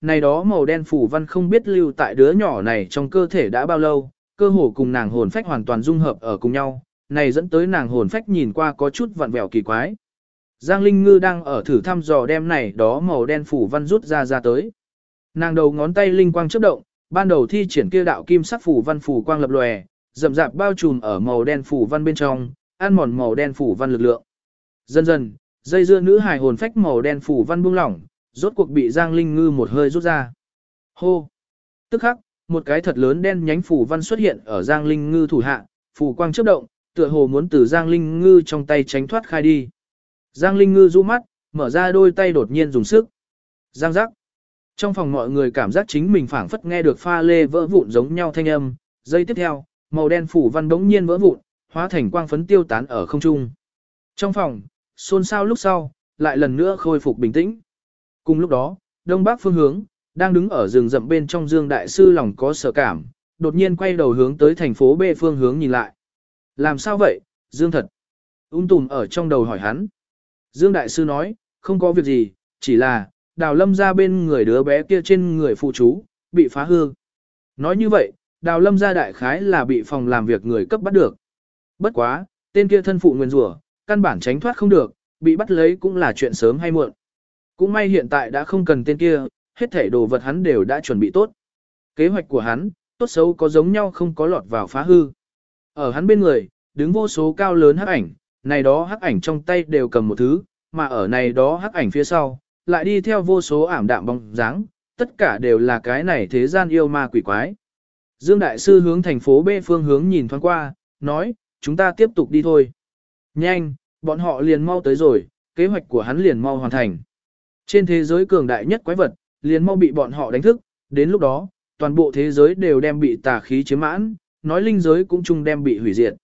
này đó màu đen phủ văn không biết lưu tại đứa nhỏ này trong cơ thể đã bao lâu, cơ hồ cùng nàng hồn phách hoàn toàn dung hợp ở cùng nhau, này dẫn tới nàng hồn phách nhìn qua có chút vặn vẹo kỳ quái. Giang Linh Ngư đang ở thử thăm dò đem này đó màu đen phủ văn rút ra ra tới. Nàng đầu ngón tay linh quang chớp động, ban đầu thi triển kia đạo kim sắc phủ văn phủ quang lập lòe, rậm rạp bao trùm ở màu đen phủ văn bên trong, ăn mòn màu đen phủ văn lực lượng. Dần dần, dây dưa nữ hài hồn phách màu đen phủ văn buông lỏng, rốt cuộc bị Giang Linh Ngư một hơi rút ra. Hô! Tức khắc, một cái thật lớn đen nhánh phủ văn xuất hiện ở Giang Linh Ngư thủ hạ, phủ quang chớp động, tựa hồ muốn từ Giang Linh Ngư trong tay tránh thoát khai đi. Giang Linh Ngư du mắt, mở ra đôi tay đột nhiên dùng sức. Giang giác. Trong phòng mọi người cảm giác chính mình phảng phất nghe được pha lê vỡ vụn giống nhau thanh âm. Giây tiếp theo, màu đen phủ văn đống nhiên vỡ vụn, hóa thành quang phấn tiêu tán ở không trung. Trong phòng, xôn xao lúc sau, lại lần nữa khôi phục bình tĩnh. Cùng lúc đó, đông bắc phương hướng, đang đứng ở rừng rậm bên trong Dương Đại Sư lòng có sợ cảm, đột nhiên quay đầu hướng tới thành phố B phương hướng nhìn lại. Làm sao vậy, Dương thật? Ung tùm ở trong đầu hỏi hắn. Dương Đại Sư nói, không có việc gì, chỉ là, đào lâm ra bên người đứa bé kia trên người phụ chú, bị phá hư. Nói như vậy, đào lâm ra đại khái là bị phòng làm việc người cấp bắt được. Bất quá, tên kia thân phụ nguyên rủa căn bản tránh thoát không được, bị bắt lấy cũng là chuyện sớm hay muộn. Cũng may hiện tại đã không cần tên kia, hết thảy đồ vật hắn đều đã chuẩn bị tốt. Kế hoạch của hắn, tốt xấu có giống nhau không có lọt vào phá hư. Ở hắn bên người, đứng vô số cao lớn hắc ảnh, này đó hắc ảnh trong tay đều cầm một thứ, mà ở này đó hắc ảnh phía sau, lại đi theo vô số ảm đạm bóng dáng, tất cả đều là cái này thế gian yêu ma quỷ quái. Dương Đại Sư hướng thành phố B phương hướng nhìn thoáng qua, nói, chúng ta tiếp tục đi thôi. Nhanh, bọn họ liền mau tới rồi, kế hoạch của hắn liền mau hoàn thành. Trên thế giới cường đại nhất quái vật, liền mau bị bọn họ đánh thức, đến lúc đó, toàn bộ thế giới đều đem bị tà khí chiếm mãn, nói linh giới cũng chung đem bị hủy diệt.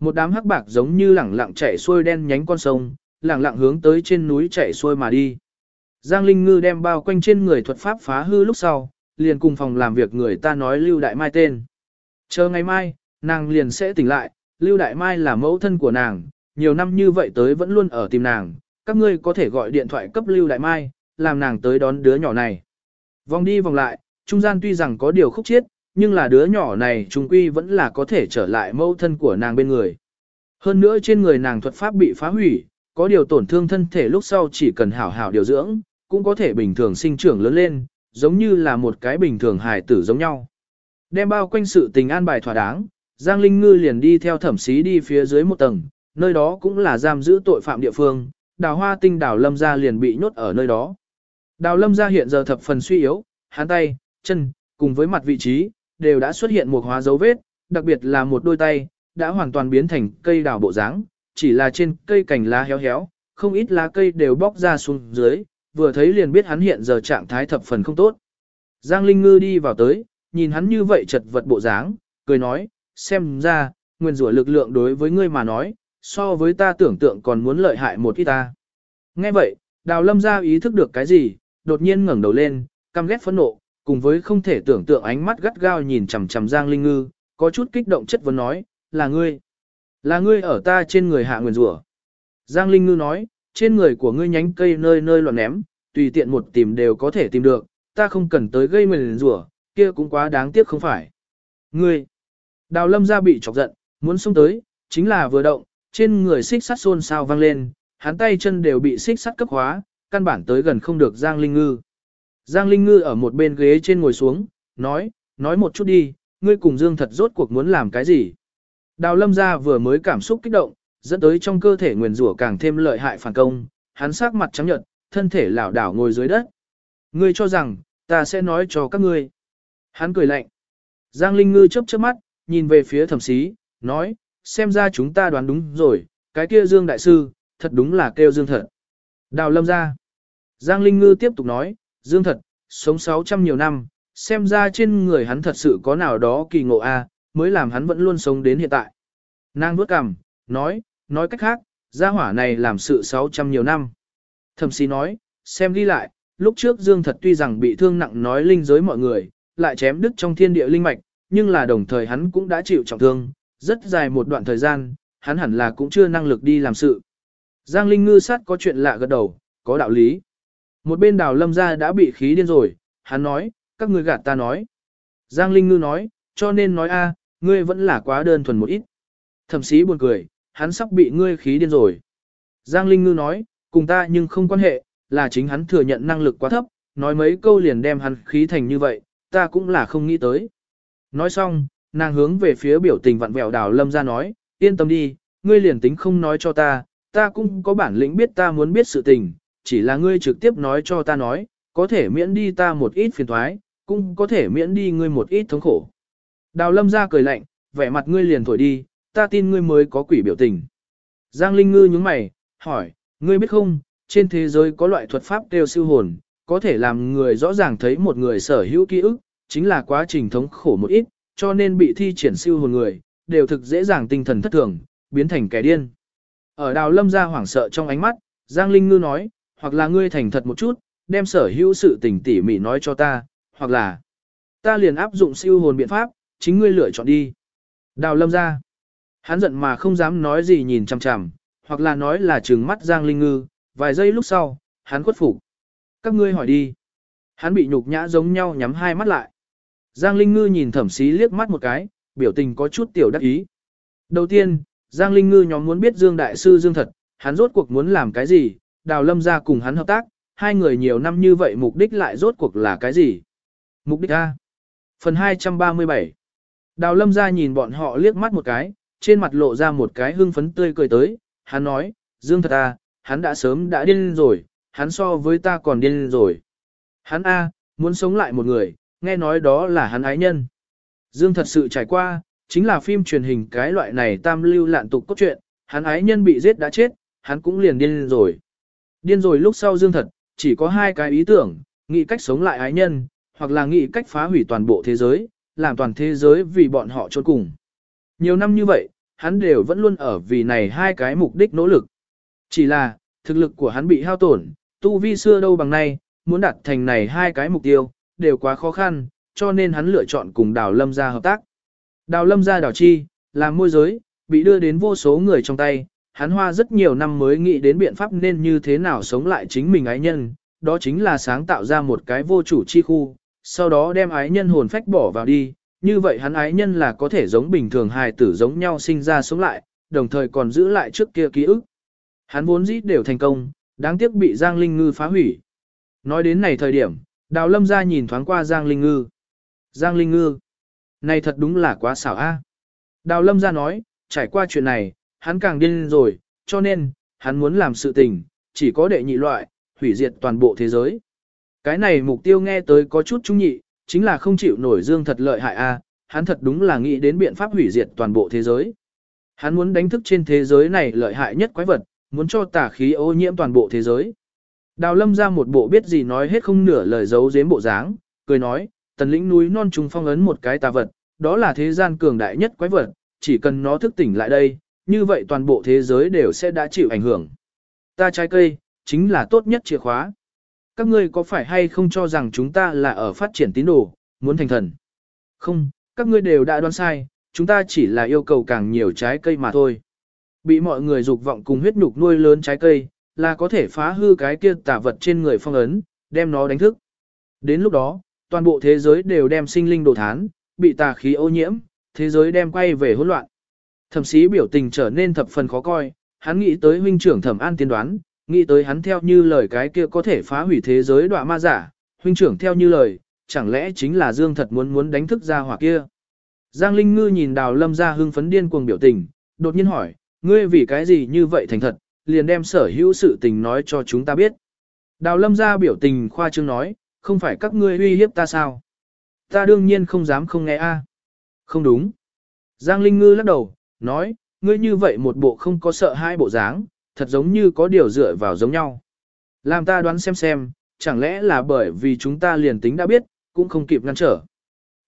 Một đám hắc bạc giống như lẳng lặng chạy xuôi đen nhánh con sông, lẳng lặng hướng tới trên núi chạy xuôi mà đi. Giang Linh Ngư đem bao quanh trên người thuật pháp phá hư lúc sau, liền cùng phòng làm việc người ta nói Lưu Đại Mai tên. Chờ ngày mai, nàng liền sẽ tỉnh lại, Lưu Đại Mai là mẫu thân của nàng, nhiều năm như vậy tới vẫn luôn ở tìm nàng, các ngươi có thể gọi điện thoại cấp Lưu Đại Mai, làm nàng tới đón đứa nhỏ này. Vòng đi vòng lại, trung gian tuy rằng có điều khúc chiết, nhưng là đứa nhỏ này trung quy vẫn là có thể trở lại mẫu thân của nàng bên người. Hơn nữa trên người nàng thuật pháp bị phá hủy, có điều tổn thương thân thể lúc sau chỉ cần hảo hảo điều dưỡng, cũng có thể bình thường sinh trưởng lớn lên, giống như là một cái bình thường hài tử giống nhau. Đem bao quanh sự tình an bài thỏa đáng, Giang Linh Ngư liền đi theo thẩm sĩ đi phía dưới một tầng, nơi đó cũng là giam giữ tội phạm địa phương, đào hoa tinh đào lâm gia liền bị nhốt ở nơi đó. Đào lâm gia hiện giờ thập phần suy yếu, hắn tay, chân, cùng với mặt vị trí, đều đã xuất hiện một hóa dấu vết, đặc biệt là một đôi tay, đã hoàn toàn biến thành cây đào bộ dáng, chỉ là trên cây cành lá héo héo, không ít lá cây đều bóc ra xuống dưới, vừa thấy liền biết hắn hiện giờ trạng thái thập phần không tốt. Giang Linh Ngư đi vào tới, nhìn hắn như vậy chật vật bộ dáng, cười nói, xem ra, nguyên rủa lực lượng đối với ngươi mà nói, so với ta tưởng tượng còn muốn lợi hại một ít ta. Nghe vậy, đào lâm ra ý thức được cái gì, đột nhiên ngẩng đầu lên, căm ghét phẫn nộ, cùng với không thể tưởng tượng ánh mắt gắt gao nhìn chằm chằm Giang Linh Ngư, có chút kích động chất vấn nói, là ngươi. Là ngươi ở ta trên người hạ nguyền rủa. Giang Linh Ngư nói, trên người của ngươi nhánh cây nơi nơi loạn ném, tùy tiện một tìm đều có thể tìm được, ta không cần tới gây nguyền rủa, kia cũng quá đáng tiếc không phải. Ngươi. Đào lâm ra bị chọc giận, muốn xông tới, chính là vừa động, trên người xích sắt xôn xao vang lên, hắn tay chân đều bị xích sắt cấp hóa, căn bản tới gần không được Giang Linh Ngư. Giang Linh Ngư ở một bên ghế trên ngồi xuống, nói, nói một chút đi, ngươi cùng Dương thật rốt cuộc muốn làm cái gì. Đào lâm ra vừa mới cảm xúc kích động, dẫn tới trong cơ thể nguyền rủa càng thêm lợi hại phản công, hắn sắc mặt trắng nhợt, thân thể lảo đảo ngồi dưới đất. Ngươi cho rằng, ta sẽ nói cho các ngươi. Hắn cười lạnh. Giang Linh Ngư chớp chớp mắt, nhìn về phía thẩm sĩ, nói, xem ra chúng ta đoán đúng rồi, cái kia Dương Đại Sư, thật đúng là kêu Dương thật. Đào lâm ra. Giang Linh Ngư tiếp tục nói, Dương thật, sống 600 nhiều năm, xem ra trên người hắn thật sự có nào đó kỳ ngộ a, mới làm hắn vẫn luôn sống đến hiện tại. Nàng bước cằm, nói, nói cách khác, gia hỏa này làm sự 600 nhiều năm. Thẩm sĩ nói, xem đi lại, lúc trước Dương thật tuy rằng bị thương nặng nói linh giới mọi người, lại chém đứt trong thiên địa linh mạch, nhưng là đồng thời hắn cũng đã chịu trọng thương, rất dài một đoạn thời gian, hắn hẳn là cũng chưa năng lực đi làm sự. Giang Linh ngư sát có chuyện lạ gật đầu, có đạo lý. Một bên đào lâm ra đã bị khí điên rồi, hắn nói, các ngươi gạt ta nói. Giang Linh Ngư nói, cho nên nói a, ngươi vẫn là quá đơn thuần một ít. Thẩm sĩ buồn cười, hắn sắp bị ngươi khí điên rồi. Giang Linh Ngư nói, cùng ta nhưng không quan hệ, là chính hắn thừa nhận năng lực quá thấp, nói mấy câu liền đem hắn khí thành như vậy, ta cũng là không nghĩ tới. Nói xong, nàng hướng về phía biểu tình vặn vẹo đào lâm ra nói, yên tâm đi, ngươi liền tính không nói cho ta, ta cũng có bản lĩnh biết ta muốn biết sự tình, chỉ là ngươi trực tiếp nói cho ta nói, có thể miễn đi ta một ít phiền thoái, cũng có thể miễn đi ngươi một ít thống khổ. Đào lâm ra cười lạnh, vẻ mặt ngươi liền thổi đi, ta tin ngươi mới có quỷ biểu tình. Giang Linh Ngư nhướng mày, hỏi, ngươi biết không, trên thế giới có loại thuật pháp kêu siêu hồn, có thể làm người rõ ràng thấy một người sở hữu ký ức, chính là quá trình thống khổ một ít, cho nên bị thi triển siêu hồn người, đều thực dễ dàng tinh thần thất thường, biến thành kẻ điên. Ở đào lâm ra hoảng sợ trong ánh mắt, Giang Linh Ngư nói, hoặc là ngươi thành thật một chút, đem sở hữu sự tình tỉ mỉ nói cho ta, hoặc là ta liền áp dụng siêu hồn biện pháp, chính ngươi lựa chọn đi. Đào lâm ra, hắn giận mà không dám nói gì nhìn chằm chằm, hoặc là nói là trừng mắt Giang Linh Ngư, vài giây lúc sau, hắn khuất phục. Các ngươi hỏi đi. Hắn bị nhục nhã giống nhau nhắm hai mắt lại. Giang Linh Ngư nhìn thẩm sĩ liếc mắt một cái, biểu tình có chút tiểu đắc ý. Đầu tiên, Giang Linh Ngư nhóm muốn biết Dương Đại Sư Dương thật, hắn rốt cuộc muốn làm cái gì, Đào Lâm ra cùng hắn hợp tác, hai người nhiều năm như vậy mục đích lại rốt cuộc là cái gì. Mục đích A. Phần 237 Đào Lâm ra nhìn bọn họ liếc mắt một cái, trên mặt lộ ra một cái hưng phấn tươi cười tới, hắn nói, Dương thật à, hắn đã sớm đã điên rồi, hắn so với ta còn điên rồi. Hắn A, muốn sống lại một người, nghe nói đó là hắn ái nhân. Dương thật sự trải qua, chính là phim truyền hình cái loại này tam lưu lạn tục cốt truyện, hắn ái nhân bị giết đã chết, hắn cũng liền điên rồi. Điên rồi lúc sau Dương thật, chỉ có hai cái ý tưởng, nghĩ cách sống lại ái nhân, hoặc là nghĩ cách phá hủy toàn bộ thế giới, làm toàn thế giới vì bọn họ trốn cùng. Nhiều năm như vậy, hắn đều vẫn luôn ở vì này hai cái mục đích nỗ lực. Chỉ là, thực lực của hắn bị hao tổn, tu vi xưa đâu bằng nay, muốn đạt thành này hai cái mục tiêu, đều quá khó khăn, cho nên hắn lựa chọn cùng Đào Lâm gia hợp tác. Đào Lâm gia đào chi, làm môi giới, bị đưa đến vô số người trong tay, hắn hoa rất nhiều năm mới nghĩ đến biện pháp nên như thế nào sống lại chính mình ái nhân, đó chính là sáng tạo ra một cái vô chủ chi khu, sau đó đem ái nhân hồn phách bỏ vào đi, như vậy hắn ái nhân là có thể giống bình thường hài tử giống nhau sinh ra sống lại, đồng thời còn giữ lại trước kia ký ức. Hắn vốn dĩ đều thành công, đáng tiếc bị Giang Linh Ngư phá hủy. Nói đến này thời điểm, Đào Lâm ra nhìn thoáng qua Giang Linh Ngư. Giang Linh Ngư, này thật đúng là quá xảo a. Đào Lâm ra nói, trải qua chuyện này, hắn càng điên rồi, cho nên, hắn muốn làm sự tình, chỉ có đệ nhị loại, hủy diệt toàn bộ thế giới. Cái này mục tiêu nghe tới có chút trung nhị, chính là không chịu nổi dương thật lợi hại a, hắn thật đúng là nghĩ đến biện pháp hủy diệt toàn bộ thế giới. Hắn muốn đánh thức trên thế giới này lợi hại nhất quái vật, muốn cho tà khí ô nhiễm toàn bộ thế giới. Đào lâm ra một bộ biết gì nói hết không nửa lời giấu giếm bộ dáng, cười nói, tần lĩnh núi non trùng phong ấn một cái tà vật, đó là thế gian cường đại nhất quái vật, chỉ cần nó thức tỉnh lại đây, như vậy toàn bộ thế giới đều sẽ đã chịu ảnh hưởng. Ta trái cây, chính là tốt nhất chìa khóa. Các ngươi có phải hay không cho rằng chúng ta là ở phát triển tín đồ, muốn thành thần? Không, các ngươi đều đã đoán sai, chúng ta chỉ là yêu cầu càng nhiều trái cây mà thôi. Bị mọi người dục vọng cùng huyết nhục nuôi lớn trái cây, là có thể phá hư cái kia tà vật trên người phong ấn, đem nó đánh thức. Đến lúc đó, toàn bộ thế giới đều đem sinh linh đồ thán, bị tà khí ô nhiễm, thế giới đem quay về hỗn loạn. Thẩm sĩ biểu tình trở nên thập phần khó coi, hắn nghĩ tới huynh trưởng thẩm an tiên đoán, nghĩ tới hắn theo như lời cái kia có thể phá hủy thế giới đọa ma giả, huynh trưởng theo như lời, chẳng lẽ chính là Dương thật muốn muốn đánh thức ra hỏa kia. Giang Linh Ngư nhìn đào lâm ra hưng phấn điên cuồng biểu tình, đột nhiên hỏi, ngươi vì cái gì như vậy thành thật, liền đem sở hữu sự tình nói cho chúng ta biết. Đào lâm ra biểu tình khoa trương nói, không phải các ngươi uy hiếp ta sao? Ta đương nhiên không dám không nghe a. À. Không đúng. Giang Linh Ngư lắc đầu, nói, ngươi như vậy một bộ không có sợ hai bộ dáng, thật giống như có điều dựa vào giống nhau. Làm ta đoán xem xem, chẳng lẽ là bởi vì chúng ta liền tính đã biết, cũng không kịp ngăn trở.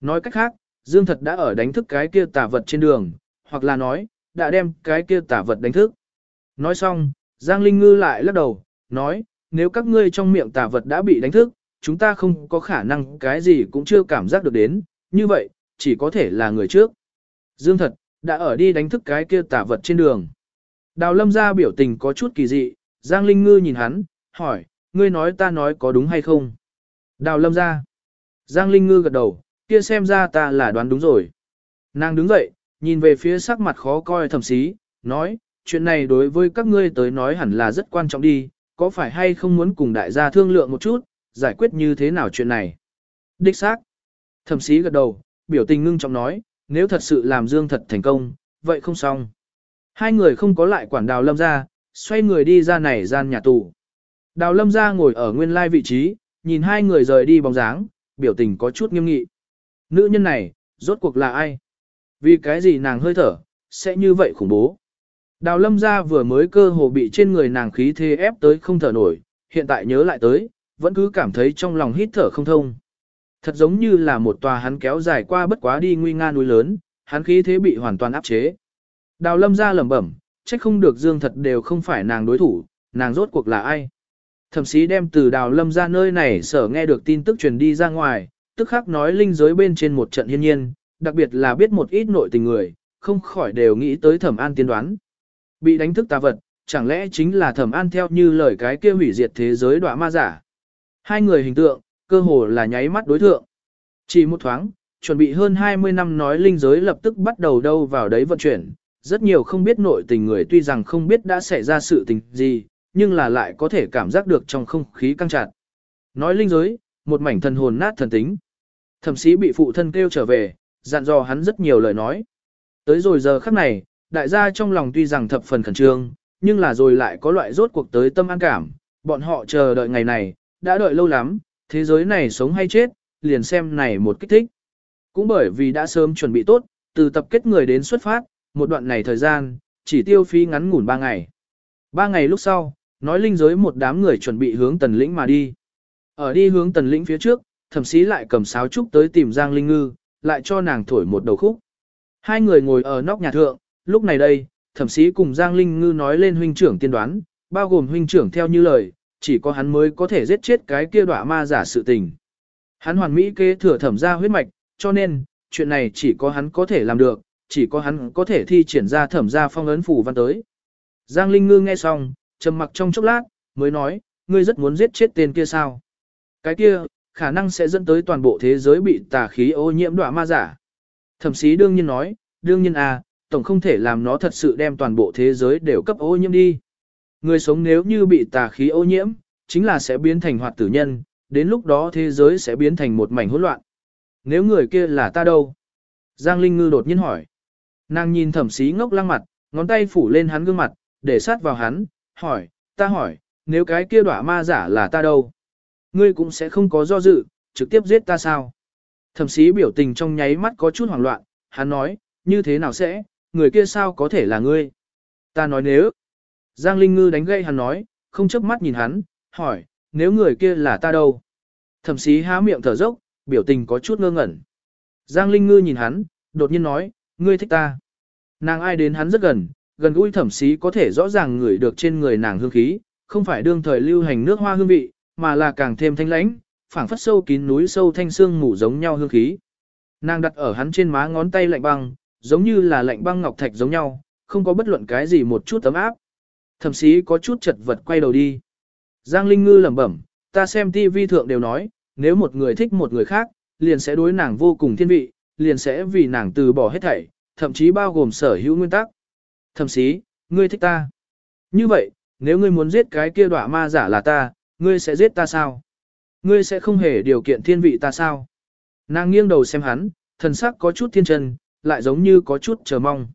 Nói cách khác, Dương thật đã ở đánh thức cái kia tà vật trên đường, hoặc là nói, đã đem cái kia tà vật đánh thức. Nói xong, Giang Linh Ngư lại lắc đầu, nói, nếu các ngươi trong miệng tà vật đã bị đánh thức, chúng ta không có khả năng cái gì cũng chưa cảm giác được đến, như vậy, chỉ có thể là người trước. Dương thật, đã ở đi đánh thức cái kia tà vật trên đường. Đào lâm ra biểu tình có chút kỳ dị, Giang Linh Ngư nhìn hắn, hỏi, ngươi nói ta nói có đúng hay không? Đào lâm ra. Giang Linh Ngư gật đầu, kia xem ra ta là đoán đúng rồi. Nàng đứng dậy, nhìn về phía sắc mặt khó coi thẩm sĩ, nói, chuyện này đối với các ngươi tới nói hẳn là rất quan trọng đi, có phải hay không muốn cùng đại gia thương lượng một chút, giải quyết như thế nào chuyện này. Đích xác. Thẩm sĩ gật đầu, biểu tình ngưng trọng nói, nếu thật sự làm Dương thật thành công, vậy không xong. Hai người không có lại quản đào lâm ra, xoay người đi ra này gian nhà tù. Đào lâm ra ngồi ở nguyên lai vị trí, nhìn hai người rời đi bóng dáng, biểu tình có chút nghiêm nghị. Nữ nhân này, rốt cuộc là ai? Vì cái gì nàng hơi thở, sẽ như vậy khủng bố? Đào lâm ra vừa mới cơ hồ bị trên người nàng khí thế ép tới không thở nổi, hiện tại nhớ lại tới, vẫn cứ cảm thấy trong lòng hít thở không thông. Thật giống như là một tòa hắn kéo dài qua bất quá đi nguy nga núi lớn, hắn khí thế bị hoàn toàn áp chế. Đào lâm ra lẩm bẩm, trách không được dương thật đều không phải nàng đối thủ, nàng rốt cuộc là ai. Thậm chí đem từ đào lâm ra nơi này sở nghe được tin tức truyền đi ra ngoài, tức khắc nói linh giới bên trên một trận hiên nhiên, đặc biệt là biết một ít nội tình người, không khỏi đều nghĩ tới thẩm an tiên đoán. Bị đánh thức tà vật, chẳng lẽ chính là thẩm an theo như lời cái kia hủy diệt thế giới đọa ma giả. Hai người hình tượng, cơ hồ là nháy mắt đối thượng. Chỉ một thoáng, chuẩn bị hơn 20 năm nói linh giới lập tức bắt đầu đâu vào đấy vận chuyển. Rất nhiều không biết nội tình người tuy rằng không biết đã xảy ra sự tình gì, nhưng là lại có thể cảm giác được trong không khí căng chặt. Nói linh giới, một mảnh thần hồn nát thần tính. Thậm chí bị phụ thân kêu trở về, dặn dò hắn rất nhiều lời nói. Tới rồi giờ khắc này, đại gia trong lòng tuy rằng thập phần khẩn trương, nhưng là rồi lại có loại rốt cuộc tới tâm an cảm, bọn họ chờ đợi ngày này, đã đợi lâu lắm, thế giới này sống hay chết, liền xem này một kích thích. Cũng bởi vì đã sớm chuẩn bị tốt, từ tập kết người đến xuất phát, một đoạn này thời gian, chỉ tiêu phí ngắn ngủn 3 ngày. 3 ngày lúc sau, nói linh giới một đám người chuẩn bị hướng tần lĩnh mà đi. Ở đi hướng tần lĩnh phía trước, thậm chí lại cầm sáo trúc tới tìm Giang Linh Ngư, lại cho nàng thổi một đầu khúc. Hai người ngồi ở nóc nhà thượng, lúc này đây, thẩm sĩ cùng Giang Linh Ngư nói lên huynh trưởng tiên đoán, bao gồm huynh trưởng theo như lời, chỉ có hắn mới có thể giết chết cái kia đọa ma giả sự tình. Hắn hoàn mỹ kế thừa thẩm ra huyết mạch, cho nên, chuyện này chỉ có hắn có thể làm được, chỉ có hắn có thể thi triển ra thẩm ra phong ấn phủ văn tới. Giang Linh Ngư nghe xong, trầm mặc trong chốc lát, mới nói, ngươi rất muốn giết chết tên kia sao. Cái kia, khả năng sẽ dẫn tới toàn bộ thế giới bị tà khí ô nhiễm đọa ma giả. Thẩm sĩ đương nhiên nói, đương nhiên à, tổng không thể làm nó thật sự đem toàn bộ thế giới đều cấp ô nhiễm đi. Người sống nếu như bị tà khí ô nhiễm, chính là sẽ biến thành hoạt tử nhân, đến lúc đó thế giới sẽ biến thành một mảnh hỗn loạn. Nếu người kia là ta đâu? Giang Linh Ngư đột nhiên hỏi. Nàng nhìn thẩm sĩ ngốc lăng mặt, ngón tay phủ lên hắn gương mặt, để sát vào hắn, hỏi, ta hỏi, nếu cái kia đỏa ma giả là ta đâu? Ngươi cũng sẽ không có do dự, trực tiếp giết ta sao? Thẩm sĩ biểu tình trong nháy mắt có chút hoảng loạn, hắn nói, như thế nào sẽ, người kia sao có thể là ngươi? Ta nói nếu. Giang Linh Ngư đánh gây hắn nói, không chớp mắt nhìn hắn, hỏi, nếu người kia là ta đâu? Thẩm sĩ há miệng thở dốc, biểu tình có chút ngơ ngẩn. Giang Linh Ngư nhìn hắn, đột nhiên nói, ngươi thích ta. Nàng ai đến hắn rất gần, gần gũi thẩm sĩ có thể rõ ràng ngửi được trên người nàng hương khí, không phải đương thời lưu hành nước hoa hương vị, mà là càng thêm thanh lãnh, phảng phất sâu kín núi sâu thanh xương mù giống nhau hương khí. Nàng đặt ở hắn trên má ngón tay lạnh băng, giống như là lạnh băng ngọc thạch giống nhau, không có bất luận cái gì một chút tấm áp. Thậm sĩ có chút chật vật quay đầu đi. Giang Linh Ngư lẩm bẩm, ta xem TV thượng đều nói, nếu một người thích một người khác, liền sẽ đối nàng vô cùng thiên vị, liền sẽ vì nàng từ bỏ hết thảy, thậm chí bao gồm sở hữu nguyên tắc. Thậm sĩ, ngươi thích ta. Như vậy, nếu ngươi muốn giết cái kia đọa ma giả là ta, ngươi sẽ giết ta sao? Ngươi sẽ không hề điều kiện thiên vị ta sao? Nàng nghiêng đầu xem hắn, thần sắc có chút thiên chân, lại giống như có chút chờ mong.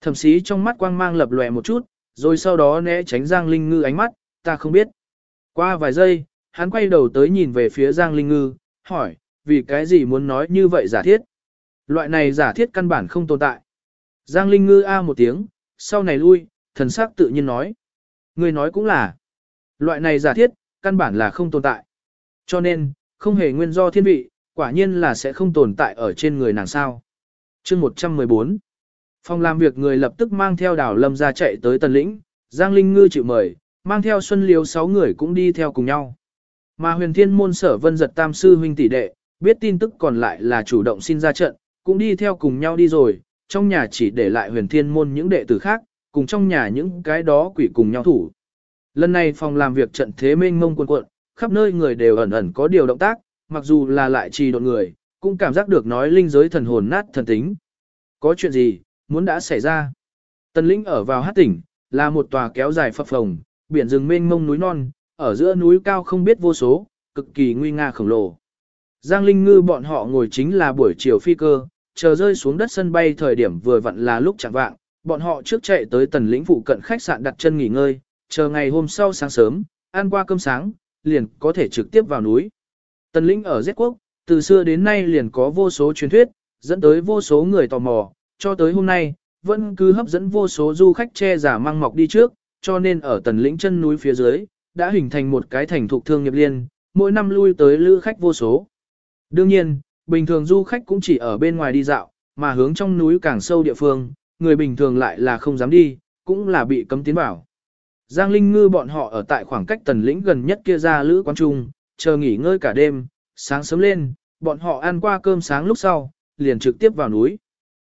Thẩm sĩ trong mắt quang mang lập lòe một chút, rồi sau đó né tránh Giang Linh Ngư ánh mắt, ta không biết. Qua vài giây, hắn quay đầu tới nhìn về phía Giang Linh Ngư, hỏi, vì cái gì muốn nói như vậy giả thiết? Loại này giả thiết căn bản không tồn tại. Giang Linh Ngư a một tiếng, sau này lui, thần sắc tự nhiên nói. Người nói cũng là, loại này giả thiết, căn bản là không tồn tại. Cho nên, không hề nguyên do thiên vị, quả nhiên là sẽ không tồn tại ở trên người nàng sao chương 114 Phòng làm việc người lập tức mang theo đảo lâm ra chạy tới tần lĩnh, Giang Linh Ngư chịu mời, mang theo Xuân Liếu sáu người cũng đi theo cùng nhau. Mà huyền thiên môn sở vân giật tam sư huynh tỷ đệ, biết tin tức còn lại là chủ động xin ra trận, cũng đi theo cùng nhau đi rồi, trong nhà chỉ để lại huyền thiên môn những đệ tử khác, cùng trong nhà những cái đó quỷ cùng nhau thủ. Lần này phòng làm việc trận thế mênh mông quần quận, khắp nơi người đều ẩn ẩn có điều động tác, mặc dù là lại trì độn người, cũng cảm giác được nói linh giới thần hồn nát thần tính. Có chuyện gì, muốn đã xảy ra. Tần lĩnh ở vào hát tỉnh, là một tòa kéo dài phập phồng, biển rừng mênh mông núi non, ở giữa núi cao không biết vô số, cực kỳ nguy nga khổng lồ. Giang Linh Ngư bọn họ ngồi chính là buổi chiều phi cơ, chờ rơi xuống đất sân bay thời điểm vừa vặn là lúc chẳng vạng, bọn họ trước chạy tới tần lĩnh phụ cận khách sạn đặt chân nghỉ ngơi, chờ ngày hôm sau sáng sớm, ăn qua cơm sáng, liền có thể trực tiếp vào núi. Tần lĩnh ở Z quốc, từ xưa đến nay liền có vô số truyền thuyết, dẫn tới vô số người tò mò, cho tới hôm nay, vẫn cứ hấp dẫn vô số du khách che giả mang mọc đi trước, cho nên ở tần lĩnh chân núi phía dưới, đã hình thành một cái thành thục thương nghiệp liên, mỗi năm lui tới lữ khách vô số. Đương nhiên, bình thường du khách cũng chỉ ở bên ngoài đi dạo, mà hướng trong núi càng sâu địa phương, người bình thường lại là không dám đi, cũng là bị cấm tiến vào. Giang Linh Ngư bọn họ ở tại khoảng cách tần lĩnh gần nhất kia ra lữ quán trung, chờ nghỉ ngơi cả đêm, sáng sớm lên, bọn họ ăn qua cơm sáng lúc sau, liền trực tiếp vào núi.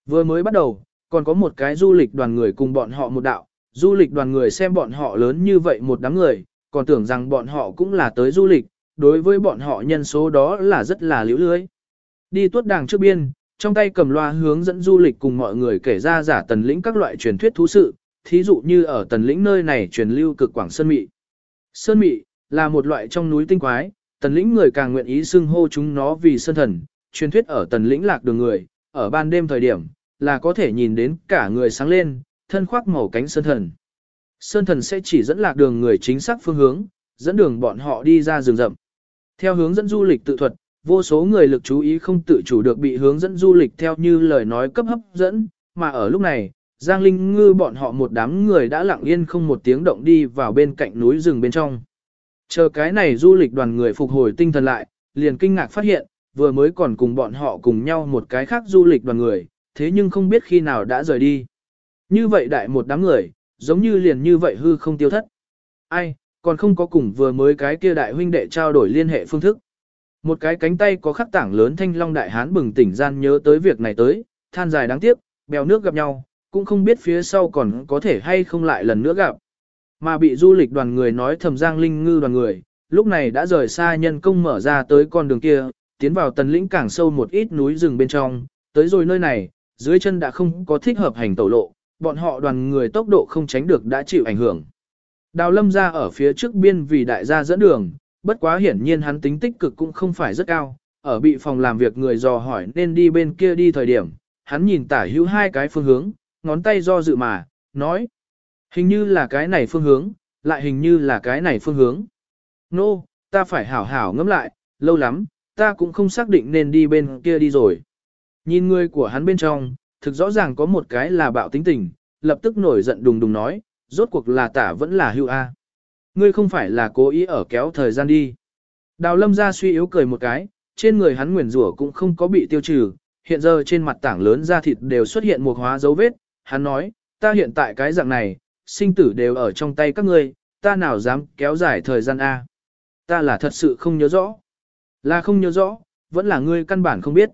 Vừa mới bắt đầu, còn có một cái du lịch đoàn người cùng bọn họ một đạo, du lịch đoàn người xem bọn họ lớn như vậy một đám người, còn tưởng rằng bọn họ cũng là tới du lịch, đối với bọn họ nhân số đó là rất là liễu lưới. Đi tuốt đàng trước biên, trong tay cầm loa hướng dẫn du lịch cùng mọi người kể ra giả tần lĩnh các loại truyền thuyết thú sự, thí dụ như ở tần lĩnh nơi này truyền lưu cực quảng sơn mị. Sơn mị là một loại trong núi tinh quái, tần lĩnh người càng nguyện ý xưng hô chúng nó vì sơn thần, truyền thuyết ở tần lĩnh lạc đường người, ở ban đêm thời điểm, là có thể nhìn đến cả người sáng lên, thân khoác màu cánh sơn thần. Sơn thần sẽ chỉ dẫn lạc đường người chính xác phương hướng, dẫn đường bọn họ đi ra rừng rậm. Theo hướng dẫn du lịch tự thuật, vô số người lực chú ý không tự chủ được bị hướng dẫn du lịch theo như lời nói cấp hấp dẫn, mà ở lúc này, Giang Linh Ngư bọn họ một đám người đã lặng yên không một tiếng động đi vào bên cạnh núi rừng bên trong. Chờ cái này du lịch đoàn người phục hồi tinh thần lại, liền kinh ngạc phát hiện, vừa mới còn cùng bọn họ cùng nhau một cái khác du lịch đoàn người, thế nhưng không biết khi nào đã rời đi. Như vậy đại một đám người, giống như liền như vậy hư không tiêu thất. Ai, còn không có cùng vừa mới cái kia đại huynh đệ trao đổi liên hệ phương thức. Một cái cánh tay có khắc tảng lớn thanh long đại hán bừng tỉnh gian nhớ tới việc này tới, than dài đáng tiếc, bèo nước gặp nhau, cũng không biết phía sau còn có thể hay không lại lần nữa gặp. Mà bị du lịch đoàn người nói thầm giang linh ngư đoàn người, lúc này đã rời xa nhân công mở ra tới con đường kia, tiến vào tần lĩnh càng sâu một ít núi rừng bên trong, tới rồi nơi này, dưới chân đã không có thích hợp hành tẩu lộ, bọn họ đoàn người tốc độ không tránh được đã chịu ảnh hưởng. Đào lâm ra ở phía trước biên vì đại gia dẫn đường, bất quá hiển nhiên hắn tính tích cực cũng không phải rất cao, ở bị phòng làm việc người dò hỏi nên đi bên kia đi thời điểm, hắn nhìn tả hữu hai cái phương hướng, ngón tay do dự mà, nói. Hình như là cái này phương hướng, lại hình như là cái này phương hướng. Nô, no, ta phải hảo hảo ngẫm lại, lâu lắm, ta cũng không xác định nên đi bên kia đi rồi. Nhìn người của hắn bên trong, thực rõ ràng có một cái là bạo tính tình, lập tức nổi giận đùng đùng nói, rốt cuộc là tả vẫn là hưu A. Ngươi không phải là cố ý ở kéo thời gian đi. Đào lâm ra suy yếu cười một cái, trên người hắn nguyền rủa cũng không có bị tiêu trừ, hiện giờ trên mặt tảng lớn da thịt đều xuất hiện một hóa dấu vết. Hắn nói, ta hiện tại cái dạng này, sinh tử đều ở trong tay các ngươi, ta nào dám kéo dài thời gian A. Ta là thật sự không nhớ rõ. Là không nhớ rõ, vẫn là ngươi căn bản không biết.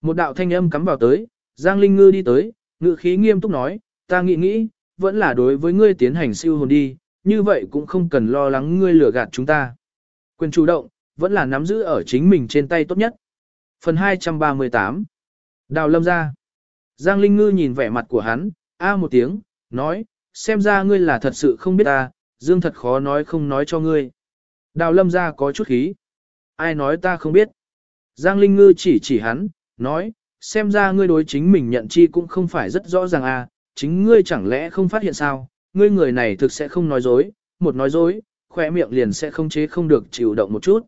Một đạo thanh âm cắm vào tới, Giang Linh Ngư đi tới, ngự khí nghiêm túc nói, ta nghĩ nghĩ, vẫn là đối với ngươi tiến hành siêu hồn đi, như vậy cũng không cần lo lắng ngươi lừa gạt chúng ta. Quyền chủ động, vẫn là nắm giữ ở chính mình trên tay tốt nhất. Phần 238 Đào lâm ra. Giang Linh Ngư nhìn vẻ mặt của hắn, a một tiếng, nói, xem ra ngươi là thật sự không biết ta, Dương thật khó nói không nói cho ngươi. Đào lâm ra có chút khí. Ai nói ta không biết. Giang Linh Ngư chỉ chỉ hắn, nói, xem ra ngươi đối chính mình nhận chi cũng không phải rất rõ ràng à, chính ngươi chẳng lẽ không phát hiện sao, ngươi người này thực sẽ không nói dối, một nói dối, khỏe miệng liền sẽ không chế không được chịu động một chút.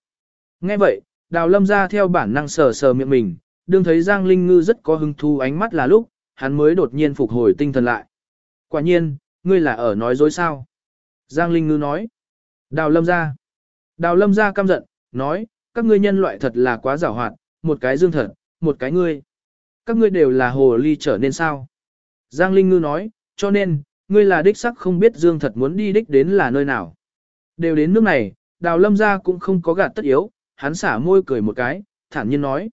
Nghe vậy, đào lâm ra theo bản năng sờ sờ miệng mình, đương thấy Giang Linh Ngư rất có hứng thú ánh mắt là lúc, hắn mới đột nhiên phục hồi tinh thần lại. Quả nhiên, ngươi là ở nói dối sao? Giang Linh Ngư nói. Đào lâm ra. Đào lâm ra căm giận, nói, các ngươi nhân loại thật là quá giảo hoạt, một cái dương thật, một cái ngươi. Các ngươi đều là hồ ly trở nên sao? Giang Linh Ngư nói, cho nên, ngươi là đích sắc không biết Dương thật muốn đi đích đến là nơi nào. Đều đến nước này, đào lâm ra cũng không có gạt tất yếu, hắn xả môi cười một cái, thản nhiên nói.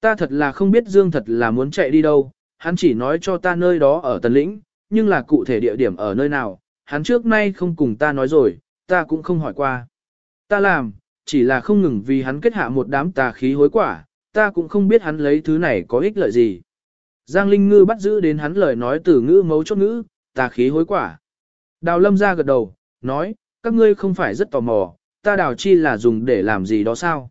Ta thật là không biết Dương thật là muốn chạy đi đâu, hắn chỉ nói cho ta nơi đó ở tần lĩnh, nhưng là cụ thể địa điểm ở nơi nào, hắn trước nay không cùng ta nói rồi, ta cũng không hỏi qua. Ta làm, chỉ là không ngừng vì hắn kết hạ một đám tà khí hối quả, ta cũng không biết hắn lấy thứ này có ích lợi gì. Giang Linh Ngư bắt giữ đến hắn lời nói từ ngữ mấu chốt ngữ, tà khí hối quả. Đào lâm ra gật đầu, nói, các ngươi không phải rất tò mò, ta đào chi là dùng để làm gì đó sao?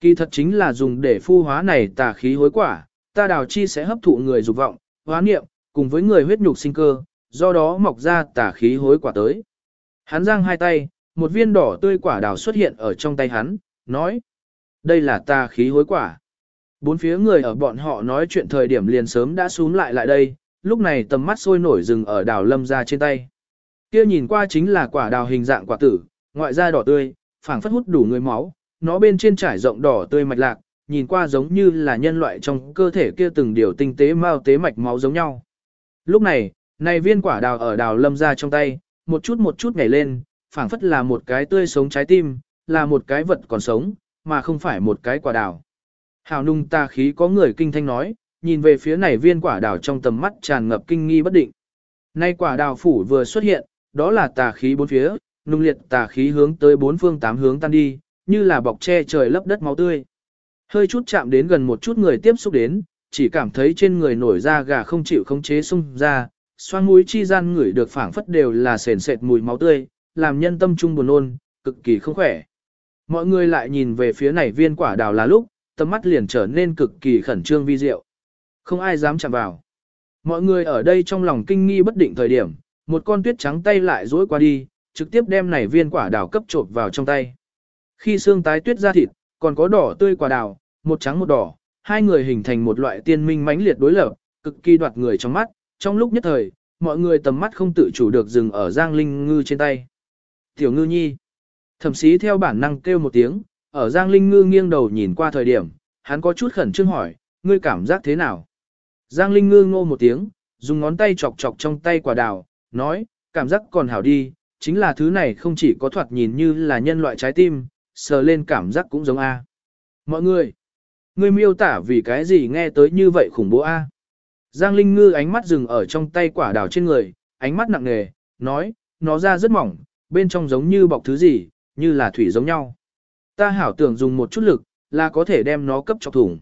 Kỳ thật chính là dùng để phu hóa này tà khí hối quả, ta đào chi sẽ hấp thụ người dục vọng, hóa niệm, cùng với người huyết nhục sinh cơ, do đó mọc ra tà khí hối quả tới. Hắn giang hai tay, một viên đỏ tươi quả đào xuất hiện ở trong tay hắn, nói, đây là tà khí hối quả. Bốn phía người ở bọn họ nói chuyện thời điểm liền sớm đã xuống lại lại đây, lúc này tầm mắt sôi nổi rừng ở đào lâm ra trên tay. Kia nhìn qua chính là quả đào hình dạng quả tử, ngoại da đỏ tươi, phảng phất hút đủ người máu, nó bên trên trải rộng đỏ tươi mạch lạc, nhìn qua giống như là nhân loại trong cơ thể kia từng điều tinh tế mao tế mạch máu giống nhau. Lúc này, này viên quả đào ở đào lâm ra trong tay, một chút một chút nhảy lên, phảng phất là một cái tươi sống trái tim, là một cái vật còn sống, mà không phải một cái quả đào. Hào nung ta khí có người kinh thanh nói, nhìn về phía này viên quả đào trong tầm mắt tràn ngập kinh nghi bất định. Nay quả đào phủ vừa xuất hiện, đó là tà khí bốn phía, nung liệt tà khí hướng tới bốn phương tám hướng tan đi, như là bọc che trời lấp đất máu tươi. Hơi chút chạm đến gần một chút người tiếp xúc đến, chỉ cảm thấy trên người nổi da gà không chịu khống chế sung ra, xoang mũi chi gian ngửi được phảng phất đều là sền sệt mùi máu tươi, làm nhân tâm trung buồn nôn, cực kỳ không khỏe. Mọi người lại nhìn về phía này viên quả đào là lúc, tầm mắt liền trở nên cực kỳ khẩn trương vi diệu. Không ai dám chạm vào. Mọi người ở đây trong lòng kinh nghi bất định thời điểm, một con tuyết trắng tay lại dối qua đi, trực tiếp đem này viên quả đào cấp trộn vào trong tay. Khi xương tái tuyết ra thịt, còn có đỏ tươi quả đào, một trắng một đỏ, hai người hình thành một loại tiên minh mãnh liệt đối lập, cực kỳ đoạt người trong mắt, trong lúc nhất thời, mọi người tầm mắt không tự chủ được dừng ở Giang Linh Ngư trên tay. Tiểu Ngư Nhi, thậm chí theo bản năng kêu một tiếng, ở Giang Linh Ngư nghiêng đầu nhìn qua thời điểm, hắn có chút khẩn trương hỏi, ngươi cảm giác thế nào? Giang Linh Ngư ngô một tiếng, dùng ngón tay chọc chọc trong tay quả đào, nói, cảm giác còn hảo đi, chính là thứ này không chỉ có thoạt nhìn như là nhân loại trái tim, sờ lên cảm giác cũng giống A. Mọi người, ngươi miêu tả vì cái gì nghe tới như vậy khủng bố A. Giang Linh Ngư ánh mắt dừng ở trong tay quả đào trên người, ánh mắt nặng nề, nói, nó ra rất mỏng, bên trong giống như bọc thứ gì, như là thủy giống nhau. Ta hảo tưởng dùng một chút lực, là có thể đem nó cấp chọc thủng.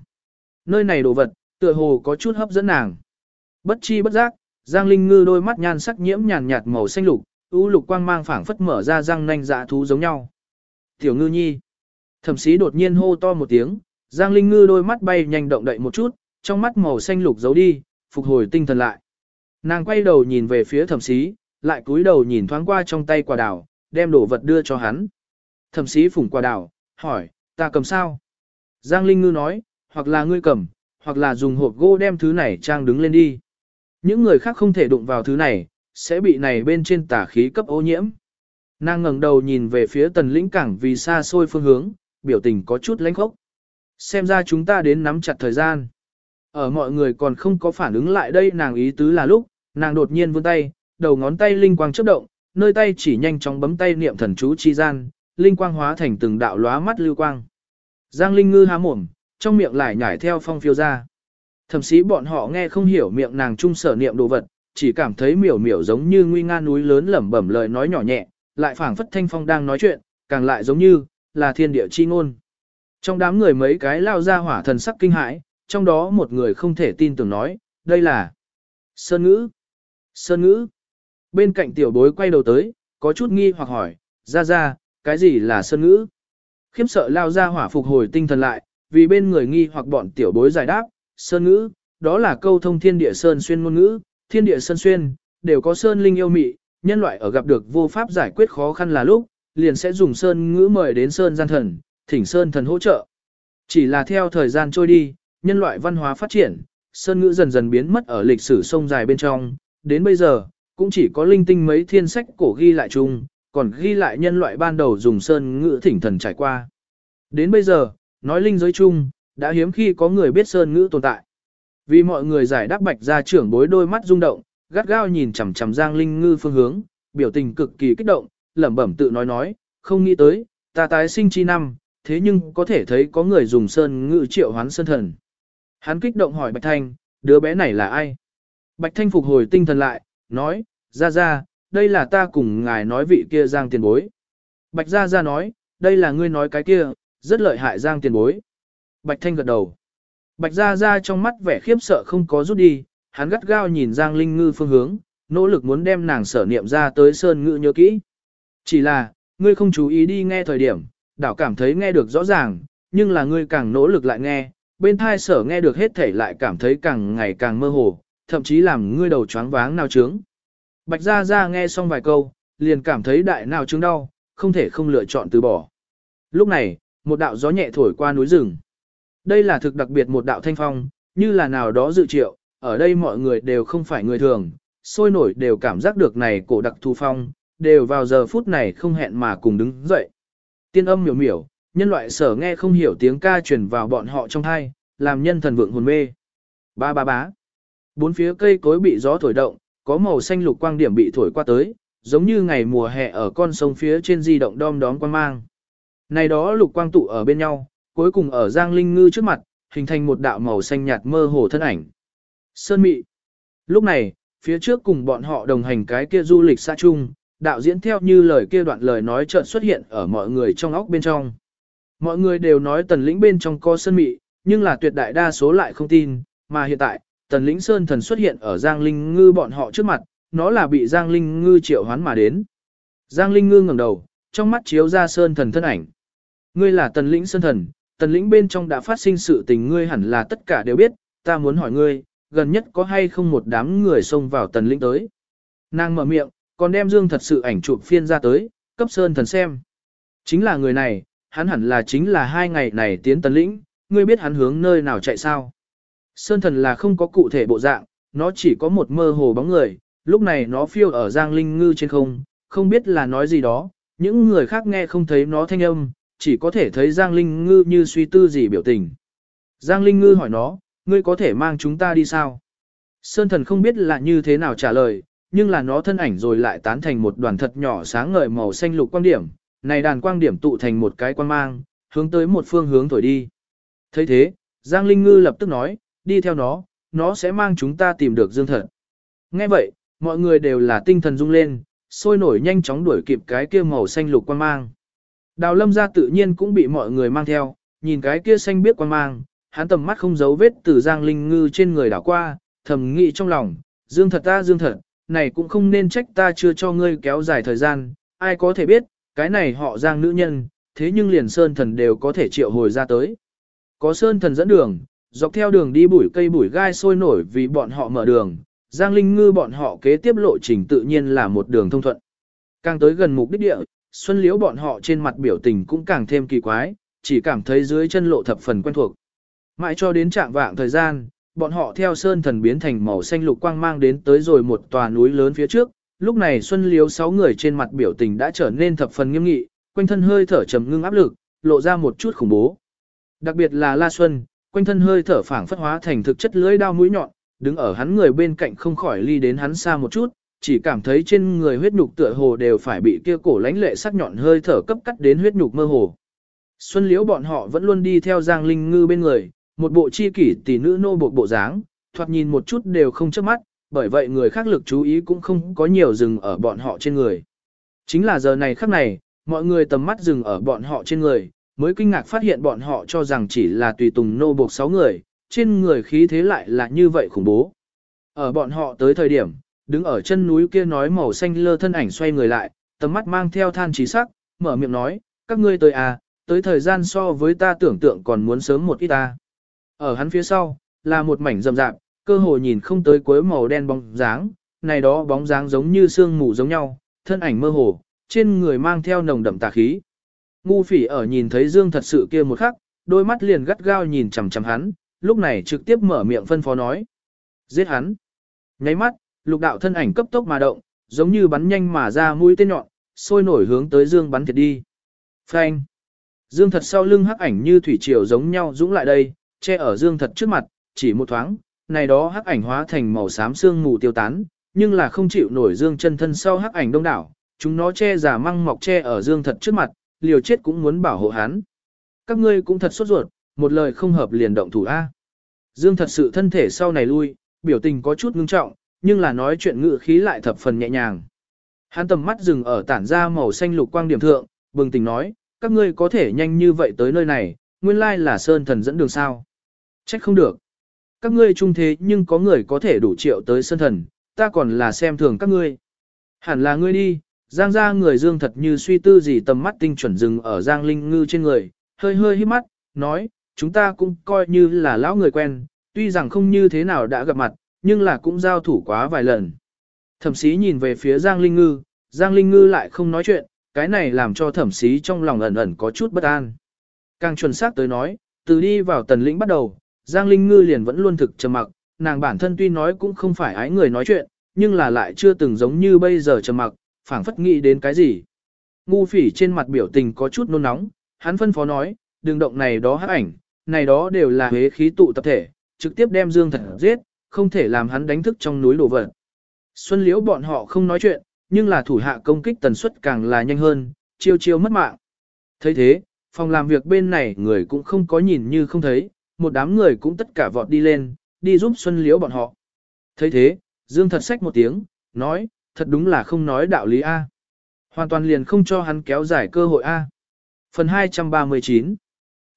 Nơi này đồ vật, tựa hồ có chút hấp dẫn nàng. Bất chi bất giác, Giang Linh Ngư đôi mắt nhan sắc nhiễm nhàn nhạt màu xanh lục, u lục quang mang phảng phất mở ra răng nanh dạ thú giống nhau. Tiểu Ngư Nhi. Thẩm sĩ đột nhiên hô to một tiếng, Giang Linh Ngư đôi mắt bay nhanh động đậy một chút, trong mắt màu xanh lục giấu đi, phục hồi tinh thần lại. Nàng quay đầu nhìn về phía thẩm sĩ, lại cúi đầu nhìn thoáng qua trong tay quả đào, đem đồ vật đưa cho hắn. Thẩm sĩ phủng quả đào, hỏi, ta cầm sao? Giang Linh Ngư nói, hoặc là ngươi cầm, hoặc là dùng hộp gỗ đem thứ này trang đứng lên đi. Những người khác không thể đụng vào thứ này, sẽ bị này bên trên tà khí cấp ô nhiễm. Nàng ngẩng đầu nhìn về phía tần lĩnh cảng vì xa xôi phương hướng, biểu tình có chút lãnh khốc. Xem ra chúng ta đến nắm chặt thời gian. Ở mọi người còn không có phản ứng lại đây nàng ý tứ là lúc, nàng đột nhiên vươn tay, đầu ngón tay linh quang chớp động, nơi tay chỉ nhanh chóng bấm tay niệm thần chú chi gian, linh quang hóa thành từng đạo lóa mắt lưu quang. Giang Linh Ngư há mồm, trong miệng lại nhảy theo phong phiêu ra. Thậm chí bọn họ nghe không hiểu miệng nàng trung sở niệm đồ vật, chỉ cảm thấy miểu miểu giống như nguy nga núi lớn lẩm bẩm lời nói nhỏ nhẹ, lại phảng phất thanh phong đang nói chuyện, càng lại giống như là thiên địa chi ngôn. Trong đám người mấy cái lao ra hỏa thần sắc kinh hãi, trong đó một người không thể tin tưởng nói, đây là Sơn Ngữ. Sơn Ngữ. Bên cạnh tiểu bối quay đầu tới, có chút nghi hoặc hỏi, ra ra, cái gì là Sơn Ngữ? Khiếm sợ lao ra hỏa phục hồi tinh thần lại, vì bên người nghi hoặc bọn tiểu bối giải đáp, Sơn Ngữ, đó là câu thông thiên địa Sơn xuyên ngôn ngữ, thiên địa Sơn xuyên, đều có Sơn linh yêu mị, nhân loại ở gặp được vô pháp giải quyết khó khăn là lúc, liền sẽ dùng Sơn ngữ mời đến Sơn gian thần, thỉnh Sơn thần hỗ trợ. Chỉ là theo thời gian trôi đi, nhân loại văn hóa phát triển, Sơn ngữ dần dần biến mất ở lịch sử sông dài bên trong, đến bây giờ, cũng chỉ có linh tinh mấy thiên sách cổ ghi lại chung, còn ghi lại nhân loại ban đầu dùng Sơn ngữ thỉnh thần trải qua. Đến bây giờ, nói linh giới chung, đã hiếm khi có người biết Sơn ngữ tồn tại. Vì mọi người giải đáp bạch ra trưởng bối đôi mắt rung động, gắt gao nhìn chằm chằm Giang Linh Ngư phương hướng, biểu tình cực kỳ kích động, lẩm bẩm tự nói nói, không nghĩ tới, ta tái sinh chi năm, thế nhưng có thể thấy có người dùng sơn ngự triệu hoán sơn thần. Hắn kích động hỏi Bạch Thanh, đứa bé này là ai? Bạch Thanh phục hồi tinh thần lại, nói, ra ra, đây là ta cùng ngài nói vị kia Giang tiền bối. Bạch Gia Gia nói, đây là ngươi nói cái kia, rất lợi hại Giang tiền bối. Bạch Thanh gật đầu. Bạch Gia Gia trong mắt vẻ khiếp sợ không có rút đi, hắn gắt gao nhìn Giang Linh Ngư phương hướng, nỗ lực muốn đem nàng sở niệm ra tới sơn ngữ nhớ kỹ. Chỉ là, ngươi không chú ý đi nghe thời điểm, đảo cảm thấy nghe được rõ ràng, nhưng là ngươi càng nỗ lực lại nghe, bên thai sở nghe được hết thể lại cảm thấy càng ngày càng mơ hồ, thậm chí làm ngươi đầu choáng váng nào trướng. Bạch Gia Gia nghe xong vài câu, liền cảm thấy đại nào trướng đau, không thể không lựa chọn từ bỏ. Lúc này, một đạo gió nhẹ thổi qua núi rừng. Đây là thực đặc biệt một đạo thanh phong, như là nào đó dự triệu, ở đây mọi người đều không phải người thường, sôi nổi đều cảm giác được này cổ đặc thu phong, đều vào giờ phút này không hẹn mà cùng đứng dậy. Tiên âm miểu miểu, nhân loại sở nghe không hiểu tiếng ca truyền vào bọn họ trong thai, làm nhân thần vượng hồn mê. Ba ba bá. Bốn phía cây cối bị gió thổi động, có màu xanh lục quang điểm bị thổi qua tới, giống như ngày mùa hè ở con sông phía trên di động đom đóm quang mang. Này đó lục quang tụ ở bên nhau, cuối cùng ở Giang Linh Ngư trước mặt, hình thành một đạo màu xanh nhạt mơ hồ thân ảnh. Sơn Mị. Lúc này, phía trước cùng bọn họ đồng hành cái kia du lịch xa chung, đạo diễn theo như lời kia đoạn lời nói chợt xuất hiện ở mọi người trong óc bên trong. Mọi người đều nói tần lĩnh bên trong có sơn mị, nhưng là tuyệt đại đa số lại không tin, mà hiện tại, tần lĩnh sơn thần xuất hiện ở Giang Linh Ngư bọn họ trước mặt, nó là bị Giang Linh Ngư triệu hoán mà đến. Giang Linh Ngư ngẩng đầu, trong mắt chiếu ra sơn thần thân ảnh. Ngươi là tần lĩnh sơn thần, tần lĩnh bên trong đã phát sinh sự tình ngươi hẳn là tất cả đều biết, ta muốn hỏi ngươi, gần nhất có hay không một đám người xông vào tần lĩnh tới. Nàng mở miệng, còn đem dương thật sự ảnh chụp phiên ra tới, cấp sơn thần xem. Chính là người này, hắn hẳn là chính là hai ngày này tiến tấn lĩnh, ngươi biết hắn hướng nơi nào chạy sao. Sơn thần là không có cụ thể bộ dạng, nó chỉ có một mơ hồ bóng người, lúc này nó phiêu ở giang linh ngư trên không, không biết là nói gì đó, những người khác nghe không thấy nó thanh âm, chỉ có thể thấy giang linh ngư như suy tư gì biểu tình. Giang linh ngư hỏi nó, ngươi có thể mang chúng ta đi sao? Sơn thần không biết là như thế nào trả lời, nhưng là nó thân ảnh rồi lại tán thành một đoàn thật nhỏ sáng ngời màu xanh lục quang điểm, này đàn quang điểm tụ thành một cái quang mang, hướng tới một phương hướng thổi đi. thấy thế, Giang Linh Ngư lập tức nói, đi theo nó, nó sẽ mang chúng ta tìm được Dương Thật. Nghe vậy, mọi người đều là tinh thần rung lên, sôi nổi nhanh chóng đuổi kịp cái kia màu xanh lục quang mang. Đào lâm ra tự nhiên cũng bị mọi người mang theo, nhìn cái kia xanh biết quang mang, hắn tầm mắt không giấu vết từ Giang Linh Ngư trên người đảo qua, thầm nghĩ trong lòng, Dương Thật ta Dương Thật, này cũng không nên trách ta chưa cho ngươi kéo dài thời gian, ai có thể biết, cái này họ giang nữ nhân, thế nhưng liền sơn thần đều có thể triệu hồi ra tới. Có sơn thần dẫn đường, dọc theo đường đi bụi cây bụi gai sôi nổi vì bọn họ mở đường, giang linh ngư bọn họ kế tiếp lộ trình tự nhiên là một đường thông thuận. Càng tới gần mục đích địa, xuân liễu bọn họ trên mặt biểu tình cũng càng thêm kỳ quái, chỉ cảm thấy dưới chân lộ thập phần quen thuộc. Mãi cho đến trạng vạng thời gian, bọn họ theo sơn thần biến thành màu xanh lục quang mang đến tới rồi một tòa núi lớn phía trước. Lúc này Xuân Liếu sáu người trên mặt biểu tình đã trở nên thập phần nghiêm nghị, quanh thân hơi thở trầm ngưng áp lực, lộ ra một chút khủng bố. Đặc biệt là La Xuân, quanh thân hơi thở phảng phất hóa thành thực chất lưỡi đao mũi nhọn, đứng ở hắn người bên cạnh không khỏi ly đến hắn xa một chút, chỉ cảm thấy trên người huyết nhục tựa hồ đều phải bị kia cổ lãnh lệ sắc nhọn hơi thở cấp cắt đến huyết nhục mơ hồ. Xuân Liễu bọn họ vẫn luôn đi theo Giang Linh Ngư bên người, một bộ chi kỷ tỷ nữ nô bộ bộ dáng, thoạt nhìn một chút đều không chớp mắt, bởi vậy người khác lực chú ý cũng không có nhiều dừng ở bọn họ trên người. Chính là giờ này khắc này, mọi người tầm mắt dừng ở bọn họ trên người, mới kinh ngạc phát hiện bọn họ cho rằng chỉ là tùy tùng nô buộc sáu người, trên người khí thế lại là như vậy khủng bố. Ở bọn họ tới thời điểm, đứng ở chân núi kia nói màu xanh lơ thân ảnh xoay người lại, tầm mắt mang theo than trí sắc, mở miệng nói, các ngươi tới à, tới thời gian so với ta tưởng tượng còn muốn sớm một ít ta. Ở hắn phía sau, là một mảnh rậm rạp, cơ hồ nhìn không tới cuối màu đen bóng dáng, này đó bóng dáng giống như sương mù giống nhau, thân ảnh mơ hồ, trên người mang theo nồng đậm tà khí. Ngu phỉ ở nhìn thấy Dương thật sự kia một khắc, đôi mắt liền gắt gao nhìn chằm chằm hắn, lúc này trực tiếp mở miệng phân phó nói. Giết hắn. Nháy mắt, lục đạo thân ảnh cấp tốc mà động, giống như bắn nhanh mà ra mũi tên nhọn, sôi nổi hướng tới Dương bắn thiệt đi. Phanh. Dương thật sau lưng hắc ảnh như thủy triều giống nhau dũng lại đây, che ở dương thật trước mặt, chỉ một thoáng, này đó hắc ảnh hóa thành màu xám xương mù tiêu tán, nhưng là không chịu nổi dương chân thân sau hắc ảnh đông đảo, chúng nó che giả măng mọc che ở dương thật trước mặt, liều chết cũng muốn bảo hộ hắn. Các ngươi cũng thật sốt ruột, một lời không hợp liền động thủ A. Dương thật sự thân thể sau này lui, biểu tình có chút ngưng trọng, nhưng là nói chuyện ngự khí lại thập phần nhẹ nhàng. Hắn tầm mắt dừng ở tản ra màu xanh lục quang điểm thượng, bừng tỉnh nói, các ngươi có thể nhanh như vậy tới nơi này, nguyên lai là Sơn Thần dẫn đường sao. Trách không được. Các ngươi trung thế nhưng có người có thể đủ triệu tới Sơn Thần, ta còn là xem thường các ngươi. Hẳn là ngươi đi, Giang ra người Dương thật như suy tư gì tầm mắt tinh chuẩn dừng ở Giang Linh Ngư trên người, hơi hơi hít mắt, nói, chúng ta cũng coi như là lão người quen, tuy rằng không như thế nào đã gặp mặt, nhưng là cũng giao thủ quá vài lần. Thẩm sĩ nhìn về phía Giang Linh Ngư, Giang Linh Ngư lại không nói chuyện, cái này làm cho thẩm sĩ trong lòng ẩn ẩn có chút bất an. Càng chuẩn xác tới nói, từ đi vào tần lĩnh bắt đầu, Giang Linh Ngư liền vẫn luôn thực trầm mặc, nàng bản thân tuy nói cũng không phải ái người nói chuyện, nhưng là lại chưa từng giống như bây giờ trầm mặc, phảng phất nghĩ đến cái gì. Ngu phỉ trên mặt biểu tình có chút nôn nóng, hắn phân phó nói, đừng động này đó hắc ảnh, này đó đều là huế khí tụ tập thể, trực tiếp đem Dương Thật giết, không thể làm hắn đánh thức trong núi đổ vật. Xuân Liễu bọn họ không nói chuyện, nhưng là thủ hạ công kích tần suất càng là nhanh hơn, chiêu chiêu mất mạng. thấy thế, phòng làm việc bên này người cũng không có nhìn như không thấy, một đám người cũng tất cả vọt đi lên, đi giúp Xuân Liễu bọn họ. thấy thế, Dương thật sách một tiếng, nói, thật đúng là không nói đạo lý A. Hoàn toàn liền không cho hắn kéo dài cơ hội A. Phần 239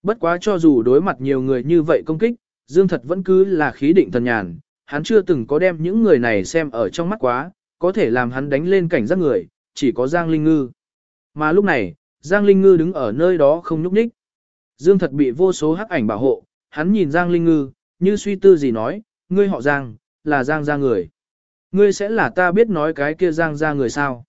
Bất quá cho dù đối mặt nhiều người như vậy công kích, Dương thật vẫn cứ là khí định thần nhàn, hắn chưa từng có đem những người này xem ở trong mắt quá, có thể làm hắn đánh lên cảnh giác người, chỉ có Giang Linh Ngư. Mà lúc này, Giang Linh Ngư đứng ở nơi đó không nhúc nhích. Dương thật bị vô số hắc ảnh bảo hộ, hắn nhìn Giang Linh Ngư, như suy tư gì nói, ngươi họ Giang, là Giang ra người. Ngươi sẽ là ta biết nói cái kia Giang ra người sao.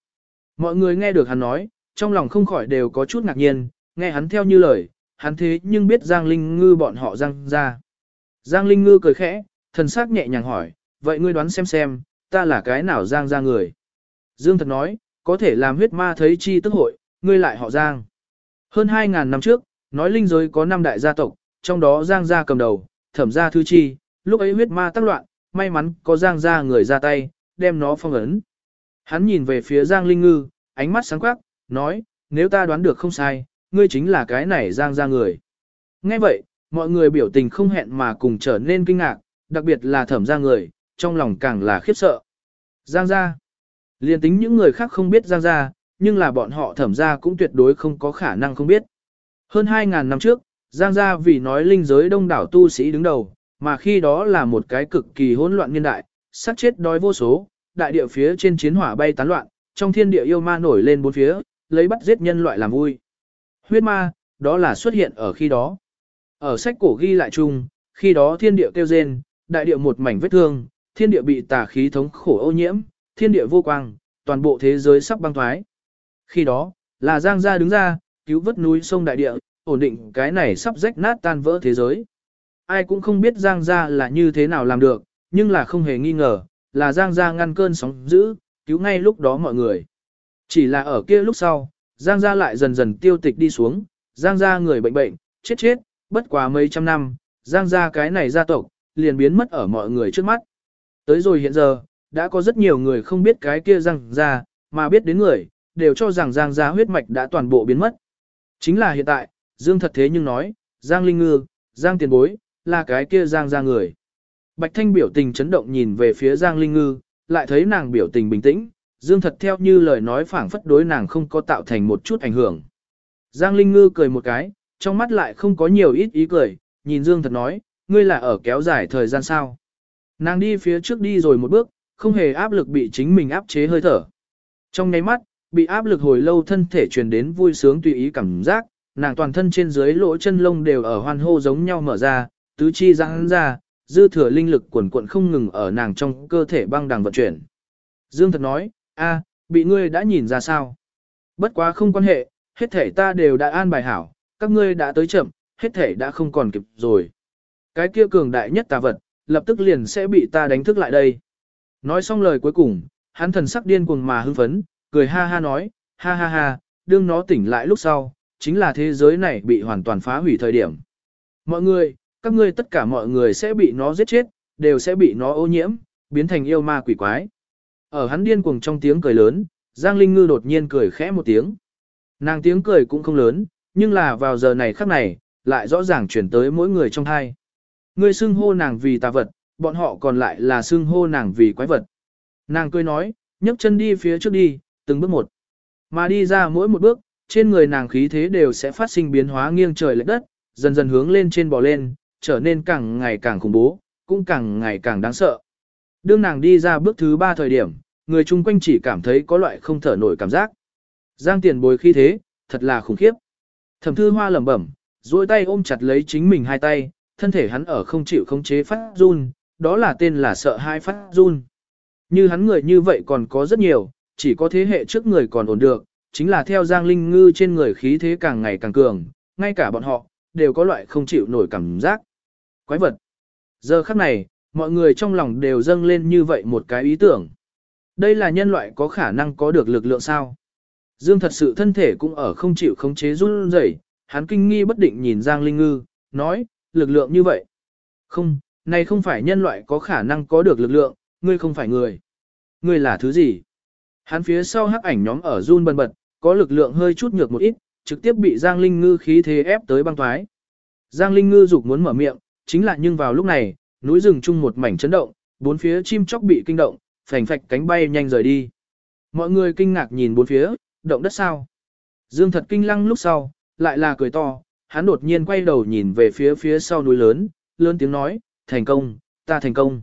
Mọi người nghe được hắn nói, trong lòng không khỏi đều có chút ngạc nhiên, nghe hắn theo như lời, hắn thế nhưng biết Giang Linh Ngư bọn họ Giang ra. Giang Linh Ngư cười khẽ, thần sắc nhẹ nhàng hỏi, vậy ngươi đoán xem xem, ta là cái nào Giang ra người. Dương thật nói, có thể làm huyết ma thấy chi tức hội, ngươi lại họ Giang. Hơn 2.000 năm trước, nói linh giới có 5 đại gia tộc, trong đó Giang gia cầm đầu, thẩm gia thư chi, lúc ấy huyết ma tác loạn, may mắn có Giang gia người ra tay, đem nó phong ấn. Hắn nhìn về phía Giang Linh Ngư, ánh mắt sáng quắc, nói, nếu ta đoán được không sai, ngươi chính là cái này Giang gia người. Nghe vậy, mọi người biểu tình không hẹn mà cùng trở nên kinh ngạc, đặc biệt là thẩm gia người, trong lòng càng là khiếp sợ. Giang gia. Liên tính những người khác không biết Giang gia, nhưng là bọn họ thẩm ra cũng tuyệt đối không có khả năng không biết. Hơn 2.000 năm trước, Giang gia vì nói linh giới đông đảo tu sĩ đứng đầu, mà khi đó là một cái cực kỳ hỗn loạn niên đại, sát chết đói vô số, đại địa phía trên chiến hỏa bay tán loạn, trong thiên địa yêu ma nổi lên bốn phía, lấy bắt giết nhân loại làm vui. Huyết ma, đó là xuất hiện ở khi đó. Ở sách cổ ghi lại chung, khi đó thiên địa kêu rên, đại địa một mảnh vết thương, thiên địa bị tà khí thống khổ ô nhiễm, thiên địa vô quang, toàn bộ thế giới sắp băng thoái. Khi đó, là Giang gia đứng ra, cứu vớt núi sông đại địa, ổn định cái này sắp rách nát tan vỡ thế giới. Ai cũng không biết Giang gia là như thế nào làm được, nhưng là không hề nghi ngờ, là Giang gia ngăn cơn sóng dữ, cứu ngay lúc đó mọi người. Chỉ là ở kia lúc sau, Giang gia lại dần dần tiêu tịch đi xuống, Giang gia người bệnh bệnh, chết chết, bất quá mấy trăm năm, Giang gia cái này gia tộc, liền biến mất ở mọi người trước mắt. Tới rồi hiện giờ, đã có rất nhiều người không biết cái kia Giang gia, mà biết đến người, đều cho rằng Giang gia huyết mạch đã toàn bộ biến mất. Chính là hiện tại, Dương thật thế nhưng nói, Giang Linh Ngư, Giang Tiền Bối, là cái kia Giang gia người. Bạch Thanh biểu tình chấn động nhìn về phía Giang Linh Ngư, lại thấy nàng biểu tình bình tĩnh, Dương thật theo như lời nói phảng phất đối nàng không có tạo thành một chút ảnh hưởng. Giang Linh Ngư cười một cái, trong mắt lại không có nhiều ít ý cười, nhìn Dương thật nói, ngươi là ở kéo dài thời gian sao. Nàng đi phía trước đi rồi một bước, không hề áp lực bị chính mình áp chế hơi thở. Trong nháy mắt, bị áp lực hồi lâu thân thể truyền đến vui sướng tùy ý cảm giác, nàng toàn thân trên dưới lỗ chân lông đều ở hoan hô giống nhau mở ra, tứ chi giãn ra, dư thừa linh lực cuồn cuộn không ngừng ở nàng trong cơ thể băng đằng vận chuyển. Dương thật nói, a, bị ngươi đã nhìn ra sao? Bất quá không quan hệ, hết thể ta đều đã an bài hảo, các ngươi đã tới chậm, hết thể đã không còn kịp rồi. Cái kia cường đại nhất tà vật, lập tức liền sẽ bị ta đánh thức lại đây. Nói xong lời cuối cùng, hắn thần sắc điên cuồng mà hưng phấn, cười ha ha nói, ha ha ha, đương nó tỉnh lại lúc sau, chính là thế giới này bị hoàn toàn phá hủy thời điểm. Mọi người, các ngươi tất cả mọi người sẽ bị nó giết chết, đều sẽ bị nó ô nhiễm, biến thành yêu ma quỷ quái. Ở hắn điên cuồng trong tiếng cười lớn, Giang Linh Ngư đột nhiên cười khẽ một tiếng. Nàng tiếng cười cũng không lớn, nhưng là vào giờ này khắc này, lại rõ ràng chuyển tới mỗi người trong hai. Ngươi xưng hô nàng vì tà vật, bọn họ còn lại là xưng hô nàng vì quái vật. Nàng cười nói, nhấc chân đi phía trước đi, từng bước một. Mà đi ra mỗi một bước, trên người nàng khí thế đều sẽ phát sinh biến hóa nghiêng trời lệch đất, dần dần hướng lên trên bò lên, trở nên càng ngày càng khủng bố, cũng càng ngày càng đáng sợ. Đương nàng đi ra bước thứ ba thời điểm, người chung quanh chỉ cảm thấy có loại không thở nổi cảm giác. Giang tiền bồi khí thế, thật là khủng khiếp. Thẩm thư hoa lẩm bẩm, duỗi tay ôm chặt lấy chính mình hai tay, thân thể hắn ở không chịu khống chế phát run, đó là tên là sợ hai phát run. Như hắn người như vậy còn có rất nhiều, chỉ có thế hệ trước người còn ổn được, chính là theo Giang Linh Ngư trên người khí thế càng ngày càng cường, ngay cả bọn họ, đều có loại không chịu nổi cảm giác. Quái vật. Giờ khắc này, mọi người trong lòng đều dâng lên như vậy một cái ý tưởng. Đây là nhân loại có khả năng có được lực lượng sao? Dương thật sự thân thể cũng ở không chịu khống chế run rẩy, hắn kinh nghi bất định nhìn Giang Linh Ngư, nói, lực lượng như vậy. Không, này không phải nhân loại có khả năng có được lực lượng, ngươi không phải người. Ngươi là thứ gì? Hắn phía sau hắc ảnh nhóm ở run bần bật, có lực lượng hơi chút nhược một ít, trực tiếp bị Giang Linh Ngư khí thế ép tới băng thoái. Giang Linh Ngư dục muốn mở miệng, chính là nhưng vào lúc này, núi rừng chung một mảnh chấn động, bốn phía chim chóc bị kinh động, phành phạch cánh bay nhanh rời đi. Mọi người kinh ngạc nhìn bốn phía, động đất sao? Dương thật kinh lăng lúc sau, lại là cười to, hắn đột nhiên quay đầu nhìn về phía phía sau núi lớn, lớn tiếng nói, thành công, ta thành công.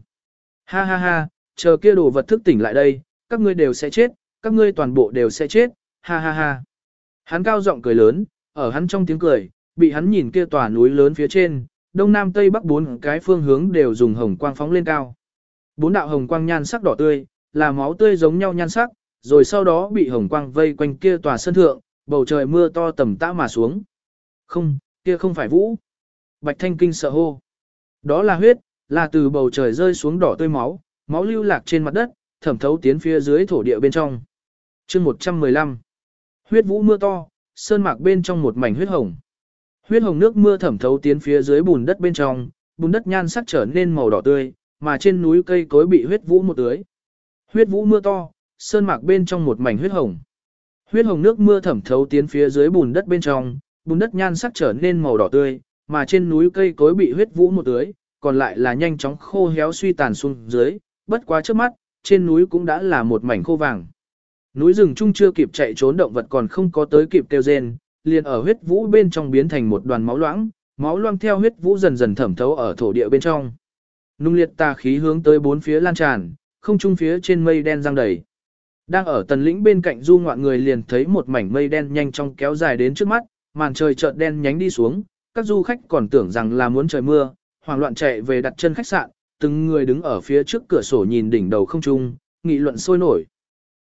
Ha ha ha, chờ kia đồ vật thức tỉnh lại đây, các ngươi đều sẽ chết, các ngươi toàn bộ đều sẽ chết, ha ha ha. Hắn cao giọng cười lớn, ở hắn trong tiếng cười, bị hắn nhìn kia tòa núi lớn phía trên, đông nam tây bắc bốn cái phương hướng đều dùng hồng quang phóng lên cao. Bốn đạo hồng quang nhan sắc đỏ tươi, là máu tươi giống nhau nhan sắc, rồi sau đó bị hồng quang vây quanh kia tòa sân thượng, bầu trời mưa to tầm tã mà xuống. Không, kia không phải vũ. Bạch Thanh Kinh sợ hô. Đó là huyết, là từ bầu trời rơi xuống đỏ tươi máu, máu lưu lạc trên mặt đất, thẩm thấu tiến phía dưới thổ địa bên trong. chương 115. Huyết vũ mưa to, sơn mạc bên trong một mảnh huyết hồng. Huyết hồng nước mưa thẩm thấu tiến phía dưới bùn đất bên trong, bùn đất nhan sắc trở nên màu đỏ tươi, mà trên núi cây cối bị huyết vũ một tưới. Huyết vũ mưa to, sơn mạc bên trong một mảnh huyết hồng. Huyết hồng nước mưa thẩm thấu tiến phía dưới bùn đất bên trong, bùn đất nhan sắc trở nên màu đỏ tươi, mà trên núi cây cối bị huyết vũ một tưới, còn lại là nhanh chóng khô héo suy tàn xuống dưới, bất quá trước mắt, trên núi cũng đã là một mảnh khô vàng. Núi rừng chung chưa kịp chạy trốn động vật còn không có tới kịp kêu rên, liền ở huyết vũ bên trong biến thành một đoàn máu loãng, máu loang theo huyết vũ dần dần thẩm thấu ở thổ địa bên trong. Nung liệt tà khí hướng tới bốn phía lan tràn, không trung phía trên mây đen giăng đầy. Đang ở tần lĩnh bên cạnh du ngoạn người liền thấy một mảnh mây đen nhanh chóng kéo dài đến trước mắt, màn trời chợt đen nhánh đi xuống, các du khách còn tưởng rằng là muốn trời mưa, hoảng loạn chạy về đặt chân khách sạn, từng người đứng ở phía trước cửa sổ nhìn đỉnh đầu không trung, nghị luận sôi nổi.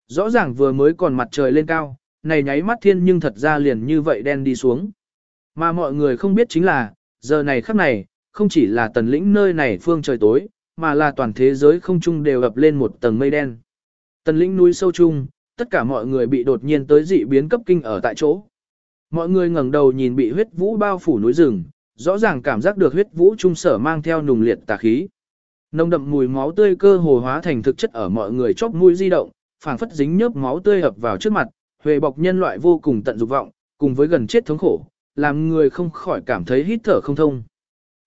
Rõ ràng vừa mới còn mặt trời lên cao, này nháy mắt thiên nhưng thật ra liền như vậy đen đi xuống. Mà mọi người không biết chính là, giờ này khắc này, không chỉ là tần lĩnh nơi này phương trời tối, mà là toàn thế giới không trung đều ập lên một tầng mây đen. Tần lĩnh núi sâu trung, tất cả mọi người bị đột nhiên tới dị biến cấp kinh ở tại chỗ. Mọi người ngẩng đầu nhìn bị huyết vũ bao phủ núi rừng, rõ ràng cảm giác được huyết vũ trung sở mang theo nùng liệt tà khí. Nồng đậm mùi máu tươi cơ hồ hóa thành thực chất ở mọi người chóp mũi di động, phảng phất dính nhớp máu tươi ập vào trước mặt, huệ bọc nhân loại vô cùng tận dục vọng, cùng với gần chết thống khổ, làm người không khỏi cảm thấy hít thở không thông.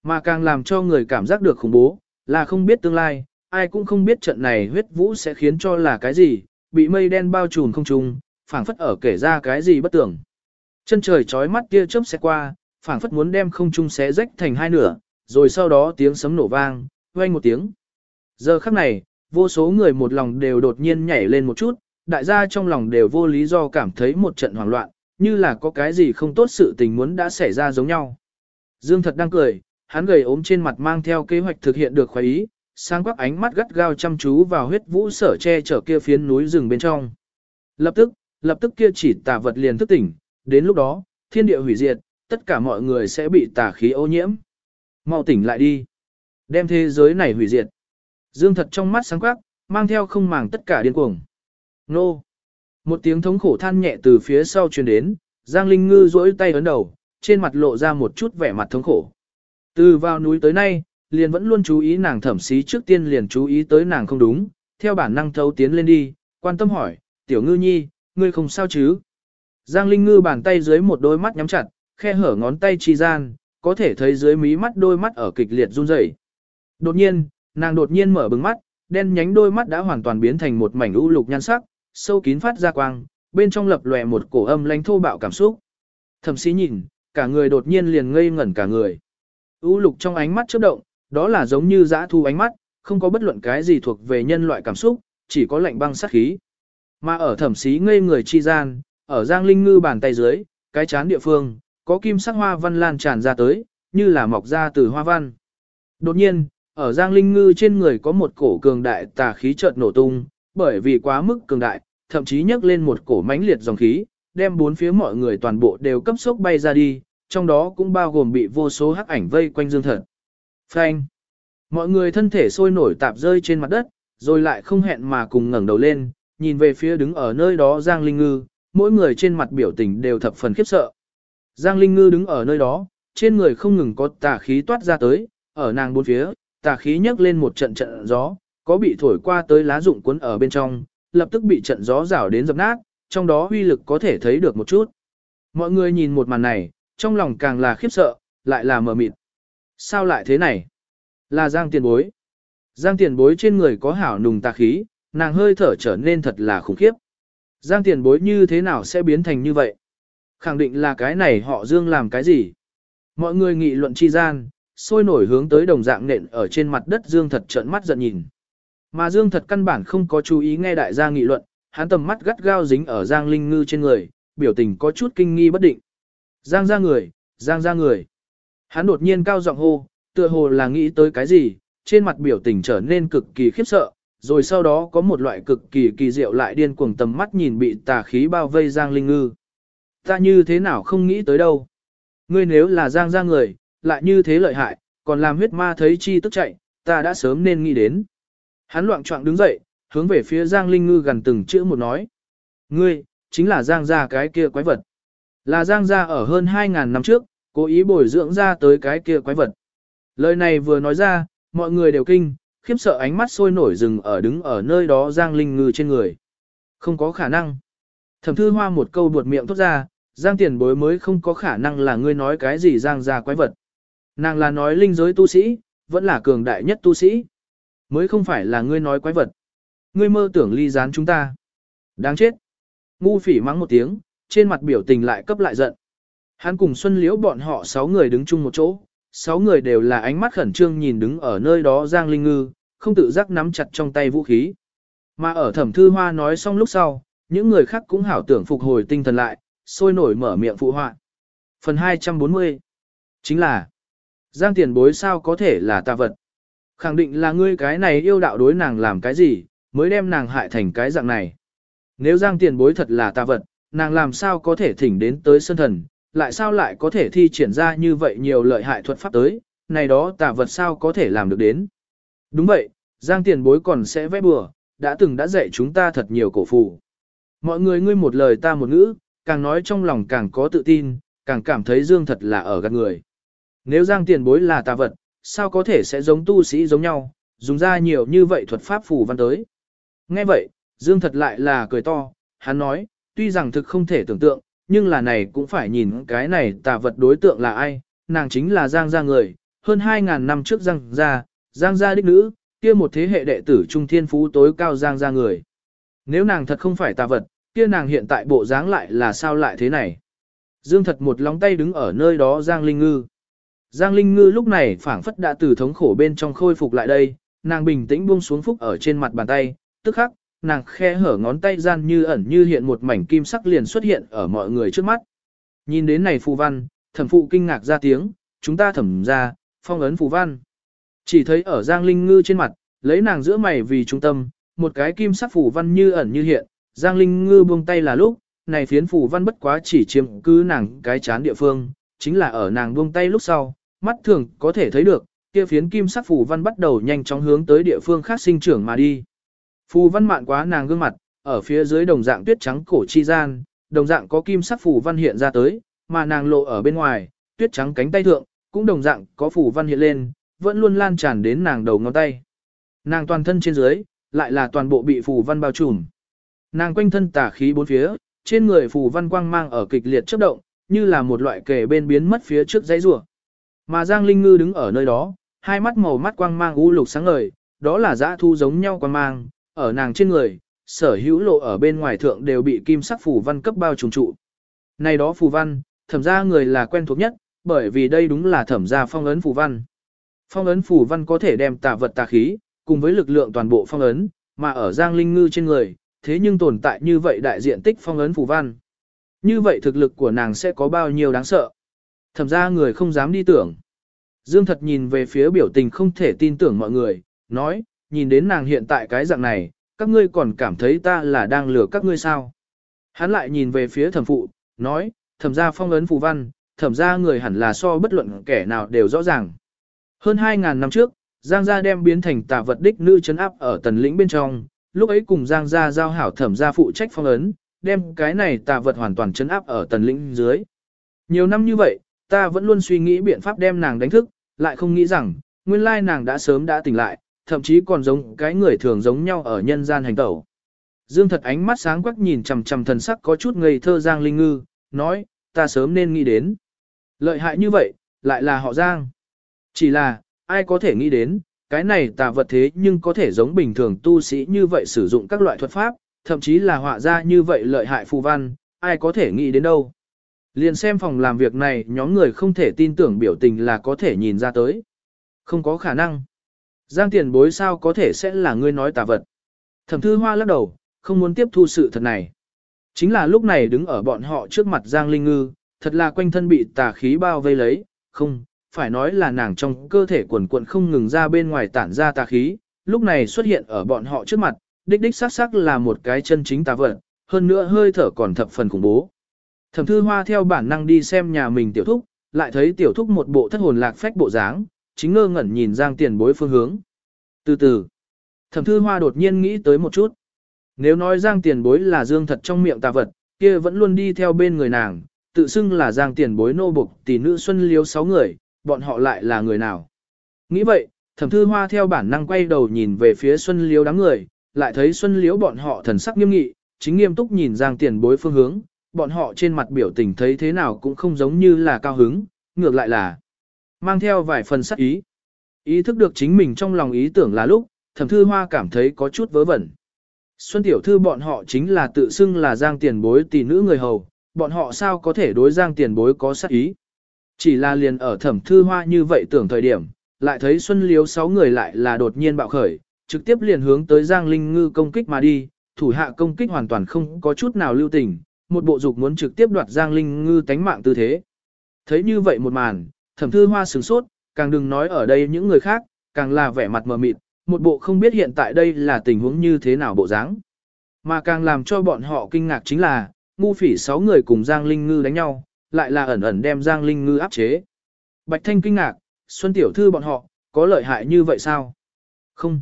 Mà càng làm cho người cảm giác được khủng bố, là không biết tương lai, ai cũng không biết trận này huyết vũ sẽ khiến cho là cái gì, bị mây đen bao trùm không trung, phảng phất ở kể ra cái gì bất tưởng. Chân trời chói mắt tia chớp sẽ qua, phảng phất muốn đem không trung xé rách thành hai nửa, rồi sau đó tiếng sấm nổ vang, vang một tiếng. Giờ khắc này, vô số người một lòng đều đột nhiên nhảy lên một chút, đại gia trong lòng đều vô lý do cảm thấy một trận hoảng loạn, như là có cái gì không tốt sự tình muốn đã xảy ra giống nhau. Dương thật đang cười, hắn gầy ốm trên mặt mang theo kế hoạch thực hiện được khoái ý, sáng quắc ánh mắt gắt gao chăm chú vào huyết vũ sở che chở kia phiến núi rừng bên trong. Lập tức, lập tức kia chỉ tà vật liền thức tỉnh, đến lúc đó, thiên địa hủy diệt, tất cả mọi người sẽ bị tà khí ô nhiễm. Mau tỉnh lại đi. Đem thế giới này hủy diệt. Dương thật trong mắt sáng quắc, mang theo không màng tất cả điên cuồng. Nô. Một tiếng thống khổ than nhẹ từ phía sau truyền đến, Giang Linh Ngư duỗi tay ấn đầu, trên mặt lộ ra một chút vẻ mặt thống khổ. Từ vào núi tới nay, liền vẫn luôn chú ý nàng thẩm xí trước tiên liền chú ý tới nàng không đúng, theo bản năng thấu tiến lên đi, quan tâm hỏi, tiểu ngư nhi, ngươi không sao chứ? Giang Linh Ngư bàn tay dưới một đôi mắt nhắm chặt, khe hở ngón tay chi gian, có thể thấy dưới mí mắt đôi mắt ở kịch liệt run rẩy. Đột nhiên, nàng đột nhiên mở bừng mắt, đen nhánh đôi mắt đã hoàn toàn biến thành một mảnh u lục nhan sắc, sâu kín phát ra quang, bên trong lập lòe một cổ âm lãnh thô bạo cảm xúc. Thẩm sĩ nhìn, cả người đột nhiên liền ngây ngẩn cả người. U lục trong ánh mắt chớp động, đó là giống như dã thu ánh mắt, không có bất luận cái gì thuộc về nhân loại cảm xúc, chỉ có lạnh băng sát khí. Mà ở thẩm sĩ ngây người chi gian, ở Giang Linh Ngư bàn tay dưới, cái chán địa phương, có kim sắc hoa văn lan tràn ra tới, như là mọc ra từ hoa văn. Đột nhiên, ở Giang Linh Ngư trên người có một cổ cường đại tà khí chợt nổ tung, bởi vì quá mức cường đại, thậm chí nhấc lên một cổ mãnh liệt dòng khí, đem bốn phía mọi người toàn bộ đều cấp sốc bay ra đi, trong đó cũng bao gồm bị vô số hắc ảnh vây quanh Dương Thật. Phanh! Mọi người thân thể sôi nổi tạp rơi trên mặt đất, rồi lại không hẹn mà cùng ngẩng đầu lên, nhìn về phía đứng ở nơi đó Giang Linh Ngư, mỗi người trên mặt biểu tình đều thập phần khiếp sợ. Giang Linh Ngư đứng ở nơi đó, trên người không ngừng có tà khí toát ra tới, ở nàng bốn phía, tà khí nhấc lên một trận trận gió, có bị thổi qua tới lá rụng cuốn ở bên trong, lập tức bị trận gió rảo đến dập nát, trong đó huy lực có thể thấy được một chút. Mọi người nhìn một màn này, trong lòng càng là khiếp sợ, lại là mờ mịt. Sao lại thế này? Là Giang tiền bối. Giang tiền bối trên người có hảo nùng tà khí, nàng hơi thở trở nên thật là khủng khiếp. Giang tiền bối như thế nào sẽ biến thành như vậy? Khẳng định là cái này họ Dương làm cái gì? Mọi người nghị luận chi gian, sôi nổi hướng tới đồng dạng nện ở trên mặt đất Dương thật trợn mắt giận nhìn. Mà Dương thật căn bản không có chú ý nghe đại gia nghị luận, hắn tầm mắt gắt gao dính ở Giang Linh Ngư trên người, biểu tình có chút kinh nghi bất định. Giang ra người, Giang ra người. Hắn đột nhiên cao giọng hô, tựa hồ là nghĩ tới cái gì, trên mặt biểu tình trở nên cực kỳ khiếp sợ, rồi sau đó có một loại cực kỳ kỳ diệu lại điên cuồng tầm mắt nhìn bị tà khí bao vây Giang Linh Ngư. Ta như thế nào không nghĩ tới đâu. Ngươi nếu là Giang ra người, lại như thế lợi hại, còn làm huyết ma thấy chi tức chạy, ta đã sớm nên nghĩ đến. Hắn loạn trọng đứng dậy, hướng về phía Giang Linh Ngư gần từng chữ một nói. Ngươi, chính là Giang gia cái kia quái vật. Là Giang gia ở hơn 2.000 năm trước, cố ý bồi dưỡng ra tới cái kia quái vật. Lời này vừa nói ra, mọi người đều kinh, khiếp sợ ánh mắt sôi nổi rừng ở đứng ở nơi đó Giang Linh Ngư trên người. Không có khả năng. Thẩm thư hoa một câu buột miệng thốt ra, Giang tiền bối mới không có khả năng là ngươi nói cái gì Giang gia quái vật. Nàng là nói linh giới tu sĩ, vẫn là cường đại nhất tu sĩ. Mới không phải là ngươi nói quái vật. Ngươi mơ tưởng ly gián chúng ta. Đáng chết. Ngu phỉ mắng một tiếng, trên mặt biểu tình lại cấp lại giận. Hắn cùng Xuân Liễu bọn họ sáu người đứng chung một chỗ, sáu người đều là ánh mắt khẩn trương nhìn đứng ở nơi đó Giang Linh Ngư, không tự giác nắm chặt trong tay vũ khí. Mà ở thẩm thư hoa nói xong lúc sau, những người khác cũng hảo tưởng phục hồi tinh thần lại, sôi nổi mở miệng phụ họa. Phần 240 Chính là Giang tiền bối sao có thể là tà vật? Khẳng định là ngươi cái này yêu đạo đối nàng làm cái gì, mới đem nàng hại thành cái dạng này. Nếu Giang tiền bối thật là tà vật, nàng làm sao có thể thỉnh đến tới sơn thần, lại sao lại có thể thi triển ra như vậy nhiều lợi hại thuật pháp tới, này đó tà vật sao có thể làm được đến. Đúng vậy, Giang tiền bối còn sẽ vẽ bừa, đã từng đã dạy chúng ta thật nhiều cổ phù. Mọi người ngươi một lời ta một ngữ, càng nói trong lòng càng có tự tin, càng cảm thấy Dương thật là ở gần người. Nếu Giang tiền bối là tà vật, sao có thể sẽ giống tu sĩ giống nhau, dùng ra nhiều như vậy thuật pháp phù văn tới. Nghe vậy, Dương thật lại là cười to, hắn nói, tuy rằng thực không thể tưởng tượng, nhưng là này cũng phải nhìn cái này tà vật đối tượng là ai, nàng chính là Giang gia người, hơn 2.000 năm trước Giang gia, Giang gia đích nữ, kia một thế hệ đệ tử trung thiên phú tối cao Giang gia người. Nếu nàng thật không phải tà vật, kia nàng hiện tại bộ dáng lại là sao lại thế này. Dương thật một lóng tay đứng ở nơi đó Giang Linh Ngư. Giang Linh Ngư lúc này phảng phất đã từ thống khổ bên trong khôi phục lại đây, nàng bình tĩnh buông xuống phúc ở trên mặt bàn tay, tức khắc, nàng khe hở ngón tay gian như ẩn như hiện một mảnh kim sắc liền xuất hiện ở mọi người trước mắt. Nhìn đến này phù văn, thẩm phụ kinh ngạc ra tiếng, chúng ta thẩm ra, phong ấn phù văn. Chỉ thấy ở Giang Linh Ngư trên mặt, lấy nàng giữa mày vì trung tâm, một cái kim sắc phù văn như ẩn như hiện, Giang Linh Ngư buông tay là lúc, này phiến phù văn bất quá chỉ chiếm cứ nàng cái chán địa phương, chính là ở nàng buông tay lúc sau, mắt thường có thể thấy được, kia phiến kim sắc phù văn bắt đầu nhanh chóng hướng tới địa phương khác sinh trưởng mà đi. Phù văn mạn quá nàng gương mặt, ở phía dưới đồng dạng tuyết trắng cổ chi gian, đồng dạng có kim sắc phù văn hiện ra tới, mà nàng lộ ở bên ngoài, tuyết trắng cánh tay thượng, cũng đồng dạng có phù văn hiện lên, vẫn luôn lan tràn đến nàng đầu ngón tay. Nàng toàn thân trên dưới, lại là toàn bộ bị phù văn bao trùm. Nàng quanh thân tả khí bốn phía, trên người phù văn quang mang ở kịch liệt chớp động, như là một loại kề bên biến mất phía trước dãy rùa. Mà Giang Linh Ngư đứng ở nơi đó, hai mắt màu mắt quang mang u lục sáng ngời, đó là dã thu giống nhau quang mang, ở nàng trên người, sở hữu lộ ở bên ngoài thượng đều bị kim sắc phù văn cấp bao trùng trụ. Này đó phù văn, thẩm ra người là quen thuộc nhất, bởi vì đây đúng là thẩm ra phong ấn phù văn. Phong ấn phù văn có thể đem tà vật tà khí, cùng với lực lượng toàn bộ phong ấn, mà ở Giang Linh Ngư trên người, thế nhưng tồn tại như vậy đại diện tích phong ấn phù văn. Như vậy thực lực của nàng sẽ có bao nhiêu đáng sợ. Thẩm ra người không dám đi tưởng. Dương thật nhìn về phía biểu tình không thể tin tưởng mọi người, nói, nhìn đến nàng hiện tại cái dạng này, các ngươi còn cảm thấy ta là đang lừa các ngươi sao. Hắn lại nhìn về phía thẩm phụ, nói, thẩm ra phong ấn phù văn, thẩm ra người hẳn là so bất luận kẻ nào đều rõ ràng. Hơn 2.000 năm trước, Giang gia đem biến thành tà vật đích nữ chấn áp ở tần lĩnh bên trong, lúc ấy cùng Giang gia giao hảo thẩm gia phụ trách phong ấn, đem cái này tà vật hoàn toàn chấn áp ở tần lĩnh dưới. Nhiều năm như vậy, ta vẫn luôn suy nghĩ biện pháp đem nàng đánh thức, lại không nghĩ rằng, nguyên lai nàng đã sớm đã tỉnh lại, thậm chí còn giống cái người thường giống nhau ở nhân gian hành tẩu. Dương thật ánh mắt sáng quắc nhìn chằm chằm thần sắc có chút ngây thơ Giang Linh Ngư, nói, ta sớm nên nghĩ đến. Lợi hại như vậy, lại là họ Giang. Chỉ là, ai có thể nghĩ đến, cái này tà vật thế nhưng có thể giống bình thường tu sĩ như vậy sử dụng các loại thuật pháp, thậm chí là họa ra như vậy lợi hại phù văn, ai có thể nghĩ đến đâu. Liền xem phòng làm việc này nhóm người không thể tin tưởng biểu tình là có thể nhìn ra tới. Không có khả năng. Giang tiền bối sao có thể sẽ là ngươi nói tà vật. Thẩm thư hoa lắc đầu, không muốn tiếp thu sự thật này. Chính là lúc này đứng ở bọn họ trước mặt Giang Linh Ngư, thật là quanh thân bị tà khí bao vây lấy, không, phải nói là nàng trong cơ thể quần cuộn không ngừng ra bên ngoài tản ra tà khí, lúc này xuất hiện ở bọn họ trước mặt, đích đích sắc sắc là một cái chân chính tà vật, hơn nữa hơi thở còn thập phần khủng bố. Thẩm thư hoa theo bản năng đi xem nhà mình tiểu thúc, lại thấy tiểu thúc một bộ thất hồn lạc phách bộ dáng, chính ngơ ngẩn nhìn giang tiền bối phương hướng. Từ từ, thẩm thư hoa đột nhiên nghĩ tới một chút. Nếu nói giang tiền bối là dương thật trong miệng tà vật, kia vẫn luôn đi theo bên người nàng, tự xưng là giang tiền bối nô bục tỷ nữ xuân liếu sáu người, bọn họ lại là người nào. Nghĩ vậy, thẩm thư hoa theo bản năng quay đầu nhìn về phía xuân liếu đám người, lại thấy xuân liếu bọn họ thần sắc nghiêm nghị, chính nghiêm túc nhìn giang tiền bối phương hướng, bọn họ trên mặt biểu tình thấy thế nào cũng không giống như là cao hứng, ngược lại là mang theo vài phần sắc ý. Ý thức được chính mình trong lòng ý tưởng là lúc, thẩm thư hoa cảm thấy có chút vớ vẩn. Xuân tiểu thư bọn họ chính là tự xưng là giang tiền bối tỷ nữ người hầu, bọn họ sao có thể đối giang tiền bối có sắc ý. Chỉ là liền ở thẩm thư hoa như vậy tưởng thời điểm, lại thấy Xuân Liếu sáu người lại là đột nhiên bạo khởi, trực tiếp liền hướng tới Giang Linh Ngư công kích mà đi, thủ hạ công kích hoàn toàn không có chút nào lưu tình, một bộ dục muốn trực tiếp đoạt Giang Linh Ngư tánh mạng tư thế. Thấy như vậy một màn, thẩm thư hoa sửng sốt, càng đừng nói ở đây những người khác, càng là vẻ mặt mờ mịt, một bộ không biết hiện tại đây là tình huống như thế nào bộ dáng. Mà càng làm cho bọn họ kinh ngạc chính là, ngu phỉ sáu người cùng Giang Linh Ngư đánh nhau, lại là ẩn ẩn đem Giang Linh Ngư áp chế. Bạch Thanh kinh ngạc, Xuân Tiểu Thư bọn họ, có lợi hại như vậy sao? Không.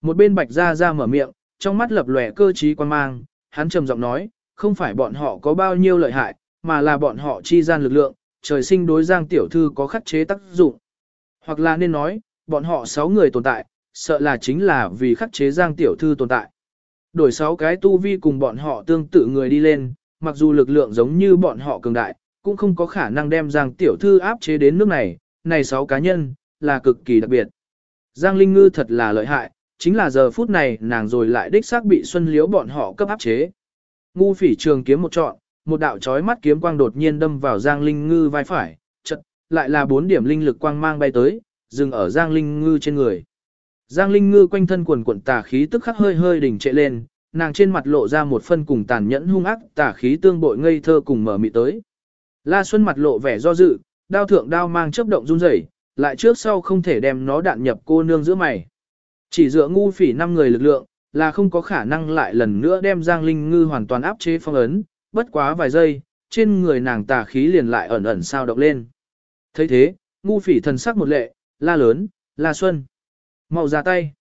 Một bên Bạch Gia Gia mở miệng, trong mắt lập lòe cơ trí quan mang, hắn trầm giọng nói, không phải bọn họ có bao nhiêu lợi hại, mà là bọn họ chi gian lực lượng, trời sinh đối Giang Tiểu Thư có khắc chế tác dụng. Hoặc là nên nói, bọn họ sáu người tồn tại, sợ là chính là vì khắc chế Giang Tiểu Thư tồn tại. Đổi sáu cái tu vi cùng bọn họ tương tự người đi lên, mặc dù lực lượng giống như bọn họ cường đại, cũng không có khả năng đem Giang Tiểu Thư áp chế đến nước này, này sáu cá nhân, là cực kỳ đặc biệt. Giang Linh Ngư thật là lợi hại, chính là giờ phút này nàng rồi lại đích xác bị Xuân liễu bọn họ cấp áp chế. Ngu phỉ trường kiếm một trọn, một đạo chói mắt kiếm quang đột nhiên đâm vào Giang Linh Ngư vai phải, chật, lại là bốn điểm linh lực quang mang bay tới, dừng ở Giang Linh Ngư trên người. Giang Linh Ngư quanh thân quần quần tà khí tức khắc hơi hơi đỉnh trệ lên, nàng trên mặt lộ ra một phân cùng tàn nhẫn hung ác tà khí tương bội ngây thơ cùng mở mị tới. La Xuân mặt lộ vẻ do dự, đao thượng đao mang chớp động run rẩy, lại trước sau không thể đem nó đạn nhập cô nương giữa mày. Chỉ dựa ngu phỉ năm người lực lượng, là không có khả năng lại lần nữa đem Giang Linh Ngư hoàn toàn áp chế phong ấn, bất quá vài giây, trên người nàng tà khí liền lại ẩn ẩn sao động lên. thấy thế, ngu phỉ thần sắc một lệ, la lớn, la xuân. mau ra tay.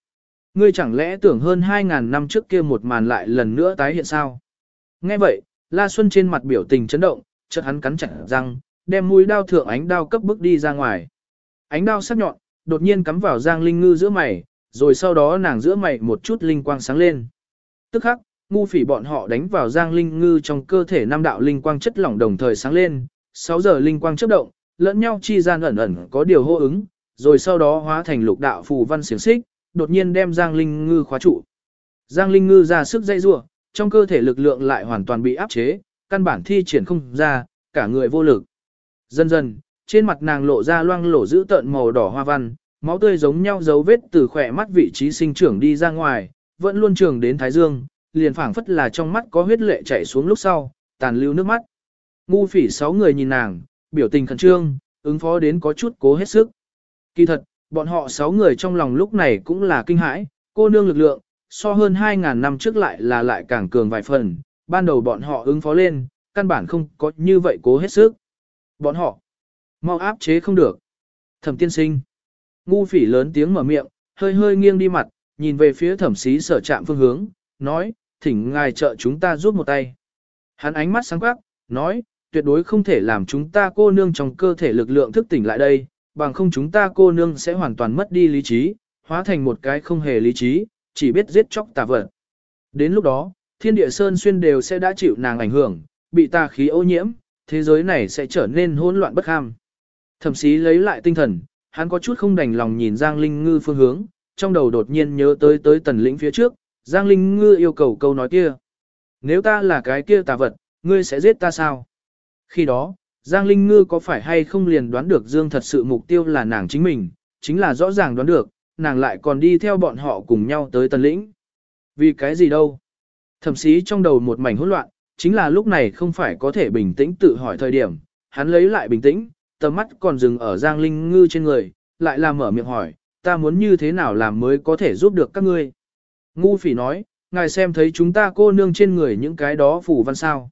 Ngươi chẳng lẽ tưởng hơn 2.000 năm trước kia một màn lại lần nữa tái hiện sao? Nghe vậy, La Xuân trên mặt biểu tình chấn động, chợt hắn cắn chặt răng, đem mũi đao thượng ánh đao cấp bước đi ra ngoài. Ánh đao sắc nhọn, đột nhiên cắm vào Giang Linh Ngư giữa mày, rồi sau đó nàng giữa mày một chút linh quang sáng lên. Tức khắc, ngu phỉ bọn họ đánh vào Giang Linh Ngư trong cơ thể năm đạo linh quang chất lỏng đồng thời sáng lên, 6 giờ linh quang chớp động, lẫn nhau chi gian ẩn ẩn có điều hô ứng, rồi sau đó hóa thành lục đạo phù văn xiềng xích, đột nhiên đem Giang Linh Ngư khóa trụ. Giang Linh Ngư ra sức dây rua, trong cơ thể lực lượng lại hoàn toàn bị áp chế, căn bản thi triển không ra, cả người vô lực. Dần dần, trên mặt nàng lộ ra loang lổ giữ tợn màu đỏ hoa văn, máu tươi giống nhau dấu vết từ khỏe mắt vị trí sinh trưởng đi ra ngoài, vẫn luôn trường đến thái dương, liền phảng phất là trong mắt có huyết lệ chảy xuống lúc sau, tàn lưu nước mắt. Ngu phỉ sáu người nhìn nàng, biểu tình khẩn trương, ứng phó đến có chút cố hết sức. Kỳ thật, bọn họ sáu người trong lòng lúc này cũng là kinh hãi, cô nương lực lượng, so hơn 2.000 năm trước lại là lại càng cường vài phần, ban đầu bọn họ ứng phó lên, căn bản không có như vậy cố hết sức. Bọn họ, mau áp chế không được. Thẩm tiên sinh, ngu phỉ lớn tiếng mở miệng, hơi hơi nghiêng đi mặt, nhìn về phía thẩm sĩ sở trạm phương hướng, nói, thỉnh ngài trợ chúng ta giúp một tay. Hắn ánh mắt sáng quắc, nói, tuyệt đối không thể làm chúng ta cô nương trong cơ thể lực lượng thức tỉnh lại đây, bằng không chúng ta cô nương sẽ hoàn toàn mất đi lý trí, hóa thành một cái không hề lý trí, chỉ biết giết chóc tà vật. Đến lúc đó, thiên địa sơn xuyên đều sẽ đã chịu nàng ảnh hưởng, bị tà khí ô nhiễm, thế giới này sẽ trở nên hỗn loạn bất ham. Thậm chí lấy lại tinh thần, hắn có chút không đành lòng nhìn Giang Linh Ngư phương hướng, trong đầu đột nhiên nhớ tới tới tần lĩnh phía trước, Giang Linh Ngư yêu cầu câu nói kia. Nếu ta là cái kia tà vật, ngươi sẽ giết ta sao? Khi đó, Giang Linh Ngư có phải hay không liền đoán được Dương thật sự mục tiêu là nàng chính mình, chính là rõ ràng đoán được, nàng lại còn đi theo bọn họ cùng nhau tới tần lĩnh. Vì cái gì đâu? Thậm chí trong đầu một mảnh hỗn loạn, chính là lúc này không phải có thể bình tĩnh tự hỏi thời điểm, hắn lấy lại bình tĩnh, tầm mắt còn dừng ở Giang Linh Ngư trên người, lại làm mở miệng hỏi, ta muốn như thế nào làm mới có thể giúp được các ngươi. Ngu phỉ nói, ngài xem thấy chúng ta cô nương trên người những cái đó phủ văn sao.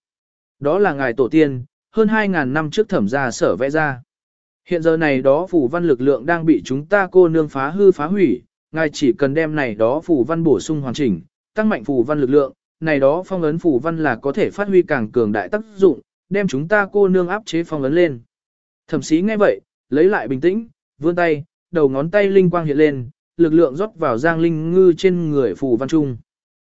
Đó là ngài tổ tiên, hơn 2.000 năm trước thẩm gia sở vẽ ra. Hiện giờ này đó phủ văn lực lượng đang bị chúng ta cô nương phá hư phá hủy, ngài chỉ cần đem này đó phủ văn bổ sung hoàn chỉnh, tăng mạnh phủ văn lực lượng, này đó phong ấn phủ văn là có thể phát huy càng cường đại tác dụng, đem chúng ta cô nương áp chế phong ấn lên. Thẩm sĩ nghe vậy, lấy lại bình tĩnh, vươn tay, đầu ngón tay linh quang hiện lên, lực lượng rót vào Giang Linh Ngư trên người phù văn trung.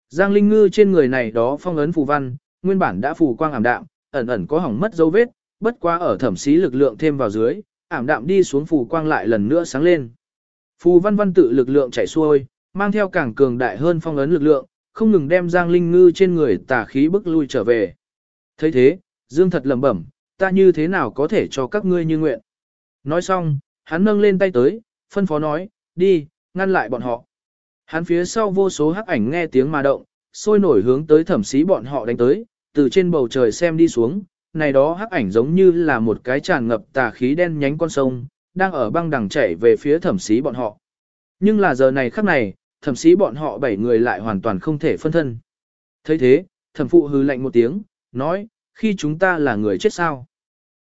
Giang Linh Ngư trên người này đó phong ấn phù văn, nguyên bản đã phù quang ảm đạm, ẩn ẩn có hỏng mất dấu vết, bất quá ở thẩm sĩ lực lượng thêm vào dưới, ảm đạm đi xuống phù quang lại lần nữa sáng lên. Phù văn văn tự lực lượng chảy xuôi, mang theo càng cường đại hơn phong ấn lực lượng, không ngừng đem Giang Linh Ngư trên người tà khí bức lui trở về. thấy thế, Dương thật lẩm bẩm, ta như thế nào có thể cho các ngươi như nguyện. Nói xong, hắn nâng lên tay tới, phân phó nói, đi, ngăn lại bọn họ. Hắn phía sau vô số hắc ảnh nghe tiếng mà động, sôi nổi hướng tới thẩm sĩ bọn họ đánh tới, từ trên bầu trời xem đi xuống, này đó hắc ảnh giống như là một cái tràn ngập tà khí đen nhánh con sông, đang ở băng đằng chảy về phía thẩm sĩ bọn họ. Nhưng là giờ này khắc này, thẩm sĩ bọn họ bảy người lại hoàn toàn không thể phân thân. thấy thế, thẩm phụ hư lạnh một tiếng, nói, khi chúng ta là người chết sao?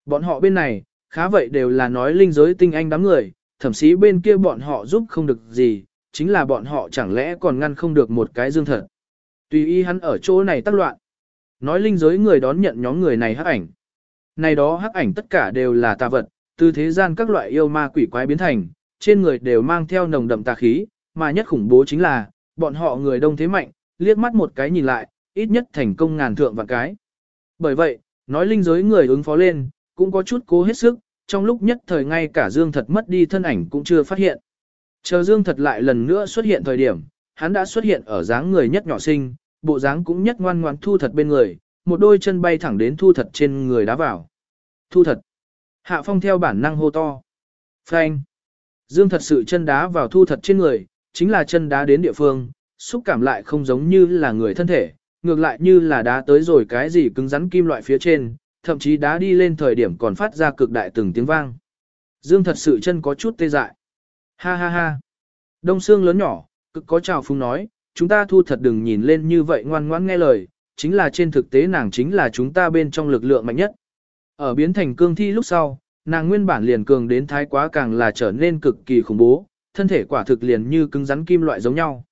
Bọn họ bên này, khá vậy đều là nói linh giới tinh anh đám người, thậm chí bên kia bọn họ giúp không được gì, chính là bọn họ chẳng lẽ còn ngăn không được một cái dương thật. Tùy y hắn ở chỗ này tác loạn. Nói linh giới người đón nhận nhóm người này hắc ảnh. Này đó hắc ảnh tất cả đều là tà vật, từ thế gian các loại yêu ma quỷ quái biến thành, trên người đều mang theo nồng đậm tà khí, mà nhất khủng bố chính là, bọn họ người đông thế mạnh, liếc mắt một cái nhìn lại, ít nhất thành công ngàn thượng vạn cái. Bởi vậy, nói linh giới người ứng phó lên, cũng có chút cố hết sức, trong lúc nhất thời ngay cả Dương Thật mất đi thân ảnh cũng chưa phát hiện. Chờ Dương Thật lại lần nữa xuất hiện thời điểm, hắn đã xuất hiện ở dáng người nhất nhỏ sinh, bộ dáng cũng nhất ngoan ngoãn thu thật bên người, một đôi chân bay thẳng đến thu thật trên người đá vào. Thu thật. Hạ Phong theo bản năng hô to. Phanh. Dương thật sự chân đá vào thu thật trên người, chính là chân đá đến địa phương, xúc cảm lại không giống như là người thân thể, ngược lại như là đá tới rồi cái gì cứng rắn kim loại phía trên, thậm chí đá đi lên thời điểm còn phát ra cực đại từng tiếng vang. Dương thật sự chân có chút tê dại. Ha ha ha. Đông xương lớn nhỏ, cực có chào phúng nói, chúng ta thu thật đừng nhìn lên như vậy ngoan ngoãn nghe lời, chính là trên thực tế nàng chính là chúng ta bên trong lực lượng mạnh nhất. Ở biến thành cương thi lúc sau, nàng nguyên bản liền cường đến thái quá càng là trở nên cực kỳ khủng bố, thân thể quả thực liền như cứng rắn kim loại giống nhau.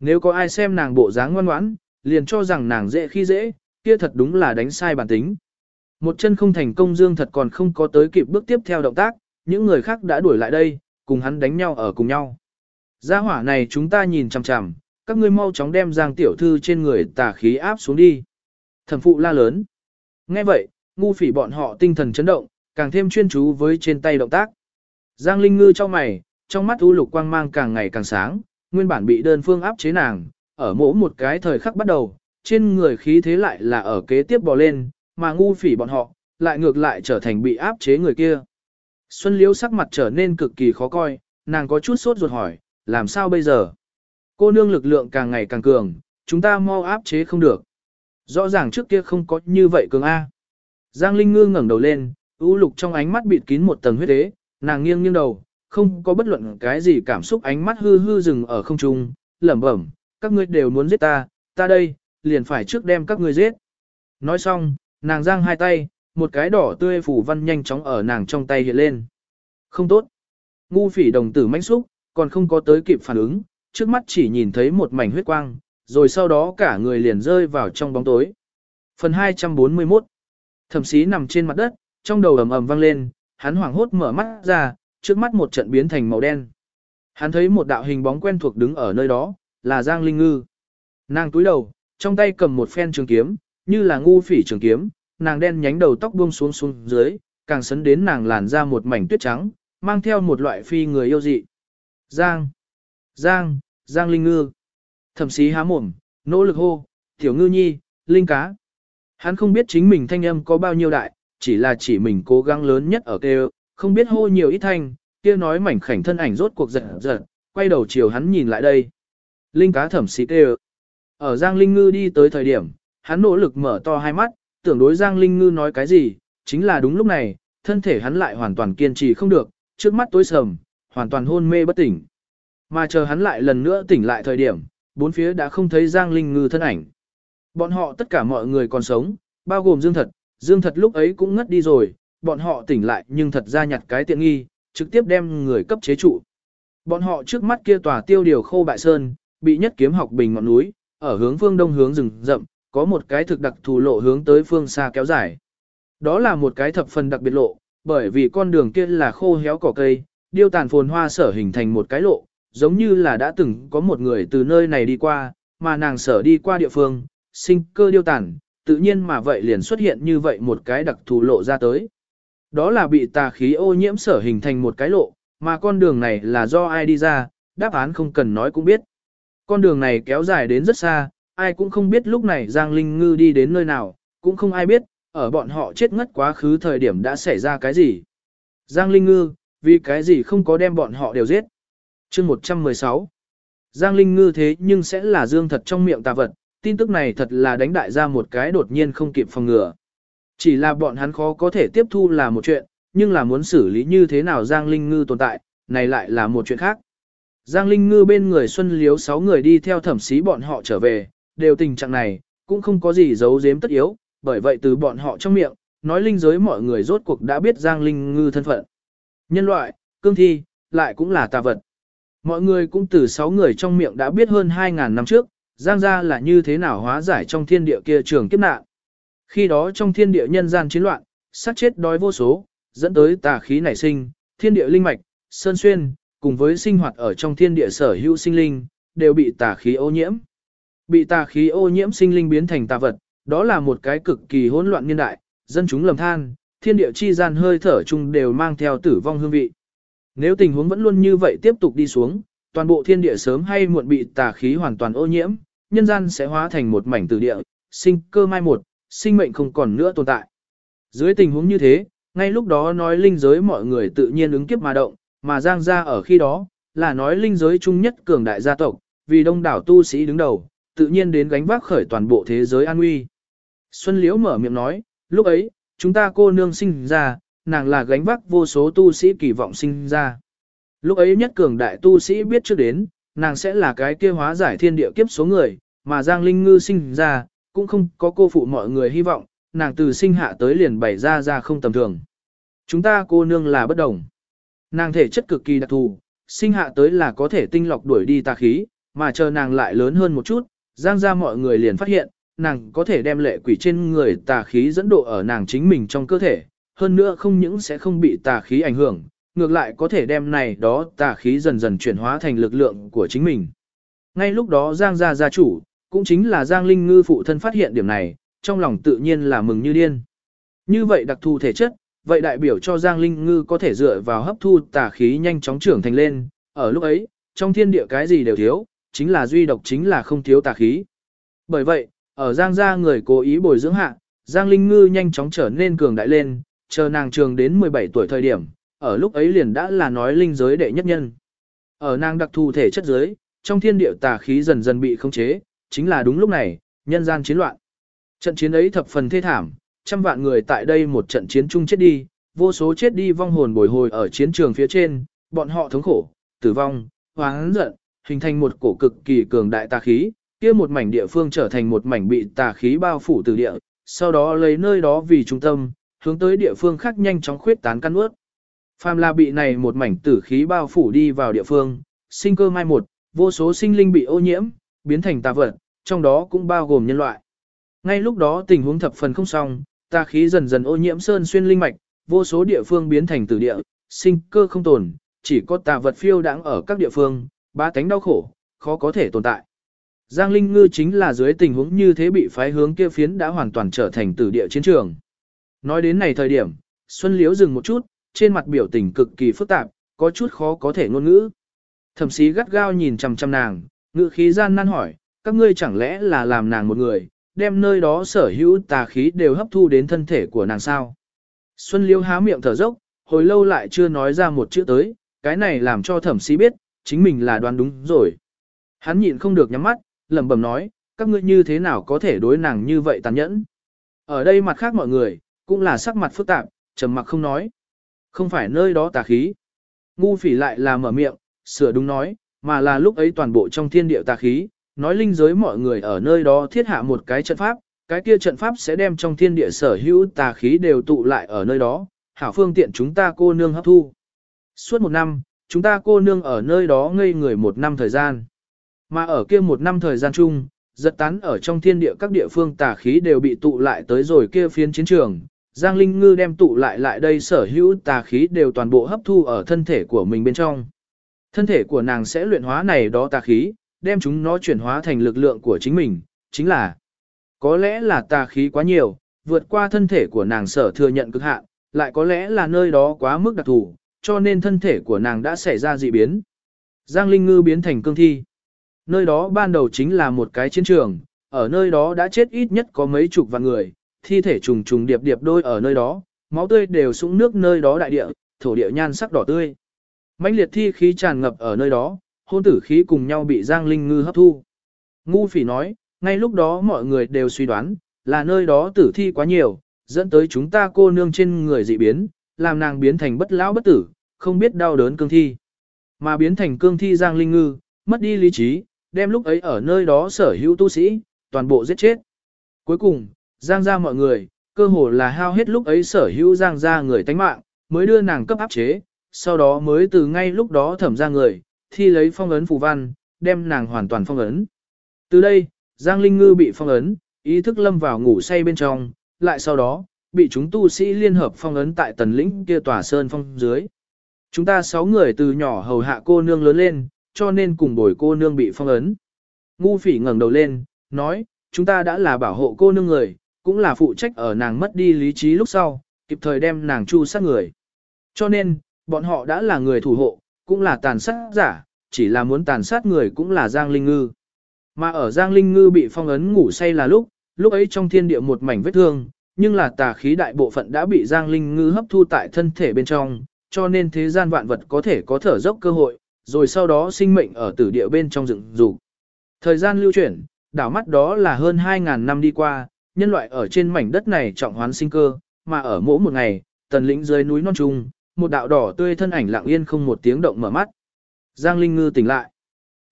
Nếu có ai xem nàng bộ dáng ngoan ngoãn, liền cho rằng nàng dễ khi dễ, kia thật đúng là đánh sai bản tính. Một chân không thành công Dương thật còn không có tới kịp bước tiếp theo động tác, những người khác đã đuổi lại đây, cùng hắn đánh nhau ở cùng nhau. Gia hỏa này chúng ta nhìn chằm chằm, các ngươi mau chóng đem Giang tiểu thư trên người tà khí áp xuống đi. Thẩm phụ la lớn. Nghe vậy, ngu phỉ bọn họ tinh thần chấn động, càng thêm chuyên chú với trên tay động tác. Giang Linh Ngư trong mày, trong mắt u lục quang mang càng ngày càng sáng, nguyên bản bị đơn phương áp chế nàng, ở mỗi một cái thời khắc bắt đầu, trên người khí thế lại là ở kế tiếp bò lên, mà ngu phỉ bọn họ, lại ngược lại trở thành bị áp chế người kia. Xuân Liễu sắc mặt trở nên cực kỳ khó coi, nàng có chút sốt ruột hỏi, làm sao bây giờ? Cô nương lực lượng càng ngày càng cường, chúng ta mau áp chế không được. Rõ ràng trước kia không có như vậy cường A. Giang Linh Ngư ngẩng đầu lên, u lục trong ánh mắt bịt kín một tầng huyết tế, nàng nghiêng nghiêng đầu, không có bất luận cái gì cảm xúc ánh mắt hư hư dừng ở không trung, lẩm bẩm, các ngươi đều muốn giết ta, ta đây, liền phải trước đem các ngươi giết. Nói xong, nàng giang hai tay, một cái đỏ tươi phủ văn nhanh chóng ở nàng trong tay hiện lên. Không tốt. Ngu phỉ đồng tử mãnh xúc, còn không có tới kịp phản ứng, trước mắt chỉ nhìn thấy một mảnh huyết quang, rồi sau đó cả người liền rơi vào trong bóng tối. Phần 241 Thẩm sĩ nằm trên mặt đất, trong đầu ầm ầm vang lên, hắn hoảng hốt mở mắt ra, trước mắt một trận biến thành màu đen. Hắn thấy một đạo hình bóng quen thuộc đứng ở nơi đó, là Giang Linh Ngư. Nàng túi đầu, trong tay cầm một phen trường kiếm, như là ngu phỉ trường kiếm, nàng đen nhánh đầu tóc buông xuống xuống dưới, càng sấn đến nàng làn ra một mảnh tuyết trắng, mang theo một loại phi người yêu dị. Giang! Giang! Giang Linh Ngư! Thẩm sĩ há mồm, nỗ lực hô, tiểu ngư nhi, linh cá. Hắn không biết chính mình thanh âm có bao nhiêu đại, chỉ là chỉ mình cố gắng lớn nhất ở kêu, không biết hô nhiều ít thanh, kia nói mảnh khảnh thân ảnh rốt cuộc giật giật, quay đầu chiều hắn nhìn lại đây. Linh cá thẩm sĩ đều. Ở Giang Linh Ngư đi tới thời điểm, hắn nỗ lực mở to hai mắt, tưởng đối Giang Linh Ngư nói cái gì, chính là đúng lúc này, thân thể hắn lại hoàn toàn kiên trì không được, trước mắt tối sầm, hoàn toàn hôn mê bất tỉnh. Mà chờ hắn lại lần nữa tỉnh lại thời điểm, bốn phía đã không thấy Giang Linh Ngư thân ảnh. Bọn họ tất cả mọi người còn sống, bao gồm Dương Thật, Dương Thật lúc ấy cũng ngất đi rồi, bọn họ tỉnh lại nhưng thật ra nhặt cái tiện nghi, trực tiếp đem người cấp chế trụ. Bọn họ trước mắt kia tòa tiêu điều khô bại sơn, bị nhất kiếm học bình ngọn núi, ở hướng phương đông hướng rừng rậm, có một cái thực đặc thù lộ hướng tới phương xa kéo dài. Đó là một cái thập phần đặc biệt lộ, bởi vì con đường kia là khô héo cỏ cây, điêu tàn phồn hoa sở hình thành một cái lộ, giống như là đã từng có một người từ nơi này đi qua, mà nàng sở đi qua địa phương, sinh cơ điêu tàn, tự nhiên mà vậy liền xuất hiện như vậy một cái đặc thù lộ ra tới. Đó là bị tà khí ô nhiễm sở hình thành một cái lộ, mà con đường này là do ai đi ra, đáp án không cần nói cũng biết. Con đường này kéo dài đến rất xa, ai cũng không biết lúc này Giang Linh Ngư đi đến nơi nào, cũng không ai biết, ở bọn họ chết ngất quá khứ thời điểm đã xảy ra cái gì. Giang Linh Ngư, vì cái gì không có đem bọn họ đều giết. chương 116 Giang Linh Ngư thế nhưng sẽ là dương thật trong miệng tà vật, tin tức này thật là đánh đại ra một cái đột nhiên không kịp phòng ngừa. Chỉ là bọn hắn khó có thể tiếp thu là một chuyện, nhưng là muốn xử lý như thế nào Giang Linh Ngư tồn tại, này lại là một chuyện khác. Giang Linh Ngư bên người Xuân Liếu 6 người đi theo thẩm sĩ bọn họ trở về, đều tình trạng này, cũng không có gì giấu giếm tất yếu, bởi vậy từ bọn họ trong miệng, nói linh giới mọi người rốt cuộc đã biết Giang Linh Ngư thân phận. Nhân loại, cương thi, lại cũng là tà vật. Mọi người cũng từ 6 người trong miệng đã biết hơn 2.000 năm trước, Giang gia là như thế nào hóa giải trong thiên địa kia trường kiếp nạn. Khi đó trong thiên địa nhân gian chiến loạn, sát chết đói vô số, dẫn tới tà khí nảy sinh, thiên địa linh mạch, sơn xuyên, cùng với sinh hoạt ở trong thiên địa sở hữu sinh linh, đều bị tà khí ô nhiễm. Bị tà khí ô nhiễm sinh linh biến thành tà vật, đó là một cái cực kỳ hỗn loạn niên đại, dân chúng lầm than, thiên địa chi gian hơi thở chung đều mang theo tử vong hương vị. Nếu tình huống vẫn luôn như vậy tiếp tục đi xuống, toàn bộ thiên địa sớm hay muộn bị tà khí hoàn toàn ô nhiễm, nhân gian sẽ hóa thành một mảnh tử địa, sinh cơ mai một, sinh mệnh không còn nữa tồn tại. Dưới tình huống như thế, ngay lúc đó nói linh giới mọi người tự nhiên ứng kiếp mà động, mà Giang gia ở khi đó, là nói linh giới chung nhất cường đại gia tộc, vì đông đảo tu sĩ đứng đầu, tự nhiên đến gánh vác khởi toàn bộ thế giới an nguy. Xuân Liễu mở miệng nói, lúc ấy, chúng ta cô nương sinh ra, nàng là gánh vác vô số tu sĩ kỳ vọng sinh ra. Lúc ấy nhất cường đại tu sĩ biết trước đến, nàng sẽ là cái kia hóa giải thiên địa kiếp số người, mà Giang Linh Ngư sinh ra, cũng không có cô phụ mọi người hy vọng, nàng từ sinh hạ tới liền bày ra ra không tầm thường. Chúng ta cô nương là bất đồng. Nàng thể chất cực kỳ đặc thù, sinh hạ tới là có thể tinh lọc đuổi đi tà khí, mà chờ nàng lại lớn hơn một chút, giang ra mọi người liền phát hiện, nàng có thể đem lệ quỷ trên người tà khí dẫn độ ở nàng chính mình trong cơ thể, hơn nữa không những sẽ không bị tà khí ảnh hưởng, ngược lại có thể đem này đó tà khí dần dần chuyển hóa thành lực lượng của chính mình. Ngay lúc đó Giang gia gia chủ, cũng chính là Giang Linh Ngư phụ thân phát hiện điểm này, trong lòng tự nhiên là mừng như điên. Như vậy đặc thù thể chất, vậy đại biểu cho Giang Linh Ngư có thể dựa vào hấp thu tà khí nhanh chóng trưởng thành lên, ở lúc ấy, trong thiên địa cái gì đều thiếu, chính là duy độc chính là không thiếu tà khí. Bởi vậy, ở Giang gia người cố ý bồi dưỡng hạ, Giang Linh Ngư nhanh chóng trở nên cường đại lên, chờ nàng trường đến 17 tuổi thời điểm, ở lúc ấy liền đã là nói linh giới đệ nhất nhân. Ở nàng đặc thù thể chất giới, trong thiên địa tà khí dần dần bị khống chế, chính là đúng lúc này, nhân gian chiến loạn. Trận chiến ấy thập phần thê thảm, trăm vạn người tại đây một trận chiến chung chết đi, vô số chết đi vong hồn bồi hồi ở chiến trường phía trên, bọn họ thống khổ, tử vong, hoáng giận, hình thành một cổ cực kỳ cường đại tà khí, kia một mảnh địa phương trở thành một mảnh bị tà khí bao phủ từ địa, sau đó lấy nơi đó vì trung tâm, hướng tới địa phương khác nhanh chóng khuyết tán căn ướt. Phàm là bị này một mảnh tử khí bao phủ đi vào địa phương, sinh cơ mai một, vô số sinh linh bị ô nhiễm, biến thành tà vật, trong đó cũng bao gồm nhân loại. Ngay lúc đó tình huống thập phần không xong, tà khí dần dần ô nhiễm sơn xuyên linh mạch, vô số địa phương biến thành tử địa, sinh cơ không tồn, chỉ có tà vật phiêu đáng ở các địa phương, ba tánh đau khổ, khó có thể tồn tại. Giang Linh Ngư chính là dưới tình huống như thế bị phái hướng kia phiến đã hoàn toàn trở thành tử địa chiến trường. Nói đến này thời điểm, Xuân Liễu dừng một chút, trên mặt biểu tình cực kỳ phức tạp, có chút khó có thể ngôn ngữ. Thẩm sĩ gắt gao nhìn chằm chằm nàng, ngữ khí gian nan hỏi, các ngươi chẳng lẽ là làm nàng một người, đem nơi đó sở hữu tà khí đều hấp thu đến thân thể của nàng sao? Xuân Liễu há miệng thở dốc, hồi lâu lại chưa nói ra một chữ tới, cái này làm cho thẩm sĩ biết, chính mình là đoán đúng rồi. Hắn nhịn không được nhắm mắt, lẩm bẩm nói, các ngươi như thế nào có thể đối nàng như vậy tàn nhẫn. Ở đây mặt khác mọi người, cũng là sắc mặt phức tạp, trầm mặc không nói. Không phải nơi đó tà khí. Ngu phỉ lại là mở miệng, sửa đúng nói, mà là lúc ấy toàn bộ trong thiên địa tà khí, nói linh giới mọi người ở nơi đó thiết hạ một cái trận pháp, cái kia trận pháp sẽ đem trong thiên địa sở hữu tà khí đều tụ lại ở nơi đó, hảo phương tiện chúng ta cô nương hấp thu. Suốt một năm, chúng ta cô nương ở nơi đó ngây người một năm thời gian. Mà ở kia một năm thời gian chung, giật tán ở trong thiên địa các địa phương tà khí đều bị tụ lại tới rồi kia phiến chiến trường. Giang Linh Ngư đem tụ lại lại đây sở hữu tà khí đều toàn bộ hấp thu ở thân thể của mình bên trong. Thân thể của nàng sẽ luyện hóa này đó tà khí, đem chúng nó chuyển hóa thành lực lượng của chính mình, chính là có lẽ là tà khí quá nhiều, vượt qua thân thể của nàng sở thừa nhận cực hạn, lại có lẽ là nơi đó quá mức đặc thù, cho nên thân thể của nàng đã xảy ra dị biến. Giang Linh Ngư biến thành cương thi. Nơi đó ban đầu chính là một cái chiến trường, ở nơi đó đã chết ít nhất có mấy chục vạn người, thi thể trùng trùng điệp điệp đôi ở nơi đó, máu tươi đều sũng nước nơi đó đại địa, thổ địa nhan sắc đỏ tươi. mãnh liệt thi khí tràn ngập ở nơi đó, hôn tử khí cùng nhau bị Giang Linh Ngư hấp thu. Ngu phỉ nói, ngay lúc đó mọi người đều suy đoán, là nơi đó tử thi quá nhiều, dẫn tới chúng ta cô nương trên người dị biến, làm nàng biến thành bất lão bất tử, không biết đau đớn cương thi. Mà biến thành cương thi Giang Linh Ngư, mất đi lý trí, đem lúc ấy ở nơi đó sở hữu tu sĩ, toàn bộ giết chết. Cuối cùng, Giang ra mọi người, cơ hồ là hao hết lúc ấy sở hữu Giang ra người tánh mạng, mới đưa nàng cấp áp chế, sau đó mới từ ngay lúc đó thẩm ra người, thi lấy phong ấn phù văn, đem nàng hoàn toàn phong ấn. Từ đây, Giang Linh Ngư bị phong ấn, ý thức lâm vào ngủ say bên trong, lại sau đó, bị chúng tu sĩ liên hợp phong ấn tại tần lĩnh kia tòa sơn phong dưới. Chúng ta sáu người từ nhỏ hầu hạ cô nương lớn lên, cho nên cùng bồi cô nương bị phong ấn. Ngu phỉ ngẩng đầu lên, nói, chúng ta đã là bảo hộ cô nương người, cũng là phụ trách ở nàng mất đi lý trí lúc sau, kịp thời đem nàng chu sát người. Cho nên, bọn họ đã là người thủ hộ, cũng là tàn sát giả, chỉ là muốn tàn sát người cũng là Giang Linh Ngư. Mà ở Giang Linh Ngư bị phong ấn ngủ say là lúc, lúc ấy trong thiên địa một mảnh vết thương, nhưng là tà khí đại bộ phận đã bị Giang Linh Ngư hấp thu tại thân thể bên trong, cho nên thế gian vạn vật có thể có thở dốc cơ hội, rồi sau đó sinh mệnh ở tử địa bên trong dựng rủ Thời gian lưu chuyển, đảo mắt đó là hơn 2.000 năm đi qua, nhân loại ở trên mảnh đất này trọng hoán sinh cơ, mà ở mỗi một ngày, tần lĩnh dưới núi non trung, một đạo đỏ tươi thân ảnh lặng yên không một tiếng động mở mắt. Giang Linh Ngư tỉnh lại.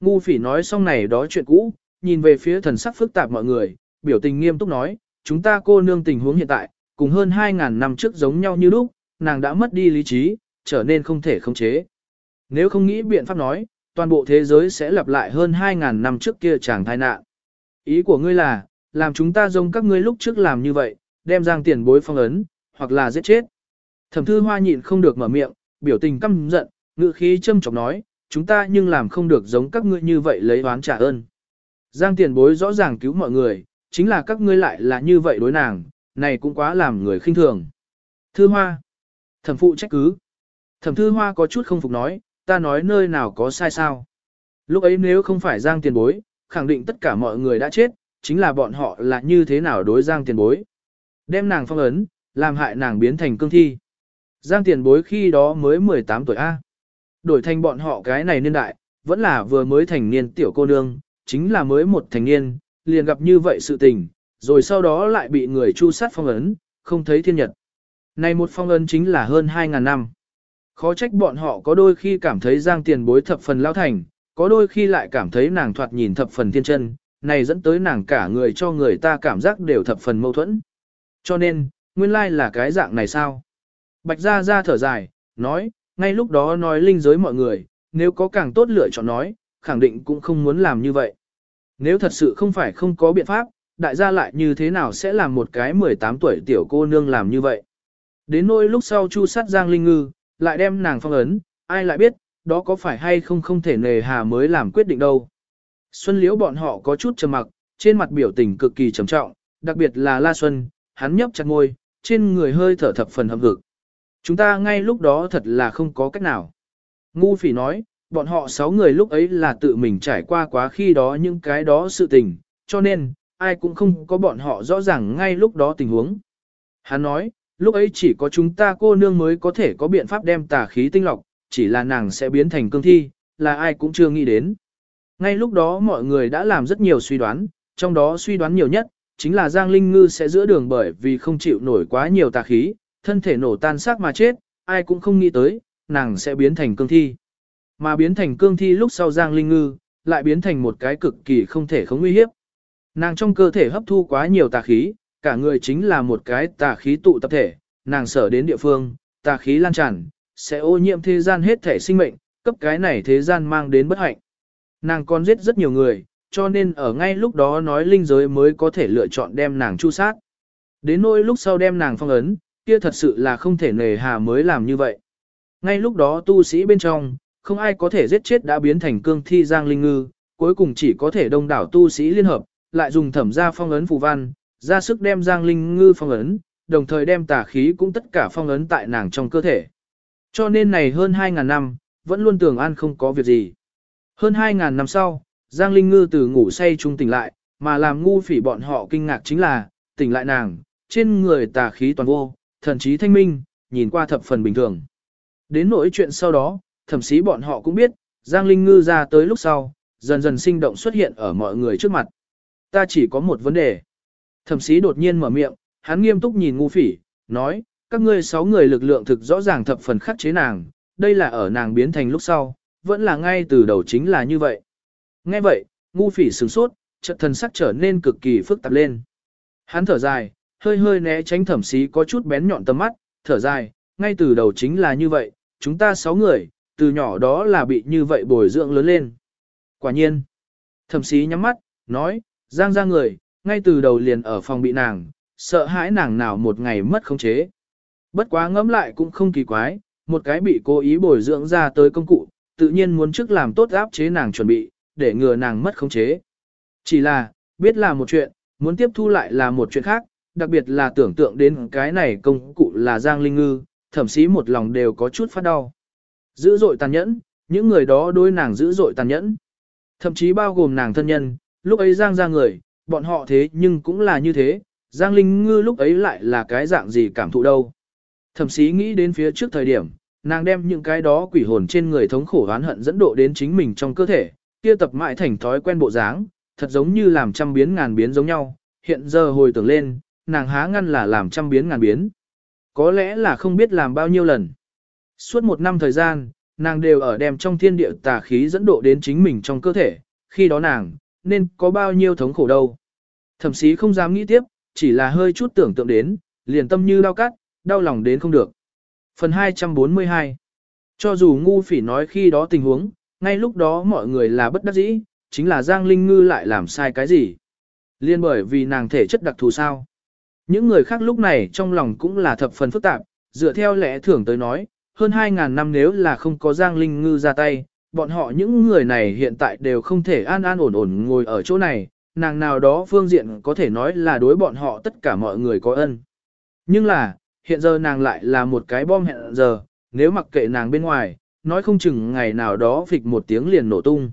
Ngu phỉ nói xong này đó chuyện cũ, nhìn về phía thần sắc phức tạp mọi người, biểu tình nghiêm túc nói, chúng ta cô nương tình huống hiện tại, cùng hơn 2.000 năm trước giống nhau như lúc, nàng đã mất đi lý trí, trở nên không thể khống chế. Nếu không nghĩ biện pháp nói, toàn bộ thế giới sẽ lặp lại hơn 2.000 năm trước kia chàng tai nạn. Ý của ngươi là, làm chúng ta giống các ngươi lúc trước làm như vậy, đem giang tiền bối phong ấn, hoặc là giết chết. Thẩm thư hoa nhịn không được mở miệng, biểu tình căm giận, ngự khí châm chọc nói, chúng ta nhưng làm không được giống các ngươi như vậy lấy oán trả ơn. Giang tiền bối rõ ràng cứu mọi người, chính là các ngươi lại là như vậy đối nàng, này cũng quá làm người khinh thường. Thư hoa. Thẩm phụ trách cứ. Thẩm thư hoa có chút không phục nói, ta nói nơi nào có sai sao. Lúc ấy nếu không phải Giang tiền bối, khẳng định tất cả mọi người đã chết, chính là bọn họ là như thế nào đối Giang tiền bối. Đem nàng phong ấn, làm hại nàng biến thành cương thi. Giang tiền bối khi đó mới 18 tuổi A. Đổi thành bọn họ cái này niên đại, vẫn là vừa mới thành niên tiểu cô nương, chính là mới một thành niên, liền gặp như vậy sự tình, rồi sau đó lại bị người chu sát phong ấn, không thấy thiên nhật. Này một phong ấn chính là hơn 2.000 năm. Khó trách bọn họ có đôi khi cảm thấy giang tiền bối thập phần lao thành, có đôi khi lại cảm thấy nàng thoạt nhìn thập phần thiên chân, này dẫn tới nàng cả người cho người ta cảm giác đều thập phần mâu thuẫn. Cho nên, nguyên lai là cái dạng này sao? Bạch Gia Gia thở dài, nói, ngay lúc đó nói linh giới mọi người, nếu có càng tốt lựa chọn nói, khẳng định cũng không muốn làm như vậy. Nếu thật sự không phải không có biện pháp, đại gia lại như thế nào sẽ làm một cái 18 tuổi tiểu cô nương làm như vậy? Đến nỗi lúc sau chu sát Giang Linh Ngư, lại đem nàng phong ấn, ai lại biết, đó có phải hay không không thể nề hà mới làm quyết định đâu. Xuân Liễu bọn họ có chút trầm mặc, trên mặt biểu tình cực kỳ trầm trọng, đặc biệt là La Xuân, hắn nhấp chặt môi, trên người hơi thở thập phần hậm hực. Chúng ta ngay lúc đó thật là không có cách nào. Ngu phỉ nói, bọn họ sáu người lúc ấy là tự mình trải qua quá khi đó những cái đó sự tình, cho nên, ai cũng không có bọn họ rõ ràng ngay lúc đó tình huống. Hắn nói, lúc ấy chỉ có chúng ta cô nương mới có thể có biện pháp đem tà khí tinh lọc, chỉ là nàng sẽ biến thành cương thi, là ai cũng chưa nghĩ đến. Ngay lúc đó mọi người đã làm rất nhiều suy đoán, trong đó suy đoán nhiều nhất, chính là Giang Linh Ngư sẽ giữa đường bởi vì không chịu nổi quá nhiều tà khí, thân thể nổ tan xác mà chết, ai cũng không nghĩ tới, nàng sẽ biến thành cương thi. Mà biến thành cương thi lúc sau Giang Linh Ngư, lại biến thành một cái cực kỳ không thể không nguy hiếp. Nàng trong cơ thể hấp thu quá nhiều tà khí, cả người chính là một cái tà khí tụ tập thể, nàng sở đến địa phương, tà khí lan tràn, sẽ ô nhiễm thế gian hết thể sinh mệnh, cấp cái này thế gian mang đến bất hạnh. Nàng còn giết rất nhiều người, cho nên ở ngay lúc đó nói linh giới mới có thể lựa chọn đem nàng chu sát. Đến nỗi lúc sau đem nàng phong ấn, kia thật sự là không thể nề hà mới làm như vậy. Ngay lúc đó tu sĩ bên trong, không ai có thể giết chết đã biến thành cương thi giang linh ngư, cuối cùng chỉ có thể đông đảo tu sĩ liên hợp, lại dùng thẩm gia phong ấn phù văn, ra sức đem giang linh ngư phong ấn, đồng thời đem tà khí cũng tất cả phong ấn tại nàng trong cơ thể. Cho nên này hơn 2.000 năm, vẫn luôn tưởng an không có việc gì. Hơn 2.000 năm sau, Giang Linh Ngư từ ngủ say trung tỉnh lại, mà làm ngu phỉ bọn họ kinh ngạc chính là, tỉnh lại nàng, trên người tà khí toàn vô, thần trí thanh minh, nhìn qua thập phần bình thường. Đến nỗi chuyện sau đó, thậm chí bọn họ cũng biết, Giang Linh Ngư ra tới lúc sau, dần dần sinh động xuất hiện ở mọi người trước mặt. Ta chỉ có một vấn đề. Thẩm sĩ đột nhiên mở miệng, hắn nghiêm túc nhìn ngu phỉ, nói, các ngươi sáu người lực lượng thực rõ ràng thập phần khắc chế nàng, đây là ở nàng biến thành lúc sau, vẫn là ngay từ đầu chính là như vậy. Nghe vậy, ngu phỉ sửng sốt, trận thần sắc trở nên cực kỳ phức tạp lên. Hắn thở dài, hơi hơi né tránh thẩm sĩ có chút bén nhọn tầm mắt, thở dài, ngay từ đầu chính là như vậy, chúng ta sáu người, từ nhỏ đó là bị như vậy bồi dưỡng lớn lên. Quả nhiên, thẩm sĩ nhắm mắt, nói, giang ra người, ngay từ đầu liền ở phòng bị nàng, sợ hãi nàng nào một ngày mất khống chế. Bất quá ngẫm lại cũng không kỳ quái, một cái bị cố ý bồi dưỡng ra tới công cụ, tự nhiên muốn trước làm tốt áp chế nàng chuẩn bị, để ngừa nàng mất khống chế. Chỉ là, biết là một chuyện, muốn tiếp thu lại là một chuyện khác, đặc biệt là tưởng tượng đến cái này công cụ là Giang Linh Ngư, thậm chí một lòng đều có chút phát đau. Dữ dội tàn nhẫn, những người đó đối nàng dữ dội tàn nhẫn. Thậm chí bao gồm nàng thân nhân, lúc ấy Giang ra người, bọn họ thế nhưng cũng là như thế, Giang Linh Ngư lúc ấy lại là cái dạng gì cảm thụ đâu. Thậm chí nghĩ đến phía trước thời điểm, nàng đem những cái đó quỷ hồn trên người thống khổ oán hận dẫn độ đến chính mình trong cơ thể, kia tập mãi thành thói quen bộ dáng, thật giống như làm trăm biến ngàn biến giống nhau, hiện giờ hồi tưởng lên, nàng há ngăn là làm trăm biến ngàn biến. Có lẽ là không biết làm bao nhiêu lần. Suốt một năm thời gian, nàng đều ở đem trong thiên địa tà khí dẫn độ đến chính mình trong cơ thể, khi đó nàng, nên có bao nhiêu thống khổ đâu. Thậm chí không dám nghĩ tiếp, chỉ là hơi chút tưởng tượng đến, liền tâm như đau cắt, đau lòng đến không được. Phần 242 Cho dù ngu phỉ nói khi đó tình huống, ngay lúc đó mọi người là bất đắc dĩ, chính là Giang Linh Ngư lại làm sai cái gì. Liên bởi vì nàng thể chất đặc thù sao. Những người khác lúc này trong lòng cũng là thập phần phức tạp, dựa theo lẽ thường tới nói, hơn 2.000 năm nếu là không có Giang Linh Ngư ra tay, bọn họ những người này hiện tại đều không thể an an ổn ổn ngồi ở chỗ này, nàng nào đó phương diện có thể nói là đối bọn họ tất cả mọi người có ân. Nhưng là, hiện giờ nàng lại là một cái bom hẹn giờ, nếu mặc kệ nàng bên ngoài, nói không chừng ngày nào đó phịch một tiếng liền nổ tung.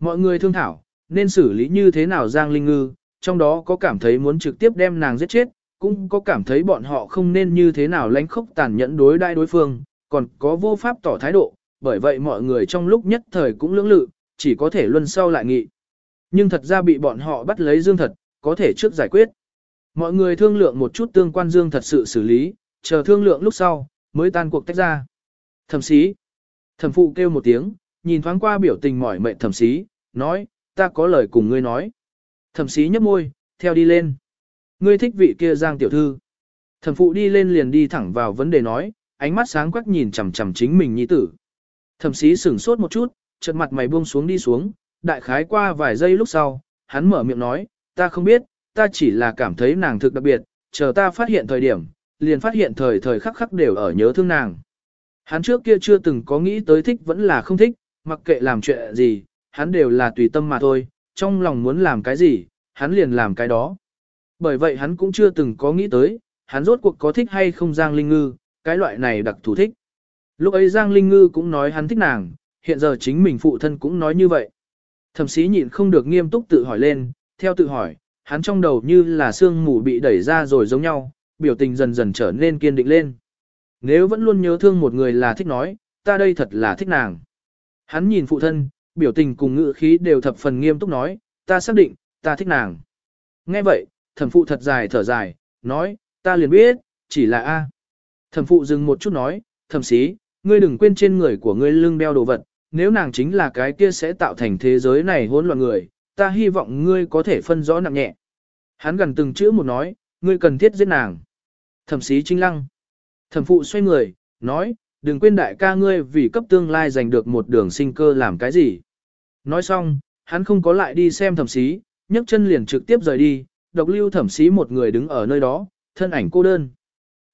Mọi người thương thảo, nên xử lý như thế nào Giang Linh Ngư, trong đó có cảm thấy muốn trực tiếp đem nàng giết chết, cũng có cảm thấy bọn họ không nên như thế nào lánh khốc tàn nhẫn đối đai đối phương, còn có vô pháp tỏ thái độ, bởi vậy mọi người trong lúc nhất thời cũng lưỡng lự, chỉ có thể luân sau lại nghị. Nhưng thật ra bị bọn họ bắt lấy Dương Thật, có thể trước giải quyết. Mọi người thương lượng một chút tương quan Dương thật sự xử lý, chờ thương lượng lúc sau, mới tan cuộc tách ra. Thẩm sĩ. Thẩm phụ kêu một tiếng, nhìn thoáng qua biểu tình mỏi mệt thẩm sĩ, nói, ta có lời cùng ngươi nói. Thẩm sĩ nhấp môi, theo đi lên. Ngươi thích vị kia giang tiểu thư. Thẩm phụ đi lên liền đi thẳng vào vấn đề nói, ánh mắt sáng quắc nhìn chằm chằm chính mình nhi tử. Thẩm sĩ sửng sốt một chút, chợt mặt mày buông xuống đi xuống, đại khái qua vài giây lúc sau, hắn mở miệng nói, ta không biết, ta chỉ là cảm thấy nàng thực đặc biệt, chờ ta phát hiện thời điểm, liền phát hiện thời thời khắc khắc đều ở nhớ thương nàng. Hắn trước kia chưa từng có nghĩ tới thích vẫn là không thích, mặc kệ làm chuyện gì, hắn đều là tùy tâm mà thôi, trong lòng muốn làm cái gì, hắn liền làm cái đó. Bởi vậy hắn cũng chưa từng có nghĩ tới, hắn rốt cuộc có thích hay không Giang Linh Ngư, cái loại này đặc thù thích. Lúc ấy Giang Linh Ngư cũng nói hắn thích nàng, hiện giờ chính mình phụ thân cũng nói như vậy. Thẩm sĩ nhịn không được nghiêm túc tự hỏi lên, theo tự hỏi, hắn trong đầu như là sương mù bị đẩy ra rồi giống nhau, biểu tình dần dần trở nên kiên định lên. Nếu vẫn luôn nhớ thương một người là thích nói, ta đây thật là thích nàng. Hắn nhìn phụ thân, biểu tình cùng ngữ khí đều thập phần nghiêm túc nói, ta xác định, ta thích nàng. Nghe vậy, thẩm phụ thật dài thở dài, nói, ta liền biết, chỉ là A. Thẩm phụ dừng một chút nói, thẩm sĩ, ngươi đừng quên trên người của ngươi lưng đeo đồ vật, nếu nàng chính là cái kia sẽ tạo thành thế giới này hỗn loạn người, ta hy vọng ngươi có thể phân rõ nặng nhẹ. Hắn gần từng chữ một nói, ngươi cần thiết giết nàng. Thẩm sĩ trinh lăng. Thẩm phụ xoay người, nói, đừng quên đại ca ngươi vì cấp tương lai giành được một đường sinh cơ làm cái gì. Nói xong, hắn không có lại đi xem thẩm sĩ, nhấc chân liền trực tiếp rời đi, độc lưu thẩm sĩ một người đứng ở nơi đó, thân ảnh cô đơn.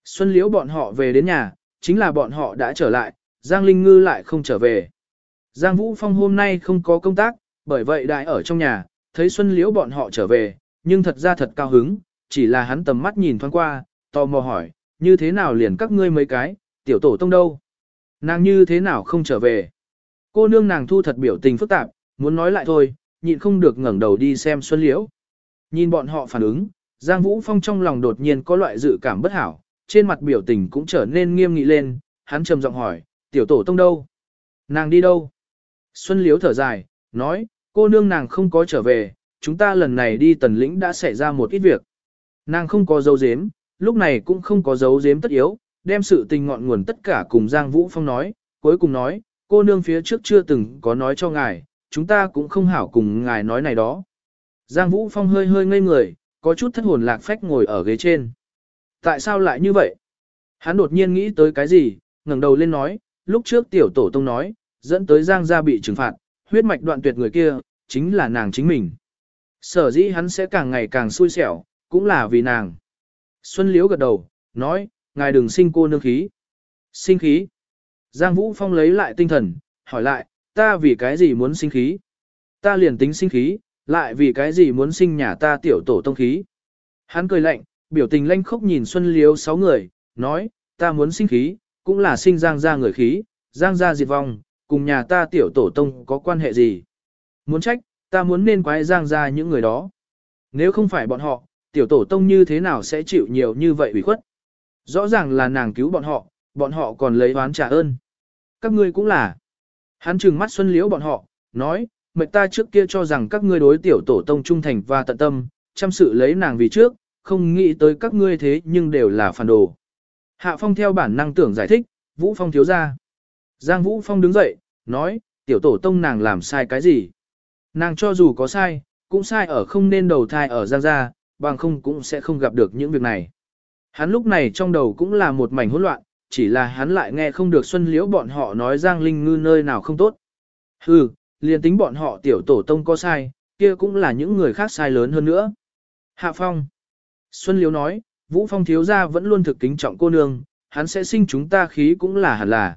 Xuân liễu bọn họ về đến nhà, chính là bọn họ đã trở lại, Giang Linh Ngư lại không trở về. Giang Vũ Phong hôm nay không có công tác, bởi vậy đại ở trong nhà, thấy Xuân Liễu bọn họ trở về, nhưng thật ra thật cao hứng, chỉ là hắn tầm mắt nhìn thoáng qua, tò mò hỏi, như thế nào liền các ngươi mấy cái, tiểu tổ tông đâu? Nàng như thế nào không trở về? Cô nương nàng thu thật biểu tình phức tạp, muốn nói lại thôi, nhịn không được ngẩng đầu đi xem Xuân Liễu. Nhìn bọn họ phản ứng, Giang Vũ Phong trong lòng đột nhiên có loại dự cảm bất hảo, trên mặt biểu tình cũng trở nên nghiêm nghị lên, hắn trầm giọng hỏi, tiểu tổ tông đâu? Nàng đi đâu? Xuân Liễu thở dài, nói, cô nương nàng không có trở về, chúng ta lần này đi tần lĩnh đã xảy ra một ít việc. Nàng không có dấu dếm, lúc này cũng không có dấu dếm tất yếu, đem sự tình ngọn nguồn tất cả cùng Giang Vũ Phong nói, cuối cùng nói, cô nương phía trước chưa từng có nói cho ngài, chúng ta cũng không hảo cùng ngài nói này đó. Giang Vũ Phong hơi hơi ngây người, có chút thất hồn lạc phách ngồi ở ghế trên. Tại sao lại như vậy? Hắn đột nhiên nghĩ tới cái gì, ngẩng đầu lên nói, lúc trước tiểu tổ tông nói, dẫn tới Giang gia bị trừng phạt, huyết mạch đoạn tuyệt người kia, chính là nàng chính mình. Sở dĩ hắn sẽ càng ngày càng xui xẻo, cũng là vì nàng. Xuân Liễu gật đầu, nói, ngài đừng sinh cô nương khí. Sinh khí. Giang Vũ Phong lấy lại tinh thần, hỏi lại, ta vì cái gì muốn sinh khí? Ta liền tính sinh khí, lại vì cái gì muốn sinh nhà ta tiểu tổ tông khí? Hắn cười lạnh, biểu tình lanh khốc nhìn Xuân Liễu sáu người, nói, ta muốn sinh khí, cũng là sinh Giang gia người khí, Giang gia diệt vong, cùng nhà ta tiểu tổ tông có quan hệ gì? Muốn trách, ta muốn nên quái Giang gia những người đó. Nếu không phải bọn họ, tiểu tổ tông như thế nào sẽ chịu nhiều như vậy ủy khuất? Rõ ràng là nàng cứu bọn họ, bọn họ còn lấy oán trả ơn. Các ngươi cũng là. Hắn trừng mắt Xuân Liễu bọn họ, nói, mệnh ta trước kia cho rằng các ngươi đối tiểu tổ tông trung thành và tận tâm, chăm sự lấy nàng vì trước, không nghĩ tới các ngươi thế nhưng đều là phản đồ. Hạ Phong theo bản năng tưởng giải thích, Vũ Phong thiếu ra. Giang Vũ Phong đứng dậy, nói, tiểu tổ tông nàng làm sai cái gì? Nàng cho dù có sai, cũng sai ở không nên đầu thai ở Giang gia, bằng không cũng sẽ không gặp được những việc này. Hắn lúc này trong đầu cũng là một mảnh hỗn loạn, chỉ là hắn lại nghe không được Xuân Liễu bọn họ nói Giang Linh Ngư nơi nào không tốt. Hừ, liền tính bọn họ tiểu tổ tông có sai, kia cũng là những người khác sai lớn hơn nữa. Hạ Phong. Xuân Liễu nói, Vũ Phong thiếu gia vẫn luôn thực kính trọng cô nương, hắn sẽ sinh chúng ta khí cũng là hẳn là.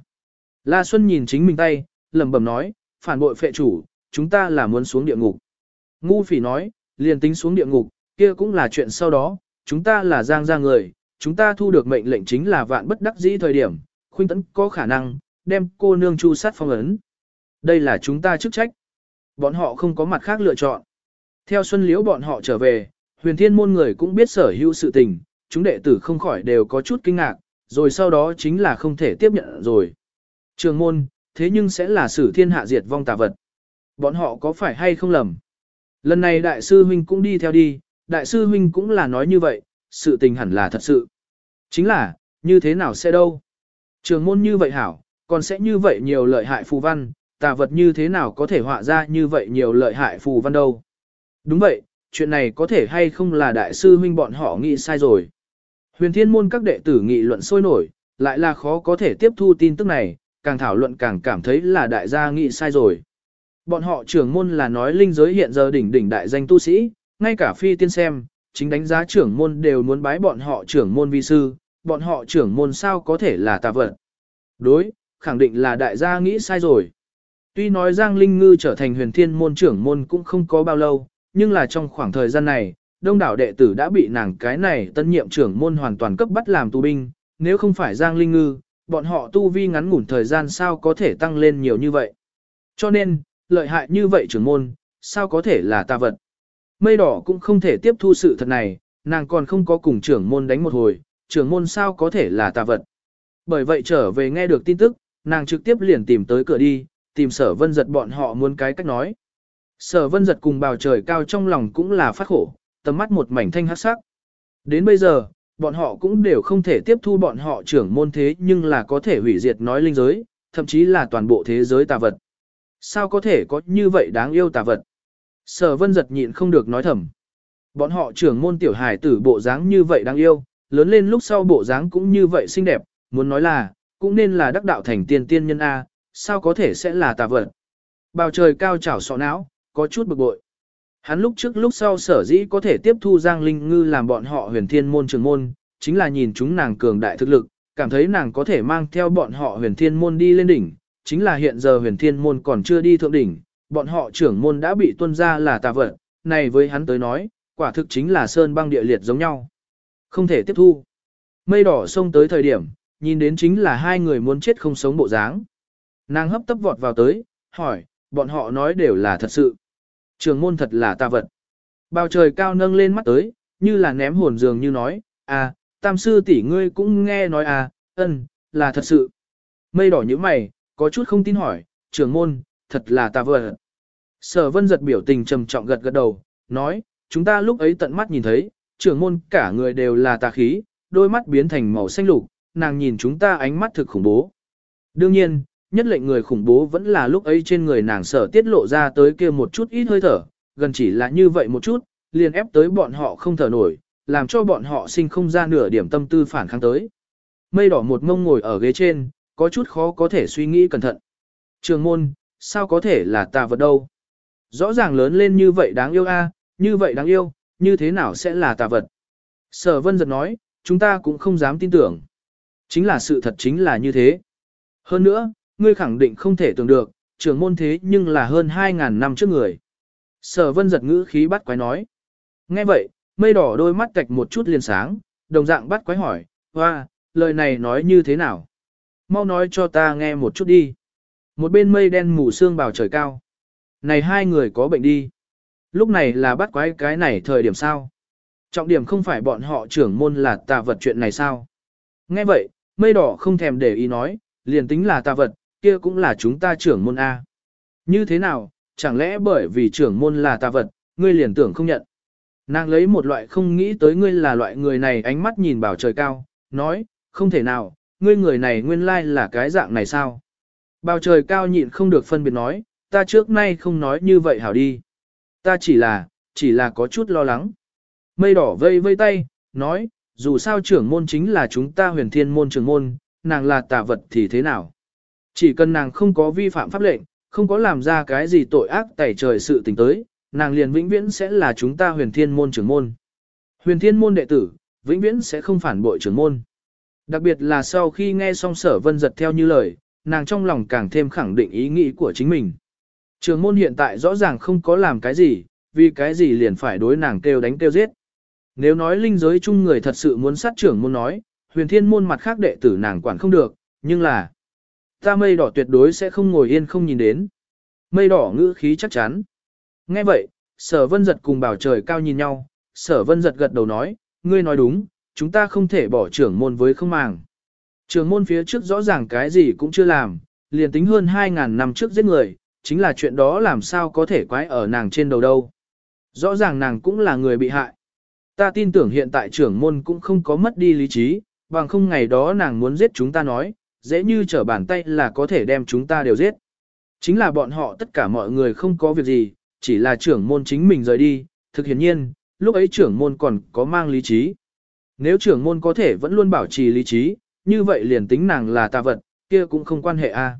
La Xuân nhìn chính mình tay, lẩm bẩm nói, phản bội phệ chủ, chúng ta là muốn xuống địa ngục. Ngu phỉ nói, liền tính xuống địa ngục, kia cũng là chuyện sau đó, chúng ta là giang gia người, chúng ta thu được mệnh lệnh chính là vạn bất đắc dĩ thời điểm, khuynh tấn có khả năng, đem cô nương chu sát phong ấn. Đây là chúng ta chức trách. Bọn họ không có mặt khác lựa chọn. Theo Xuân Liễu bọn họ trở về, huyền thiên môn người cũng biết sở hữu sự tình, chúng đệ tử không khỏi đều có chút kinh ngạc, rồi sau đó chính là không thể tiếp nhận rồi. Trường môn, thế nhưng sẽ là sử thiên hạ diệt vong tà vật. Bọn họ có phải hay không lầm? Lần này đại sư huynh cũng đi theo đi, đại sư huynh cũng là nói như vậy, sự tình hẳn là thật sự. Chính là, như thế nào sẽ đâu? Trường môn như vậy hảo, còn sẽ như vậy nhiều lợi hại phù văn, tà vật như thế nào có thể họa ra như vậy nhiều lợi hại phù văn đâu? Đúng vậy, chuyện này có thể hay không là đại sư huynh bọn họ nghĩ sai rồi. Huyền thiên môn các đệ tử nghị luận sôi nổi, lại là khó có thể tiếp thu tin tức này, càng thảo luận càng cảm thấy là đại gia nghị sai rồi. Bọn họ trưởng môn là nói linh giới hiện giờ đỉnh đỉnh đại danh tu sĩ, ngay cả phi tiên xem, chính đánh giá trưởng môn đều muốn bái bọn họ trưởng môn vi sư, bọn họ trưởng môn sao có thể là tà vật. Đối, khẳng định là đại gia nghĩ sai rồi. Tuy nói Giang Linh Ngư trở thành huyền thiên môn trưởng môn cũng không có bao lâu, nhưng là trong khoảng thời gian này, đông đảo đệ tử đã bị nàng cái này tân nhiệm trưởng môn hoàn toàn cấp bắt làm tù binh, nếu không phải Giang Linh Ngư, bọn họ tu vi ngắn ngủn thời gian sao có thể tăng lên nhiều như vậy. Cho nên, lợi hại như vậy trưởng môn, sao có thể là tà vật. Mây đỏ cũng không thể tiếp thu sự thật này, nàng còn không có cùng trưởng môn đánh một hồi, trưởng môn sao có thể là tà vật. Bởi vậy trở về nghe được tin tức, nàng trực tiếp liền tìm tới cửa đi, tìm sở vân giật bọn họ muốn cái cách nói. Sở vân giật cùng bào trời cao trong lòng cũng là phát khổ, tầm mắt một mảnh thanh hắc sắc. Đến bây giờ, bọn họ cũng đều không thể tiếp thu bọn họ trưởng môn thế nhưng là có thể hủy diệt nói linh giới, thậm chí là toàn bộ thế giới tà vật. Sao có thể có như vậy đáng yêu tà vật? Sở vân giật nhịn không được nói thầm. Bọn họ trưởng môn tiểu hải tử bộ dáng như vậy đáng yêu, lớn lên lúc sau bộ dáng cũng như vậy xinh đẹp, muốn nói là, cũng nên là đắc đạo thành tiên tiên nhân A, sao có thể sẽ là tà vật. Bào trời cao chảo sọ não, có chút bực bội. Hắn lúc trước lúc sau sở dĩ có thể tiếp thu Giang Linh Ngư làm bọn họ huyền thiên môn trường môn, chính là nhìn chúng nàng cường đại thực lực, cảm thấy nàng có thể mang theo bọn họ huyền thiên môn đi lên đỉnh, chính là hiện giờ huyền thiên môn còn chưa đi thượng đỉnh, bọn họ trưởng môn đã bị tuân ra là tà vật, này với hắn tới nói, quả thực chính là sơn băng địa liệt giống nhau. Không thể tiếp thu. Mây đỏ xông tới thời điểm, nhìn đến chính là hai người muốn chết không sống bộ dáng. Nàng hấp tấp vọt vào tới, hỏi, bọn họ nói đều là thật sự. Trường môn thật là tà vật. Bao trời cao nâng lên mắt tới, như là ném hồn dường như nói, à, tam sư tỷ ngươi cũng nghe nói à, ân, là thật sự. Mây đỏ như mày, có chút không tin hỏi, trưởng môn, thật là tà vật. Sở vân giật biểu tình trầm trọng gật gật đầu, nói, chúng ta lúc ấy tận mắt nhìn thấy, trưởng môn cả người đều là tà khí, đôi mắt biến thành màu xanh lục, nàng nhìn chúng ta ánh mắt thực khủng bố. Đương nhiên, nhất lệnh người khủng bố vẫn là lúc ấy trên người nàng sở tiết lộ ra tới kia một chút ít hơi thở, gần chỉ là như vậy một chút, liền ép tới bọn họ không thở nổi, làm cho bọn họ sinh không ra nửa điểm tâm tư phản kháng tới. Mây đỏ một mông ngồi ở ghế trên, có chút khó có thể suy nghĩ cẩn thận. Trường môn, sao có thể là tà vật đâu? Rõ ràng lớn lên như vậy đáng yêu a, như vậy đáng yêu, như thế nào sẽ là tà vật? Sở vân giật nói, chúng ta cũng không dám tin tưởng. Chính là sự thật chính là như thế. Hơn nữa, ngươi khẳng định không thể tưởng được, trưởng môn thế nhưng là hơn 2.000 năm trước người. Sở vân giật ngữ khí bắt quái nói. Nghe vậy, mây đỏ đôi mắt cạch một chút liền sáng, đồng dạng bắt quái hỏi, hoa, lời này nói như thế nào? Mau nói cho ta nghe một chút đi. Một bên mây đen mù sương bào trời cao. Này hai người có bệnh đi. Lúc này là bắt quái cái này thời điểm sao? Trọng điểm không phải bọn họ trưởng môn là tà vật chuyện này sao? Nghe vậy, mây đỏ không thèm để ý nói, liền tính là tà vật, kia cũng là chúng ta trưởng môn A. Như thế nào, chẳng lẽ bởi vì trưởng môn là tà vật, ngươi liền tưởng không nhận. Nàng lấy một loại không nghĩ tới ngươi là loại người này ánh mắt nhìn bảo trời cao, nói, không thể nào, ngươi người này nguyên lai là cái dạng này sao. Bào trời cao nhịn không được phân biệt nói, ta trước nay không nói như vậy hảo đi. Ta chỉ là, chỉ là có chút lo lắng. Mây đỏ vây vây tay, nói, dù sao trưởng môn chính là chúng ta huyền thiên môn trưởng môn, nàng là tà vật thì thế nào. Chỉ cần nàng không có vi phạm pháp lệnh, không có làm ra cái gì tội ác tẩy trời sự tình tới, nàng liền vĩnh viễn sẽ là chúng ta huyền thiên môn trưởng môn. Huyền thiên môn đệ tử, vĩnh viễn sẽ không phản bội trưởng môn. Đặc biệt là sau khi nghe xong sở vân giật theo như lời, nàng trong lòng càng thêm khẳng định ý nghĩ của chính mình. Trường môn hiện tại rõ ràng không có làm cái gì, vì cái gì liền phải đối nàng kêu đánh kêu giết. Nếu nói linh giới chung người thật sự muốn sát trưởng môn nói, huyền thiên môn mặt khác đệ tử nàng quản không được, nhưng là ta mây đỏ tuyệt đối sẽ không ngồi yên không nhìn đến. Mây đỏ ngữ khí chắc chắn. Nghe vậy, sở vân giật cùng bảo trời cao nhìn nhau, sở vân giật gật đầu nói, ngươi nói đúng, chúng ta không thể bỏ trưởng môn với không màng. Trưởng môn phía trước rõ ràng cái gì cũng chưa làm, liền tính hơn 2.000 năm trước giết người, chính là chuyện đó làm sao có thể quái ở nàng trên đầu đâu. Rõ ràng nàng cũng là người bị hại. Ta tin tưởng hiện tại trưởng môn cũng không có mất đi lý trí, bằng không ngày đó nàng muốn giết chúng ta nói, dễ như trở bàn tay là có thể đem chúng ta đều giết. Chính là bọn họ tất cả mọi người không có việc gì, chỉ là trưởng môn chính mình rời đi, thực hiển nhiên, lúc ấy trưởng môn còn có mang lý trí. Nếu trưởng môn có thể vẫn luôn bảo trì lý trí, như vậy liền tính nàng là tà vật, kia cũng không quan hệ a.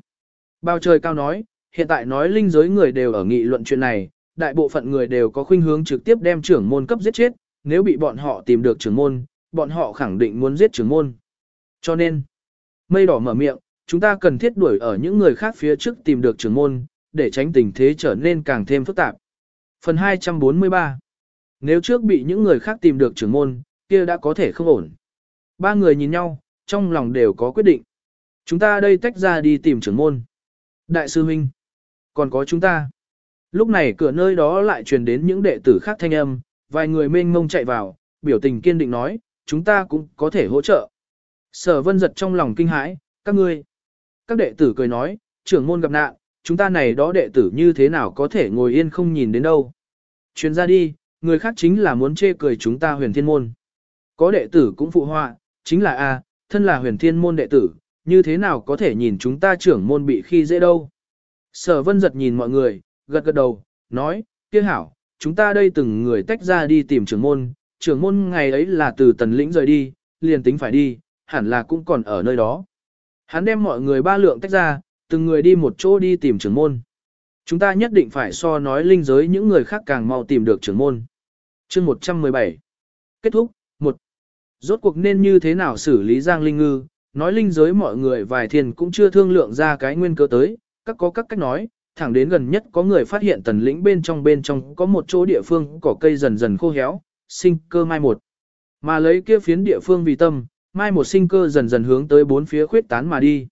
Bao trời cao nói, hiện tại nói linh giới người đều ở nghị luận chuyện này, đại bộ phận người đều có khuynh hướng trực tiếp đem trưởng môn cấp giết chết, nếu bị bọn họ tìm được trưởng môn, bọn họ khẳng định muốn giết trưởng môn. Cho nên, mây đỏ mở miệng, chúng ta cần thiết đuổi ở những người khác phía trước tìm được trưởng môn, để tránh tình thế trở nên càng thêm phức tạp. Phần 243 Nếu trước bị những người khác tìm được trưởng môn, kia đã có thể không ổn. Ba người nhìn nhau, trong lòng đều có quyết định. Chúng ta đây tách ra đi tìm trưởng môn. Đại sư huynh, còn có chúng ta. Lúc này cửa nơi đó lại truyền đến những đệ tử khác thanh âm, vài người mênh mông chạy vào, biểu tình kiên định nói, chúng ta cũng có thể hỗ trợ. Sở vân giật trong lòng kinh hãi, các ngươi. Các đệ tử cười nói, trưởng môn gặp nạn, chúng ta này đó đệ tử như thế nào có thể ngồi yên không nhìn đến đâu. Truyền ra đi, người khác chính là muốn chê cười chúng ta huyền thiên môn. Có đệ tử cũng phụ họa, chính là A, thân là huyền thiên môn đệ tử, như thế nào có thể nhìn chúng ta trưởng môn bị khi dễ đâu. Sở vân giật nhìn mọi người, gật gật đầu, nói, kia hảo, chúng ta đây từng người tách ra đi tìm trưởng môn, trưởng môn ngày ấy là từ tần lĩnh rời đi, liền tính phải đi, hẳn là cũng còn ở nơi đó. Hắn đem mọi người ba lượng tách ra, từng người đi một chỗ đi tìm trưởng môn. Chúng ta nhất định phải so nói linh giới những người khác càng mau tìm được trưởng môn. Chương 117 Kết thúc, 1. Rốt cuộc nên như thế nào xử lý Giang Linh Ngư, nói linh giới mọi người vài thiên cũng chưa thương lượng ra cái nguyên cơ tới, các có các cách nói, thẳng đến gần nhất có người phát hiện tần lĩnh bên trong bên trong có một chỗ địa phương cỏ cây dần dần khô héo, sinh cơ mai một. Mà lấy kia phiến địa phương vì tâm, mai một sinh cơ dần dần hướng tới bốn phía khuyết tán mà đi.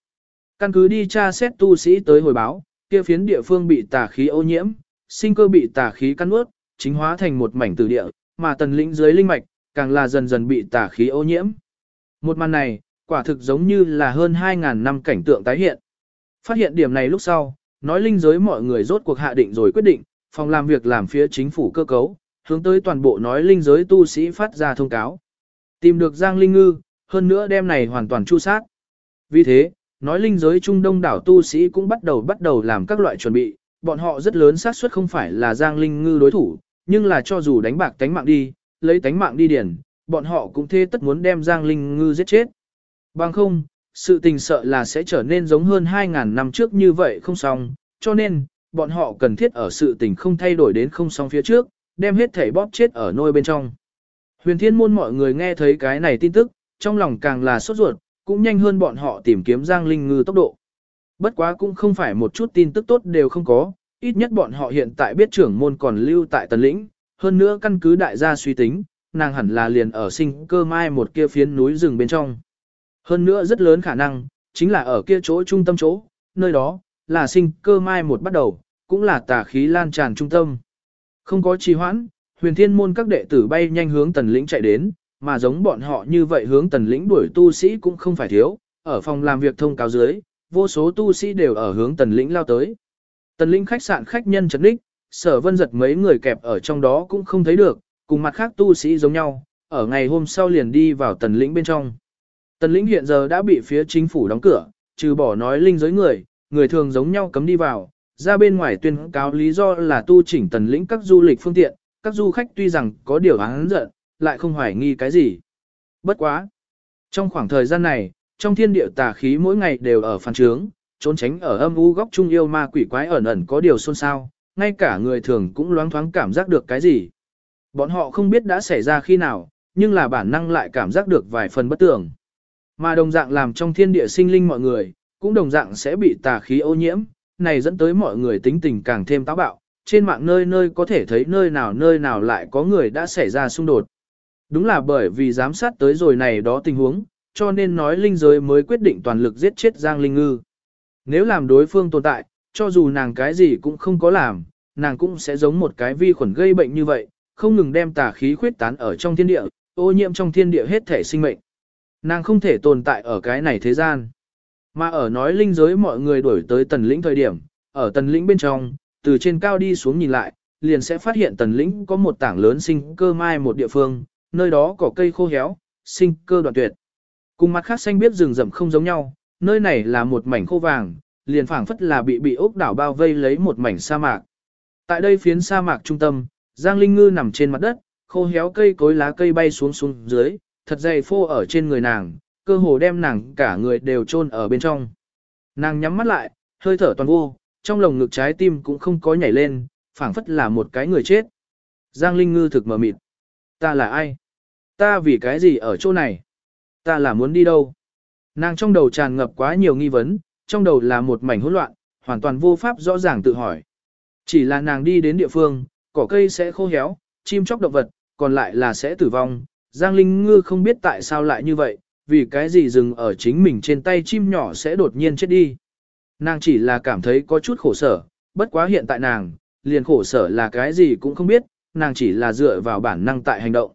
Căn cứ đi tra xét tu sĩ tới hồi báo, kia phiến địa phương bị tà khí ô nhiễm, sinh cơ bị tà khí cắn nuốt, chính hóa thành một mảnh tử địa, mà tần lĩnh dưới linh mạch, càng là dần dần bị tà khí ô nhiễm. Một màn này, quả thực giống như là hơn 2.000 năm cảnh tượng tái hiện. Phát hiện điểm này lúc sau, nói linh giới mọi người rốt cuộc hạ định rồi quyết định, phòng làm việc làm phía chính phủ cơ cấu, hướng tới toàn bộ nói linh giới tu sĩ phát ra thông cáo. Tìm được Giang Linh Ngư, hơn nữa đem này hoàn toàn chu sát. Vì thế, nói linh giới trung đông đảo tu sĩ cũng bắt đầu bắt đầu làm các loại chuẩn bị, bọn họ rất lớn xác suất không phải là Giang Linh Ngư đối thủ, nhưng là cho dù đánh bạc tánh mạng đi, lấy tánh mạng đi điển, bọn họ cũng thế tất muốn đem Giang Linh Ngư giết chết. Bằng không, sự tình sợ là sẽ trở nên giống hơn 2.000 năm trước như vậy không xong, cho nên, bọn họ cần thiết ở sự tình không thay đổi đến không xong phía trước, đem hết thảy bóp chết ở nôi bên trong. Huyền thiên môn mọi người nghe thấy cái này tin tức, trong lòng càng là sốt ruột, cũng nhanh hơn bọn họ tìm kiếm Giang Linh Ngư tốc độ. Bất quá cũng không phải một chút tin tức tốt đều không có, ít nhất bọn họ hiện tại biết trưởng môn còn lưu tại tần lĩnh, hơn nữa căn cứ đại gia suy tính, nàng hẳn là liền ở sinh cơ mai một kia phiến núi rừng bên trong. Hơn nữa rất lớn khả năng, chính là ở kia chỗ trung tâm chỗ, nơi đó, là sinh cơ mai một bắt đầu, cũng là tà khí lan tràn trung tâm. Không có trì hoãn, huyền thiên môn các đệ tử bay nhanh hướng tần lĩnh chạy đến, mà giống bọn họ như vậy hướng tần lĩnh đuổi tu sĩ cũng không phải thiếu, ở phòng làm việc thông cáo dưới, vô số tu sĩ đều ở hướng tần lĩnh lao tới. Tần lĩnh khách sạn khách nhân trấn đích, sở vân giật mấy người kẹp ở trong đó cũng không thấy được, cùng mặt khác tu sĩ giống nhau, ở ngày hôm sau liền đi vào tần lĩnh bên trong. Tần lĩnh hiện giờ đã bị phía chính phủ đóng cửa, trừ bỏ nói linh giới người, người thường giống nhau cấm đi vào, ra bên ngoài tuyên cáo lý do là tu chỉnh tần lĩnh các du lịch phương tiện, các du khách tuy rằng có điều án giận, lại không hoài nghi cái gì. Bất quá. Trong khoảng thời gian này, trong thiên địa tà khí mỗi ngày đều ở phản trướng, trốn tránh ở âm u góc trung yêu ma quỷ quái ẩn ẩn có điều xôn xao, ngay cả người thường cũng loáng thoáng cảm giác được cái gì. Bọn họ không biết đã xảy ra khi nào, nhưng là bản năng lại cảm giác được vài phần bất tưởng. Mà đồng dạng làm trong thiên địa sinh linh mọi người, cũng đồng dạng sẽ bị tà khí ô nhiễm, này dẫn tới mọi người tính tình càng thêm táo bạo, trên mạng nơi nơi có thể thấy nơi nào nơi nào lại có người đã xảy ra xung đột. Đúng là bởi vì giám sát tới rồi này đó tình huống, cho nên nói linh giới mới quyết định toàn lực giết chết Giang Linh Ngư. Nếu làm đối phương tồn tại, cho dù nàng cái gì cũng không có làm, nàng cũng sẽ giống một cái vi khuẩn gây bệnh như vậy, không ngừng đem tà khí khuyết tán ở trong thiên địa, ô nhiễm trong thiên địa hết thể sinh mệnh. Nàng không thể tồn tại ở cái này thế gian. Mà ở nói linh giới mọi người đuổi tới tần lĩnh thời điểm, ở tần lĩnh bên trong, từ trên cao đi xuống nhìn lại, liền sẽ phát hiện tần lĩnh có một tảng lớn sinh cơ mai một địa phương, nơi đó có cây khô héo, sinh cơ đoạn tuyệt. Cùng mặt khác xanh biết rừng rậm không giống nhau, nơi này là một mảnh khô vàng, liền phảng phất là bị bị ốc đảo bao vây lấy một mảnh sa mạc. Tại đây phiến sa mạc trung tâm, Giang Linh Ngư nằm trên mặt đất, khô héo cây cối lá cây bay xuống xuống dưới, thật dày phô ở trên người nàng, cơ hồ đem nàng cả người đều chôn ở bên trong. Nàng nhắm mắt lại, hơi thở toàn vô, trong lồng ngực trái tim cũng không có nhảy lên, phảng phất là một cái người chết. Giang Linh Ngư thực mờ mịt. Ta là ai? Ta vì cái gì ở chỗ này? Ta là muốn đi đâu? Nàng trong đầu tràn ngập quá nhiều nghi vấn, trong đầu là một mảnh hỗn loạn, hoàn toàn vô pháp rõ ràng tự hỏi. Chỉ là nàng đi đến địa phương, cỏ cây sẽ khô héo, chim chóc động vật, còn lại là sẽ tử vong. Giang Linh Ngư không biết tại sao lại như vậy, vì cái gì dừng ở chính mình trên tay chim nhỏ sẽ đột nhiên chết đi. Nàng chỉ là cảm thấy có chút khổ sở, bất quá hiện tại nàng, liền khổ sở là cái gì cũng không biết, nàng chỉ là dựa vào bản năng tại hành động.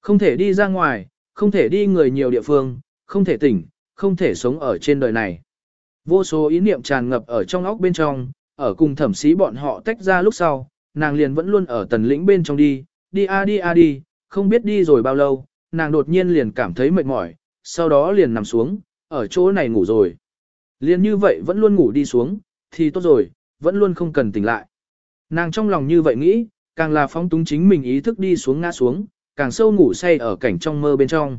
Không thể đi ra ngoài, không thể đi người nhiều địa phương, không thể tỉnh, không thể sống ở trên đời này. Vô số ý niệm tràn ngập ở trong óc bên trong, ở cùng thẩm sĩ bọn họ tách ra lúc sau, nàng liền vẫn luôn ở tần lĩnh bên trong đi, đi a đi a đi, không biết đi rồi bao lâu, nàng đột nhiên liền cảm thấy mệt mỏi, sau đó liền nằm xuống, ở chỗ này ngủ rồi. Liền như vậy vẫn luôn ngủ đi xuống, thì tốt rồi, vẫn luôn không cần tỉnh lại. Nàng trong lòng như vậy nghĩ, càng là phóng túng chính mình ý thức đi xuống ngã xuống, càng sâu ngủ say ở cảnh trong mơ bên trong.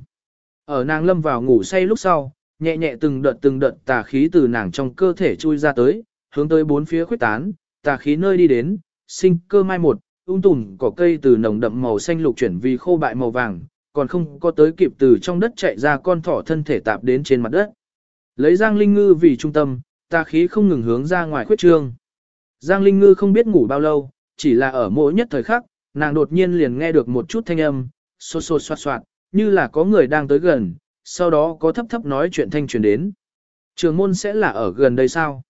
Ở nàng lâm vào ngủ say lúc sau, nhẹ nhẹ từng đợt từng đợt tà khí từ nàng trong cơ thể chui ra tới, hướng tới bốn phía khuyết tán, tà khí nơi đi đến, sinh cơ mai một, ung tùn cỏ cây từ nồng đậm màu xanh lục chuyển vì khô bại màu vàng, còn không có tới kịp từ trong đất chạy ra con thỏ thân thể tạp đến trên mặt đất. Lấy Giang Linh Ngư vì trung tâm, tà khí không ngừng hướng ra ngoài khuyết trương. Giang Linh Ngư không biết ngủ bao lâu, chỉ là ở mỗi nhất thời khắc, nàng đột nhiên liền nghe được một chút thanh âm, xô xô xoạt xoạt, như là có người đang tới gần, sau đó có thấp thấp nói chuyện thanh truyền đến. Trường môn sẽ là ở gần đây sao?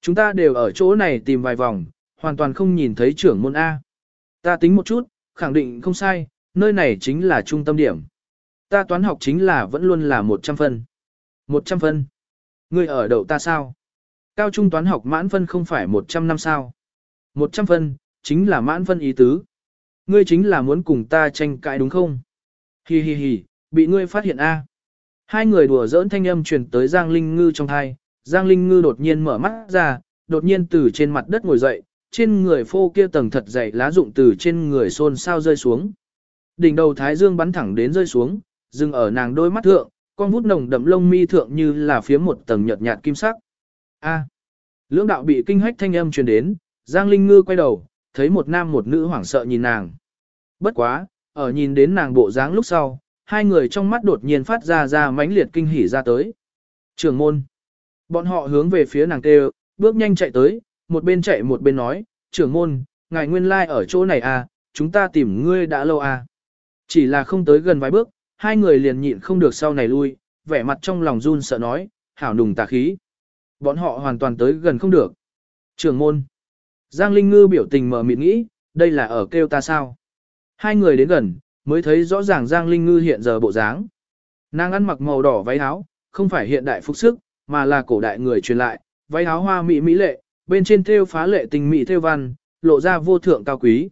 Chúng ta đều ở chỗ này tìm vài vòng, hoàn toàn không nhìn thấy trưởng môn A. Ta tính một chút, khẳng định không sai, nơi này chính là trung tâm điểm. Ta toán học chính là vẫn luôn là 100 phân. 100 phân. Ngươi ở đậu ta sao? Cao trung toán học mãn phân không phải 100 năm sao? 100 phân, chính là mãn phân ý tứ. Ngươi chính là muốn cùng ta tranh cãi đúng không? Hi hi hi, bị ngươi phát hiện A. Hai người đùa giỡn thanh âm truyền tới Giang Linh Ngư trong thai, Giang Linh Ngư đột nhiên mở mắt ra, đột nhiên từ trên mặt đất ngồi dậy, trên người phô kia tầng thật dày lá rụng từ trên người xôn sao rơi xuống. Đỉnh đầu thái dương bắn thẳng đến rơi xuống, dừng ở nàng đôi mắt thượng, con vút nồng đậm lông mi thượng như là phía một tầng nhợt nhạt kim sắc. A. Lưỡng đạo bị kinh hách thanh âm truyền đến, Giang Linh Ngư quay đầu, thấy một nam một nữ hoảng sợ nhìn nàng. Bất quá, ở nhìn đến nàng bộ dáng lúc sau, hai người trong mắt đột nhiên phát ra ra mãnh liệt kinh hỉ ra tới. Trường môn. Bọn họ hướng về phía nàng kêu, bước nhanh chạy tới, một bên chạy một bên nói, trưởng môn, ngài nguyên lai like ở chỗ này à, chúng ta tìm ngươi đã lâu à. Chỉ là không tới gần vài bước, hai người liền nhịn không được sau này lui, vẻ mặt trong lòng run sợ nói, hảo nùng tà khí. Bọn họ hoàn toàn tới gần không được. Trưởng môn. Giang Linh Ngư biểu tình mở miệng nghĩ, đây là ở kêu ta sao. Hai người đến gần, mới thấy rõ ràng Giang Linh Ngư hiện giờ bộ dáng. Nàng ăn mặc màu đỏ váy áo, không phải hiện đại phục sức, mà là cổ đại người truyền lại, váy áo hoa mỹ mỹ lệ, bên trên thêu phá lệ tình mỹ thêu văn, lộ ra vô thượng cao quý.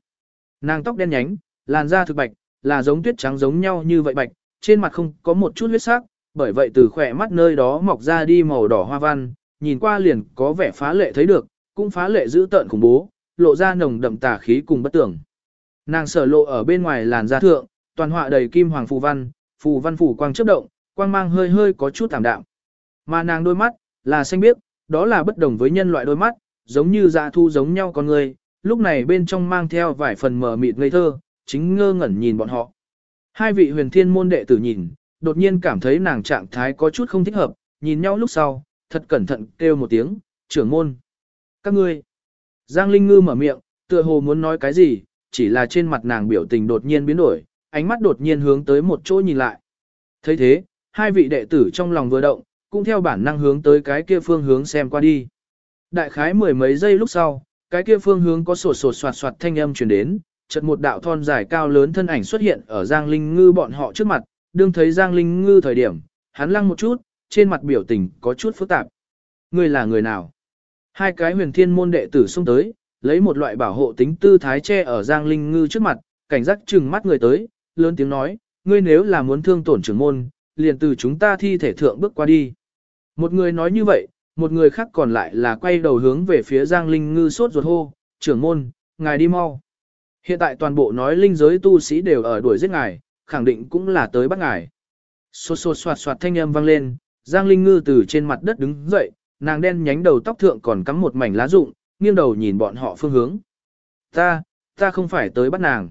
Nàng tóc đen nhánh, làn da thực bạch, là giống tuyết trắng giống nhau như vậy bạch, trên mặt không có một chút huyết sắc, bởi vậy từ khỏe mắt nơi đó mọc ra đi màu đỏ hoa văn, nhìn qua liền có vẻ phá lệ thấy được, cũng phá lệ giữ tợn khủng bố, lộ ra nồng đậm tà khí cùng bất tưởng. Nàng sở lộ ở bên ngoài làn da thượng, toàn họa đầy kim hoàng phù văn, phù văn phủ quang chớp động, quang mang hơi hơi có chút tạm đạm. Mà nàng đôi mắt, là xanh biếc, đó là bất đồng với nhân loại đôi mắt, giống như dạ thu giống nhau con người, lúc này bên trong mang theo vài phần mờ mịt ngây thơ, chính ngơ ngẩn nhìn bọn họ. Hai vị huyền thiên môn đệ tử nhìn, đột nhiên cảm thấy nàng trạng thái có chút không thích hợp, nhìn nhau lúc sau, thật cẩn thận kêu một tiếng, trưởng môn. Các ngươi. Giang Linh Ngư mở miệng, tựa hồ muốn nói cái gì, chỉ là trên mặt nàng biểu tình đột nhiên biến đổi, ánh mắt đột nhiên hướng tới một chỗ nhìn lại. thấy thế, hai vị đệ tử trong lòng vừa động, cũng theo bản năng hướng tới cái kia phương hướng xem qua đi. Đại khái mười mấy giây lúc sau, cái kia phương hướng có sột sột soạt soạt thanh âm truyền đến, chợt một đạo thon dài cao lớn thân ảnh xuất hiện ở Giang Linh Ngư bọn họ trước mặt, đương thấy Giang Linh Ngư thời điểm, hắn lăng một chút, trên mặt biểu tình có chút phức tạp. Người là người nào? Hai cái huyền thiên môn đệ tử xông tới, lấy một loại bảo hộ tính tư thái che ở Giang Linh Ngư trước mặt, cảnh giác chừng mắt người tới, lớn tiếng nói, ngươi nếu là muốn thương tổn trưởng môn, liền từ chúng ta thi thể thượng bước qua đi. Một người nói như vậy, một người khác còn lại là quay đầu hướng về phía Giang Linh Ngư sốt ruột hô, trưởng môn, ngài đi mau. Hiện tại toàn bộ nói linh giới tu sĩ đều ở đuổi giết ngài, khẳng định cũng là tới bắt ngài. Xô xô xoạt xoạt thanh âm vang lên, Giang Linh Ngư từ trên mặt đất đứng dậy, nàng đen nhánh đầu tóc thượng còn cắm một mảnh lá rụng, nghiêng đầu nhìn bọn họ phương hướng. Ta, ta không phải tới bắt nàng.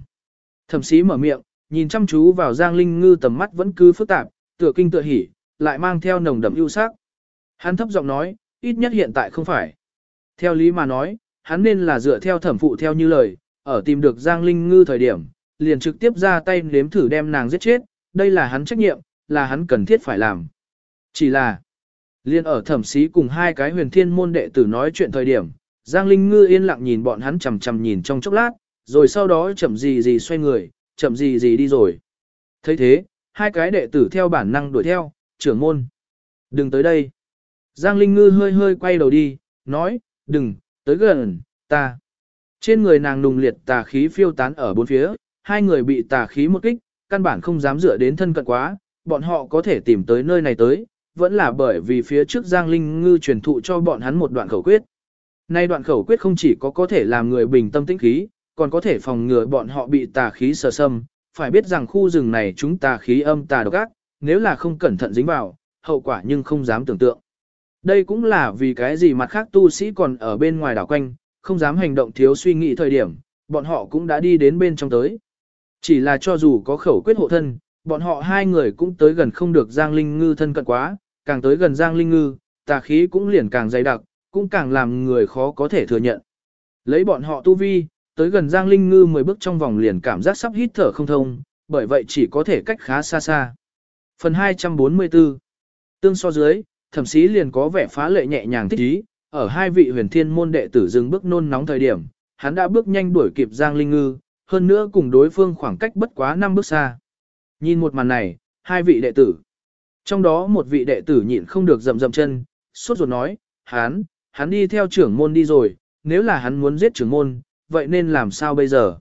Thẩm sĩ mở miệng, nhìn chăm chú vào Giang Linh Ngư tầm mắt vẫn cứ phức tạp, tựa kinh tựa hỉ, lại mang theo nồng đậm ưu sắc. Hắn thấp giọng nói, ít nhất hiện tại không phải. Theo lý mà nói, hắn nên là dựa theo thẩm phụ theo như lời, ở tìm được Giang Linh Ngư thời điểm, liền trực tiếp ra tay nếm thử đem nàng giết chết, đây là hắn trách nhiệm, là hắn cần thiết phải làm. Chỉ là, liền ở thẩm sĩ cùng hai cái huyền thiên môn đệ tử nói chuyện thời điểm, Giang Linh Ngư yên lặng nhìn bọn hắn chằm chằm nhìn trong chốc lát, rồi sau đó chậm gì gì xoay người, chậm gì gì đi rồi. thấy thế, hai cái đệ tử theo bản năng đuổi theo, trưởng môn. Đừng tới đây. Giang Linh Ngư hơi hơi quay đầu đi, nói, đừng, tới gần, ta. Trên người nàng nùng liệt tà khí phiêu tán ở bốn phía, hai người bị tà khí một kích, căn bản không dám dựa đến thân cận quá, bọn họ có thể tìm tới nơi này tới, vẫn là bởi vì phía trước Giang Linh Ngư truyền thụ cho bọn hắn một đoạn khẩu quyết. Nay đoạn khẩu quyết không chỉ có có thể làm người bình tâm tĩnh khí, còn có thể phòng ngừa bọn họ bị tà khí sờ xâm. Phải biết rằng khu rừng này chúng tà khí âm tà độc ác, nếu là không cẩn thận dính vào, hậu quả nhưng không dám tưởng tượng. Đây cũng là vì cái gì mặt khác tu sĩ còn ở bên ngoài đảo quanh, không dám hành động thiếu suy nghĩ thời điểm, bọn họ cũng đã đi đến bên trong tới. Chỉ là cho dù có khẩu quyết hộ thân, bọn họ hai người cũng tới gần không được Giang Linh Ngư thân cận quá, càng tới gần Giang Linh Ngư, tà khí cũng liền càng dày đặc, cũng càng làm người khó có thể thừa nhận. Lấy bọn họ tu vi, tới gần Giang Linh Ngư 10 bước trong vòng liền cảm giác sắp hít thở không thông, bởi vậy chỉ có thể cách khá xa xa. Phần 244 Tương so dưới, thậm sĩ liền có vẻ phá lệ nhẹ nhàng thích ý, ở hai vị huyền thiên môn đệ tử dừng bước nôn nóng thời điểm, hắn đã bước nhanh đuổi kịp Giang Linh Ngư, hơn nữa cùng đối phương khoảng cách bất quá 5 bước xa. Nhìn một màn này, hai vị đệ tử. Trong đó một vị đệ tử nhịn không được rầm rầm chân, sốt ruột nói, hắn, hắn đi theo trưởng môn đi rồi, nếu là hắn muốn giết trưởng môn, vậy nên làm sao bây giờ?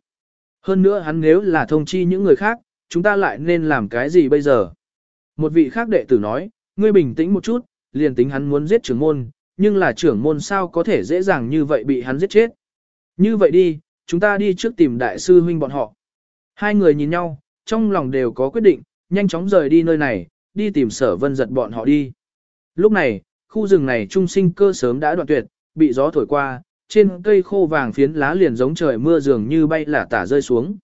Hơn nữa hắn nếu là thông chi những người khác, chúng ta lại nên làm cái gì bây giờ? Một vị khác đệ tử nói, ngươi bình tĩnh một chút, liền tính hắn muốn giết trưởng môn, nhưng là trưởng môn sao có thể dễ dàng như vậy bị hắn giết chết. Như vậy đi, chúng ta đi trước tìm đại sư huynh bọn họ. Hai người nhìn nhau, trong lòng đều có quyết định, nhanh chóng rời đi nơi này, đi tìm sở vân giật bọn họ đi. Lúc này, khu rừng này trung sinh cơ sớm đã đoạn tuyệt, bị gió thổi qua, trên cây khô vàng phiến lá liền giống trời mưa dường như bay lả tả rơi xuống.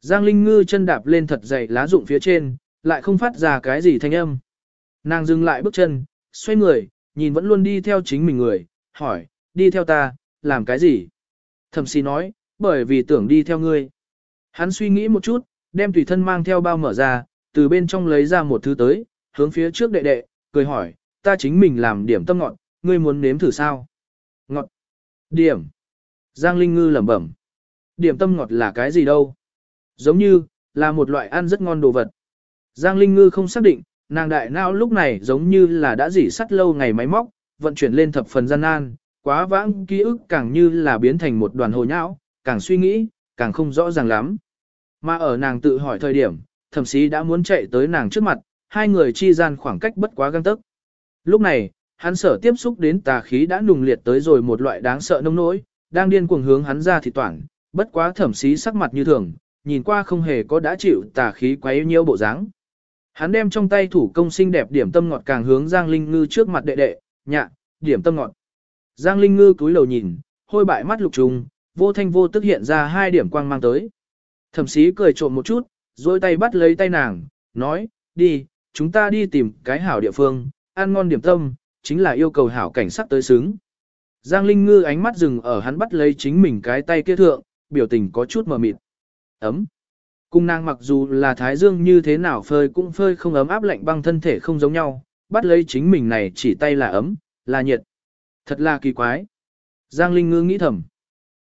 Giang Linh Ngư chân đạp lên thật dày lá rụng phía trên, lại không phát ra cái gì thanh âm. Nàng dừng lại bước chân, xoay người, nhìn vẫn luôn đi theo chính mình người, hỏi, đi theo ta, làm cái gì? Thẩm sĩ nói, bởi vì tưởng đi theo ngươi. Hắn suy nghĩ một chút, đem tùy thân mang theo bao mở ra, từ bên trong lấy ra một thứ tới, hướng phía trước đệ đệ, cười hỏi, ta chính mình làm điểm tâm ngọt, ngươi muốn nếm thử sao? Ngọt. Điểm. Giang Linh Ngư lẩm bẩm. Điểm tâm ngọt là cái gì đâu? Giống như, là một loại ăn rất ngon đồ vật. Giang Linh Ngư không xác định, nàng đại não lúc này giống như là đã dỉ sắt lâu ngày máy móc, vận chuyển lên thập phần gian nan, quá vãng ký ức càng như là biến thành một đoàn hồ nhão, càng suy nghĩ, càng không rõ ràng lắm. Mà ở nàng tự hỏi thời điểm, thậm chí đã muốn chạy tới nàng trước mặt, hai người chi gian khoảng cách bất quá găng tức. Lúc này, hắn sở tiếp xúc đến tà khí đã nùng liệt tới rồi một loại đáng sợ nông nỗi, đang điên cuồng hướng hắn ra thì toàn, bất quá thẩm xí sắc mặt như thường, nhìn qua không hề có đã chịu tà khí quấy nhiêu bộ dáng. Hắn đem trong tay thủ công xinh đẹp điểm tâm ngọt càng hướng Giang Linh Ngư trước mặt đệ đệ, nhạ, điểm tâm ngọt. Giang Linh Ngư cúi đầu nhìn, hôi bại mắt lục trùng, vô thanh vô tức hiện ra hai điểm quang mang tới. Thẩm sĩ cười trộm một chút, rồi tay bắt lấy tay nàng, nói, đi, chúng ta đi tìm cái hảo địa phương, ăn ngon điểm tâm, chính là yêu cầu hảo cảnh sắc tới xứng. Giang Linh Ngư ánh mắt dừng ở hắn bắt lấy chính mình cái tay kia thượng, biểu tình có chút mờ mịt. Ấm. Cung nàng mặc dù là thái dương như thế nào phơi cũng phơi không ấm áp lạnh băng thân thể không giống nhau, bắt lấy chính mình này chỉ tay là ấm, là nhiệt. Thật là kỳ quái, Giang Linh Ngư nghĩ thầm.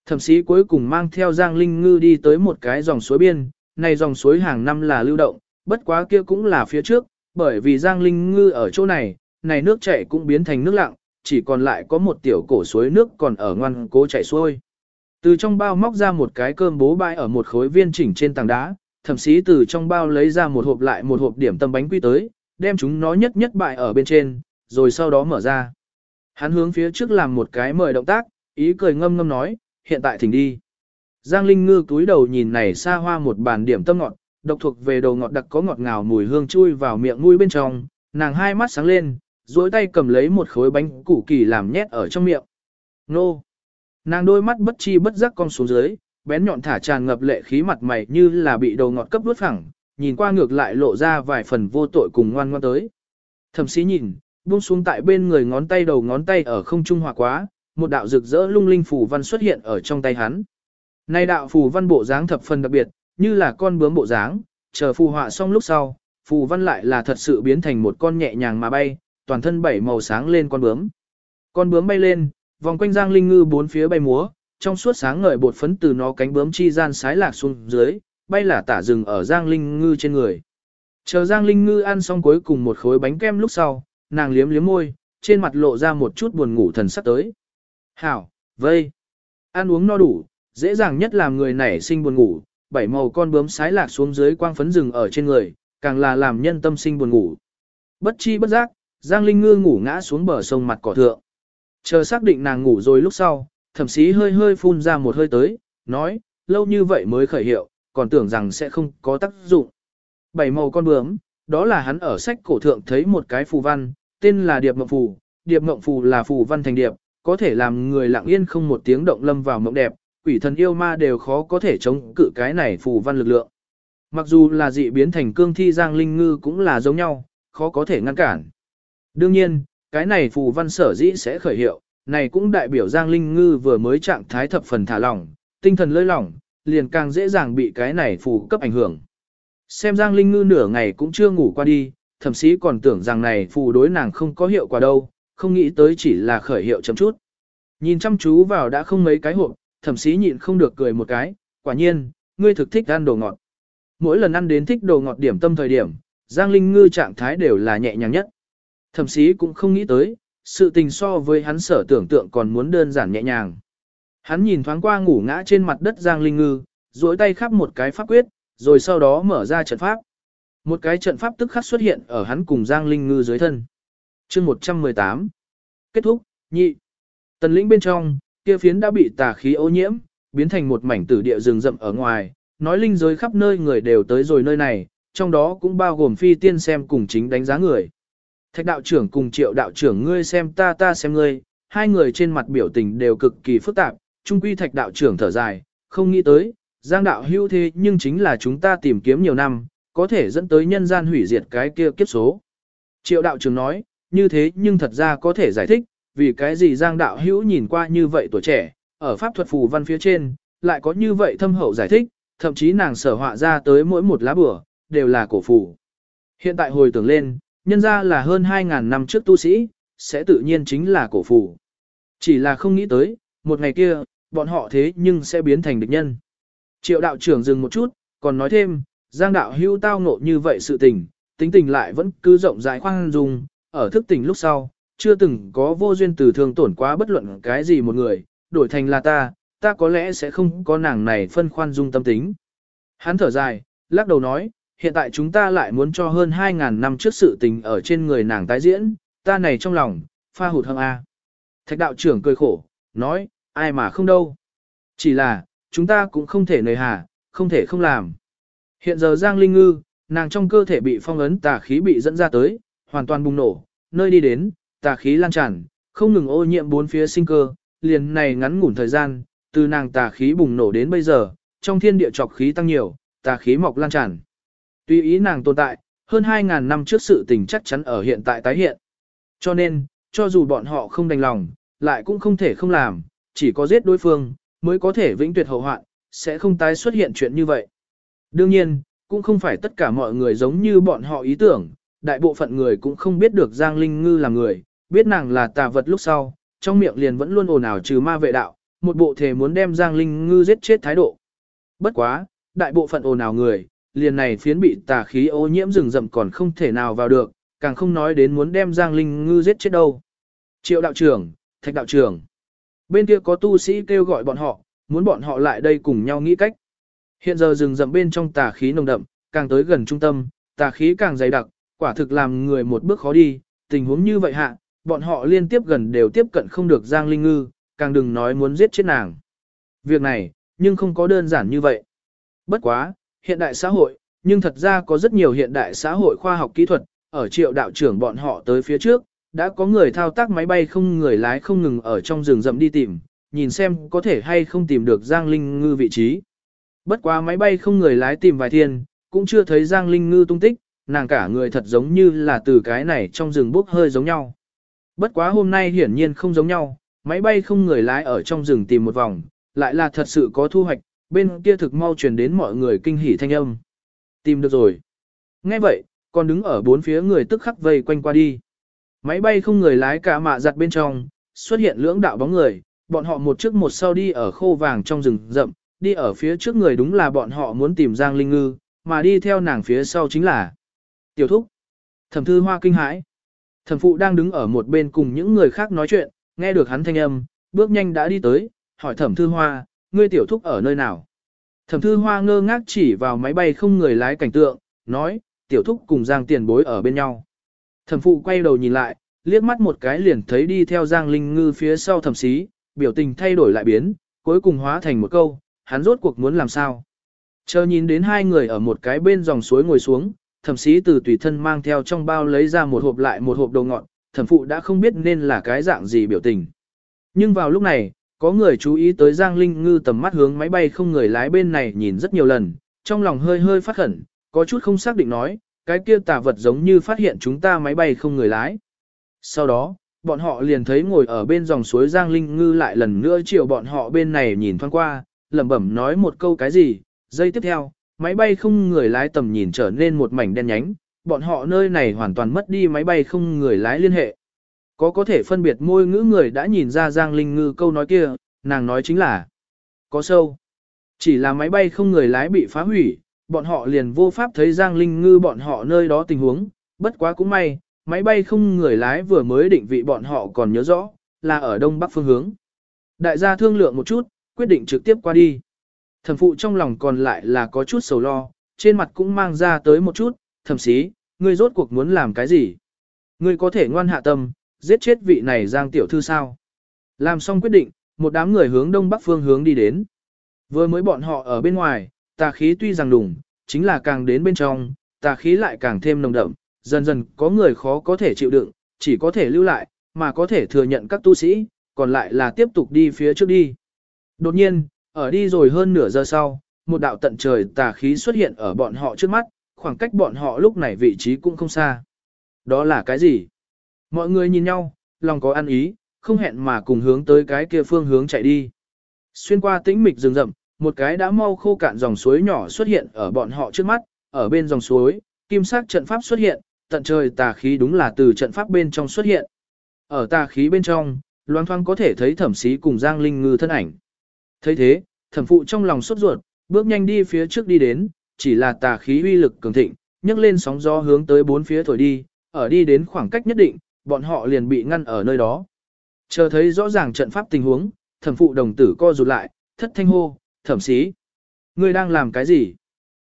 Thẩm sĩ cuối cùng mang theo Giang Linh Ngư đi tới một cái dòng suối biên, này dòng suối hàng năm là lưu động, bất quá kia cũng là phía trước, bởi vì Giang Linh Ngư ở chỗ này, này nước chảy cũng biến thành nước lặng, chỉ còn lại có một tiểu cổ suối nước còn ở ngoan cố chảy xuôi. Từ trong bao móc ra một cái cơm bố bãi ở một khối viên chỉnh trên tảng đá, thậm chí từ trong bao lấy ra một hộp lại một hộp điểm tâm bánh quy tới, đem chúng nó nhất nhất bại ở bên trên, rồi sau đó mở ra. Hắn hướng phía trước làm một cái mời động tác, ý cười ngâm ngâm nói, hiện tại thỉnh đi. Giang Linh Ngư túi đầu nhìn này xa hoa một bàn điểm tâm ngọt, độc thuộc về đầu ngọt đặc có ngọt ngào mùi hương chui vào miệng mũi bên trong, nàng hai mắt sáng lên, duỗi tay cầm lấy một khối bánh củ kỳ làm nhét ở trong miệng. Nô! Nàng đôi mắt bất chi bất giác cong xuống dưới, bén nhọn thả tràn ngập lệ khí mặt mày như là bị đầu ngọt cấp đuốt phẳng, nhìn qua ngược lại lộ ra vài phần vô tội cùng ngoan ngoan tới. Thẩm sĩ nhìn, buông xuống tại bên người ngón tay đầu ngón tay ở không trung hòa quá, một đạo rực rỡ lung linh phù văn xuất hiện ở trong tay hắn. Nay đạo phù văn bộ dáng thập phần đặc biệt, như là con bướm bộ dáng, chờ phù họa xong lúc sau, phù văn lại là thật sự biến thành một con nhẹ nhàng mà bay, toàn thân bảy màu sáng lên con bướm. Con bướm bay lên, vòng quanh Giang Linh Ngư bốn phía bay múa, trong suốt sáng ngời bột phấn từ nó cánh bướm chi gian sái lạc xuống dưới, bay là tả rừng ở Giang Linh Ngư trên người. Chờ Giang Linh Ngư ăn xong cuối cùng một khối bánh kem lúc sau, nàng liếm liếm môi, trên mặt lộ ra một chút buồn ngủ thần sắc tới. Hảo, vây, ăn uống no đủ, dễ dàng nhất làm người nảy sinh buồn ngủ, bảy màu con bướm sái lạc xuống dưới quang phấn rừng ở trên người, càng là làm nhân tâm sinh buồn ngủ. Bất chi bất giác, Giang Linh Ngư ngủ ngã xuống bờ sông mặt cỏ thượng. Chờ xác định nàng ngủ rồi lúc sau, thẩm sĩ hơi hơi phun ra một hơi tới, nói, lâu như vậy mới khởi hiệu, còn tưởng rằng sẽ không có tác dụng. Bảy màu con bướm, đó là hắn ở sách cổ thượng thấy một cái phù văn, tên là Điệp Mộng Phù. Điệp Mộng Phù là phù văn thành điệp, có thể làm người lặng yên không một tiếng động lâm vào mộng đẹp, quỷ thần yêu ma đều khó có thể chống cự cái này phù văn lực lượng. Mặc dù là dị biến thành cương thi giang linh ngư cũng là giống nhau, khó có thể ngăn cản. Đương nhiên, cái này phù văn sở dĩ sẽ khởi hiệu, này cũng đại biểu giang linh ngư vừa mới trạng thái thập phần thả lỏng, tinh thần lơi lỏng, liền càng dễ dàng bị cái này phù cấp ảnh hưởng. Xem giang linh ngư nửa ngày cũng chưa ngủ qua đi, thậm chí còn tưởng rằng này phù đối nàng không có hiệu quả đâu, không nghĩ tới chỉ là khởi hiệu chấm chút. Nhìn chăm chú vào đã không mấy cái hộp, thậm chí nhịn không được cười một cái, quả nhiên, ngươi thực thích ăn đồ ngọt. Mỗi lần ăn đến thích đồ ngọt điểm tâm thời điểm, Giang Linh Ngư trạng thái đều là nhẹ nhàng nhất. Thậm chí cũng không nghĩ tới, sự tình so với hắn sở tưởng tượng còn muốn đơn giản nhẹ nhàng. Hắn nhìn thoáng qua ngủ ngã trên mặt đất Giang Linh Ngư, duỗi tay khắp một cái pháp quyết, rồi sau đó mở ra trận pháp. Một cái trận pháp tức khắc xuất hiện ở hắn cùng Giang Linh Ngư dưới thân. chương 118. Kết thúc, nhị. Tần lĩnh bên trong, kia phiến đã bị tà khí ô nhiễm, biến thành một mảnh tử địa rừng rậm ở ngoài, nói linh giới khắp nơi người đều tới rồi nơi này, trong đó cũng bao gồm phi tiên xem cùng chính đánh giá người. Thạch đạo trưởng cùng triệu đạo trưởng ngươi xem ta ta xem ngươi, hai người trên mặt biểu tình đều cực kỳ phức tạp, trung quy thạch đạo trưởng thở dài, không nghĩ tới, giang đạo hưu thế nhưng chính là chúng ta tìm kiếm nhiều năm, có thể dẫn tới nhân gian hủy diệt cái kia kiếp số. Triệu đạo trưởng nói, như thế nhưng thật ra có thể giải thích, vì cái gì giang đạo hữu nhìn qua như vậy tuổi trẻ, ở pháp thuật phù văn phía trên, lại có như vậy thâm hậu giải thích, thậm chí nàng sở họa ra tới mỗi một lá bửa, đều là cổ phù. Hiện tại hồi tưởng lên, nhân ra là hơn 2.000 năm trước tu sĩ, sẽ tự nhiên chính là cổ phù. Chỉ là không nghĩ tới, một ngày kia, bọn họ thế nhưng sẽ biến thành địch nhân. Triệu đạo trưởng dừng một chút, còn nói thêm, giang đạo hưu tao ngộ như vậy sự tình, tính tình lại vẫn cứ rộng rãi khoan dung, ở thức tỉnh lúc sau, chưa từng có vô duyên từ thương tổn quá bất luận cái gì một người, đổi thành là ta, ta có lẽ sẽ không có nàng này phân khoan dung tâm tính. Hắn thở dài, lắc đầu nói, hiện tại chúng ta lại muốn cho hơn 2.000 năm trước sự tình ở trên người nàng tái diễn, ta này trong lòng, pha hụt hăng A. Thạch đạo trưởng cười khổ, nói, ai mà không đâu. Chỉ là, chúng ta cũng không thể nời hà, không thể không làm. Hiện giờ Giang Linh Ngư, nàng trong cơ thể bị phong ấn tà khí bị dẫn ra tới, hoàn toàn bùng nổ, nơi đi đến, tà khí lan tràn, không ngừng ô nhiễm bốn phía sinh cơ, liền này ngắn ngủn thời gian, từ nàng tà khí bùng nổ đến bây giờ, trong thiên địa trọc khí tăng nhiều, tà khí mọc lan tràn. Tuy ý nàng tồn tại, hơn 2.000 năm trước sự tình chắc chắn ở hiện tại tái hiện. Cho nên, cho dù bọn họ không đành lòng, lại cũng không thể không làm, chỉ có giết đối phương, mới có thể vĩnh tuyệt hậu hoạn, sẽ không tái xuất hiện chuyện như vậy. Đương nhiên, cũng không phải tất cả mọi người giống như bọn họ ý tưởng, đại bộ phận người cũng không biết được Giang Linh Ngư là người, biết nàng là tà vật lúc sau, trong miệng liền vẫn luôn ồn ào trừ ma vệ đạo, một bộ thể muốn đem Giang Linh Ngư giết chết thái độ. Bất quá, đại bộ phận ồn ào người, liền này phiến bị tà khí ô nhiễm rừng rậm còn không thể nào vào được, càng không nói đến muốn đem Giang Linh Ngư giết chết đâu. Triệu đạo trưởng, thạch đạo trưởng. Bên kia có tu sĩ kêu gọi bọn họ, muốn bọn họ lại đây cùng nhau nghĩ cách. Hiện giờ rừng rậm bên trong tà khí nồng đậm, càng tới gần trung tâm, tà khí càng dày đặc, quả thực làm người một bước khó đi, tình huống như vậy hạ, bọn họ liên tiếp gần đều tiếp cận không được Giang Linh Ngư, càng đừng nói muốn giết chết nàng. Việc này, nhưng không có đơn giản như vậy. Bất quá, hiện đại xã hội, nhưng thật ra có rất nhiều hiện đại xã hội khoa học kỹ thuật, ở triệu đạo trưởng bọn họ tới phía trước, đã có người thao tác máy bay không người lái không ngừng ở trong rừng rậm đi tìm, nhìn xem có thể hay không tìm được Giang Linh Ngư vị trí. Bất quá máy bay không người lái tìm vài thiên, cũng chưa thấy Giang Linh Ngư tung tích, nàng cả người thật giống như là từ cái này trong rừng bốc hơi giống nhau. Bất quá hôm nay hiển nhiên không giống nhau, máy bay không người lái ở trong rừng tìm một vòng, lại là thật sự có thu hoạch, bên kia thực mau truyền đến mọi người kinh hỉ thanh âm. Tìm được rồi. Nghe vậy, còn đứng ở bốn phía người tức khắc vây quanh qua đi. Máy bay không người lái cả mạ giặt bên trong, xuất hiện lưỡng đạo bóng người, bọn họ một trước một sau đi ở khô vàng trong rừng rậm, đi ở phía trước người đúng là bọn họ muốn tìm Giang Linh Ngư, mà đi theo nàng phía sau chính là Tiểu Thúc. Thẩm Thư Hoa kinh hãi. Thẩm Phụ đang đứng ở một bên cùng những người khác nói chuyện, nghe được hắn thanh âm, bước nhanh đã đi tới, hỏi Thẩm Thư Hoa, ngươi Tiểu Thúc ở nơi nào? Thẩm Thư Hoa ngơ ngác chỉ vào máy bay không người lái cảnh tượng, nói, Tiểu Thúc cùng Giang Tiền Bối ở bên nhau. Thẩm Phụ quay đầu nhìn lại, liếc mắt một cái liền thấy đi theo Giang Linh Ngư phía sau thẩm sĩ, biểu tình thay đổi lại biến, cuối cùng hóa thành một câu, hắn rốt cuộc muốn làm sao. Chờ nhìn đến hai người ở một cái bên dòng suối ngồi xuống, thẩm sĩ từ tùy thân mang theo trong bao lấy ra một hộp lại một hộp đồ ngọn, thẩm phụ đã không biết nên là cái dạng gì biểu tình. Nhưng vào lúc này, có người chú ý tới Giang Linh Ngư tầm mắt hướng máy bay không người lái bên này nhìn rất nhiều lần, trong lòng hơi hơi phát khẩn, có chút không xác định nói, cái kia tà vật giống như phát hiện chúng ta máy bay không người lái. Sau đó, bọn họ liền thấy ngồi ở bên dòng suối Giang Linh Ngư lại lần nữa chiều bọn họ bên này nhìn thoáng qua, lẩm bẩm nói một câu cái gì, giây tiếp theo, máy bay không người lái tầm nhìn trở nên một mảnh đen nhánh, bọn họ nơi này hoàn toàn mất đi máy bay không người lái liên hệ. Có có thể phân biệt môi ngữ người đã nhìn ra Giang Linh Ngư câu nói kia, nàng nói chính là có sâu. Chỉ là máy bay không người lái bị phá hủy, bọn họ liền vô pháp thấy Giang Linh Ngư bọn họ nơi đó tình huống, bất quá cũng may, máy bay không người lái vừa mới định vị bọn họ còn nhớ rõ, là ở đông bắc phương hướng. Đại gia thương lượng một chút, quyết định trực tiếp qua đi. Thẩm phụ trong lòng còn lại là có chút sầu lo, trên mặt cũng mang ra tới một chút, thẩm sĩ, ngươi rốt cuộc muốn làm cái gì? Ngươi có thể ngoan hạ tâm, giết chết vị này giang tiểu thư sao? Làm xong quyết định, một đám người hướng đông bắc phương hướng đi đến. Vừa mới bọn họ ở bên ngoài, tà khí tuy rằng đủng, chính là càng đến bên trong, tà khí lại càng thêm nồng đậm, dần dần có người khó có thể chịu đựng, chỉ có thể lưu lại, mà có thể thừa nhận các tu sĩ, còn lại là tiếp tục đi phía trước đi. Đột nhiên, ở đi rồi hơn nửa giờ sau, một đạo tận trời tà khí xuất hiện ở bọn họ trước mắt, khoảng cách bọn họ lúc này vị trí cũng không xa. Đó là cái gì? Mọi người nhìn nhau, lòng có ăn ý, không hẹn mà cùng hướng tới cái kia phương hướng chạy đi. Xuyên qua tĩnh mịch rừng rậm, một cái đã mau khô cạn dòng suối nhỏ xuất hiện ở bọn họ trước mắt, ở bên dòng suối, kim sắc trận pháp xuất hiện, tận trời tà khí đúng là từ trận pháp bên trong xuất hiện. Ở tà khí bên trong, loang thoang có thể thấy thẩm sĩ cùng Giang Linh Ngư thân ảnh. thấy thế, thẩm phụ trong lòng sốt ruột, bước nhanh đi phía trước đi đến, chỉ là tà khí uy lực cường thịnh, nhấc lên sóng gió hướng tới bốn phía thổi đi, ở đi đến khoảng cách nhất định, bọn họ liền bị ngăn ở nơi đó. Chờ thấy rõ ràng trận pháp tình huống, thẩm phụ đồng tử co rụt lại, thất thanh hô, thẩm sĩ. Ngươi đang làm cái gì?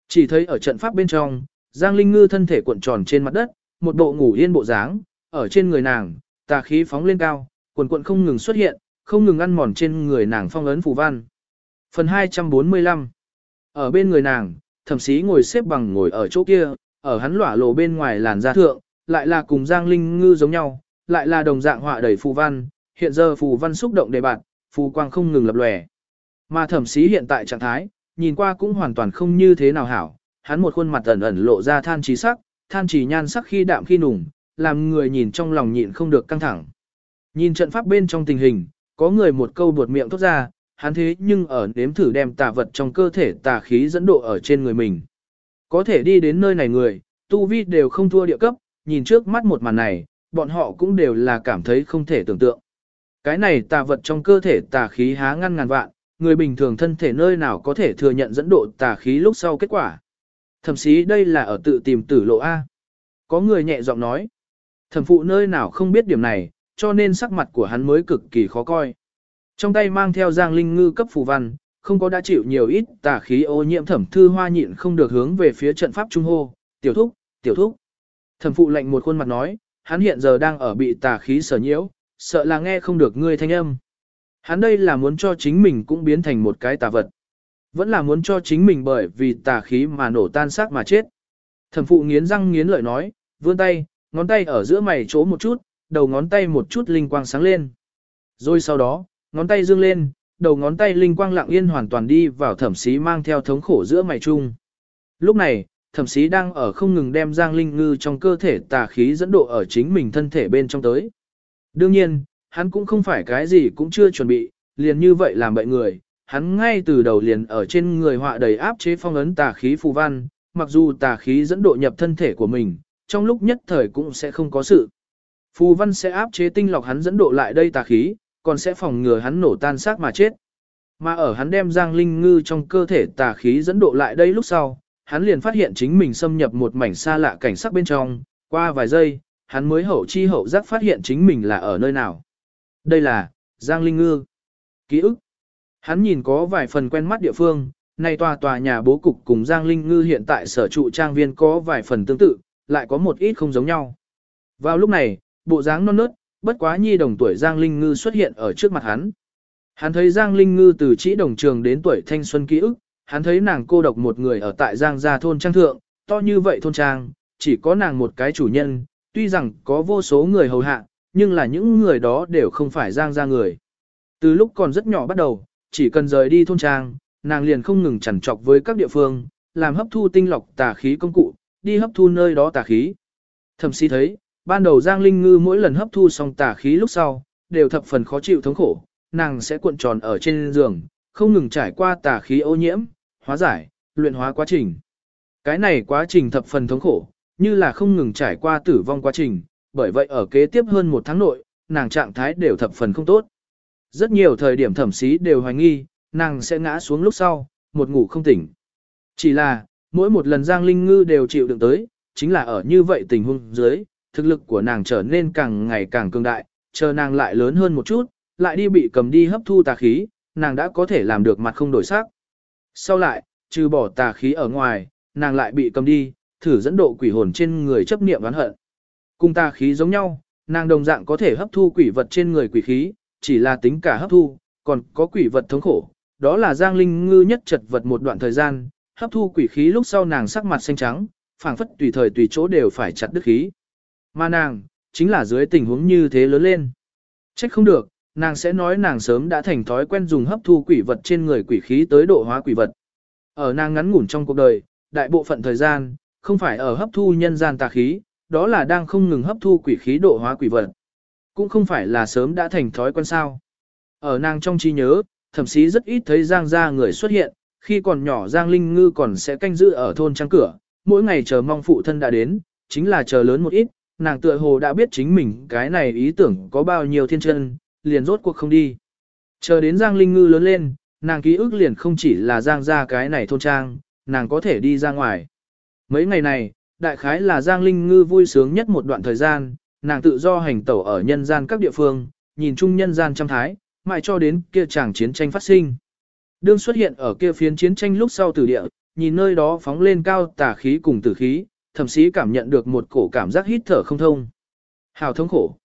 Chỉ thấy ở trận pháp bên trong, Giang Linh Ngư thân thể cuộn tròn trên mặt đất, một bộ ngủ yên bộ dáng, ở trên người nàng, tà khí phóng lên cao, cuộn cuộn không ngừng xuất hiện, không ngừng ăn mòn trên người nàng phong ấn phù văn. Phần 245 Ở bên người nàng, thẩm sĩ ngồi xếp bằng ngồi ở chỗ kia, ở hắn lỏa lộ bên ngoài làn da thượng, lại là cùng Giang Linh Ngư giống nhau, lại là đồng dạng họa đầy phù văn, hiện giờ phù văn xúc động đề bạn, phù quang không ngừng lập lòe. Mà thẩm sĩ hiện tại trạng thái, nhìn qua cũng hoàn toàn không như thế nào hảo, hắn một khuôn mặt ẩn ẩn lộ ra than trí sắc, than chỉ nhan sắc khi đạm khi nùng, làm người nhìn trong lòng nhịn không được căng thẳng. Nhìn trận pháp bên trong tình hình, có người một câu buột miệng thốt ra, hắn thế nhưng ở nếm thử đem tà vật trong cơ thể tà khí dẫn độ ở trên người mình. Có thể đi đến nơi này người, tu vi đều không thua địa cấp, nhìn trước mắt một màn này, bọn họ cũng đều là cảm thấy không thể tưởng tượng. Cái này tà vật trong cơ thể tà khí há ngăn ngàn vạn, người bình thường thân thể nơi nào có thể thừa nhận dẫn độ tà khí lúc sau kết quả. Thậm chí đây là ở tự tìm tử lộ A. Có người nhẹ giọng nói. Thẩm phụ nơi nào không biết điểm này, cho nên sắc mặt của hắn mới cực kỳ khó coi. Trong tay mang theo giang linh ngư cấp phù văn, không có đã chịu nhiều ít tà khí ô nhiễm thẩm thư hoa nhịn không được hướng về phía trận pháp trung hô, tiểu thúc, tiểu thúc. Thẩm phụ lệnh một khuôn mặt nói, hắn hiện giờ đang ở bị tà khí sở nhiễu, sợ là nghe không được ngươi thanh âm. Hắn đây là muốn cho chính mình cũng biến thành một cái tà vật. Vẫn là muốn cho chính mình bởi vì tà khí mà nổ tan xác mà chết. Thẩm phụ nghiến răng nghiến lợi nói, vươn tay, ngón tay ở giữa mày chỗ một chút, đầu ngón tay một chút linh quang sáng lên. Rồi sau đó, ngón tay dương lên, đầu ngón tay linh quang lặng yên hoàn toàn đi vào thẩm xí mang theo thống khổ giữa mày chung. Lúc này, thẩm sĩ đang ở không ngừng đem giang linh ngư trong cơ thể tà khí dẫn độ ở chính mình thân thể bên trong tới. Đương nhiên, hắn cũng không phải cái gì cũng chưa chuẩn bị, liền như vậy làm bậy người, hắn ngay từ đầu liền ở trên người họa đầy áp chế phong ấn tà khí phù văn, mặc dù tà khí dẫn độ nhập thân thể của mình, trong lúc nhất thời cũng sẽ không có sự. Phù văn sẽ áp chế tinh lọc hắn dẫn độ lại đây tà khí, còn sẽ phòng ngừa hắn nổ tan xác mà chết. Mà ở hắn đem giang linh ngư trong cơ thể tà khí dẫn độ lại đây lúc sau, hắn liền phát hiện chính mình xâm nhập một mảnh xa lạ cảnh sắc bên trong, qua vài giây, hắn mới hậu chi hậu giác phát hiện chính mình là ở nơi nào. Đây là, Giang Linh Ngư. Ký ức. Hắn nhìn có vài phần quen mắt địa phương, Này tòa tòa nhà bố cục cùng Giang Linh Ngư hiện tại sở trụ trang viên có vài phần tương tự, lại có một ít không giống nhau. Vào lúc này, bộ dáng non nớt, bất quá nhi đồng tuổi Giang Linh Ngư xuất hiện ở trước mặt hắn. Hắn thấy Giang Linh Ngư từ chỉ đồng trường đến tuổi thanh xuân ký ức, hắn thấy nàng cô độc một người ở tại Giang gia thôn trang thượng, to như vậy thôn trang, chỉ có nàng một cái chủ nhân, tuy rằng có vô số người hầu hạ, nhưng là những người đó đều không phải Giang gia người. Từ lúc còn rất nhỏ bắt đầu, chỉ cần rời đi thôn trang, nàng liền không ngừng chằn trọc với các địa phương, làm hấp thu tinh lọc tà khí công cụ, đi hấp thu nơi đó tà khí. Thẩm sĩ thấy, ban đầu Giang Linh Ngư mỗi lần hấp thu xong tà khí lúc sau, đều thập phần khó chịu thống khổ, nàng sẽ cuộn tròn ở trên giường, không ngừng trải qua tà khí ô nhiễm, hóa giải, luyện hóa quá trình. Cái này quá trình thập phần thống khổ, như là không ngừng trải qua tử vong quá trình, bởi vậy ở kế tiếp hơn một tháng nội, nàng trạng thái đều thập phần không tốt. Rất nhiều thời điểm thẩm sĩ đều hoài nghi, nàng sẽ ngã xuống lúc sau, một ngủ không tỉnh. Chỉ là, mỗi một lần Giang Linh Ngư đều chịu đựng tới, chính là ở như vậy tình huống dưới, thực lực của nàng trở nên càng ngày càng cường đại, chờ nàng lại lớn hơn một chút, lại đi bị cầm đi hấp thu tà khí, nàng đã có thể làm được mặt không đổi sắc. Sau lại, trừ bỏ tà khí ở ngoài, nàng lại bị cầm đi, thử dẫn độ quỷ hồn trên người chấp niệm oán hận. Cùng tà khí giống nhau, nàng đồng dạng có thể hấp thu quỷ vật trên người quỷ khí, chỉ là tính cả hấp thu, còn có quỷ vật thống khổ. Đó là Giang Linh Ngư nhất chật vật một đoạn thời gian, hấp thu quỷ khí lúc sau nàng sắc mặt xanh trắng, phảng phất tùy thời tùy chỗ đều phải chặt đứt khí. Mà nàng, chính là dưới tình huống như thế lớn lên. Trách không được, nàng sẽ nói nàng sớm đã thành thói quen dùng hấp thu quỷ vật trên người quỷ khí tới độ hóa quỷ vật. Ở nàng ngắn ngủn trong cuộc đời, đại bộ phận thời gian, không phải ở hấp thu nhân gian tà khí, đó là đang không ngừng hấp thu quỷ khí độ hóa quỷ vật. Cũng không phải là sớm đã thành thói quen sao. Ở nàng trong trí nhớ, thậm chí rất ít thấy Giang gia người xuất hiện, khi còn nhỏ Giang Linh Ngư còn sẽ canh giữ ở thôn trang cửa, mỗi ngày chờ mong phụ thân đã đến, chính là chờ lớn một ít, nàng tựa hồ đã biết chính mình cái này ý tưởng có bao nhiêu thiên chân, liền rốt cuộc không đi. Chờ đến Giang Linh Ngư lớn lên, nàng ký ức liền không chỉ là Giang gia cái này thôn trang, nàng có thể đi ra ngoài. Mấy ngày này, đại khái là Giang Linh Ngư vui sướng nhất một đoạn thời gian, nàng tự do hành tẩu ở nhân gian các địa phương, nhìn chung nhân gian trăm thái, mãi cho đến kia chàng chiến tranh phát sinh. Đương xuất hiện ở kia phiến chiến tranh lúc sau tử địa, nhìn nơi đó phóng lên cao tà khí cùng tử khí, thậm chí cảm nhận được một cổ cảm giác hít thở không thông. Hào thống khổ.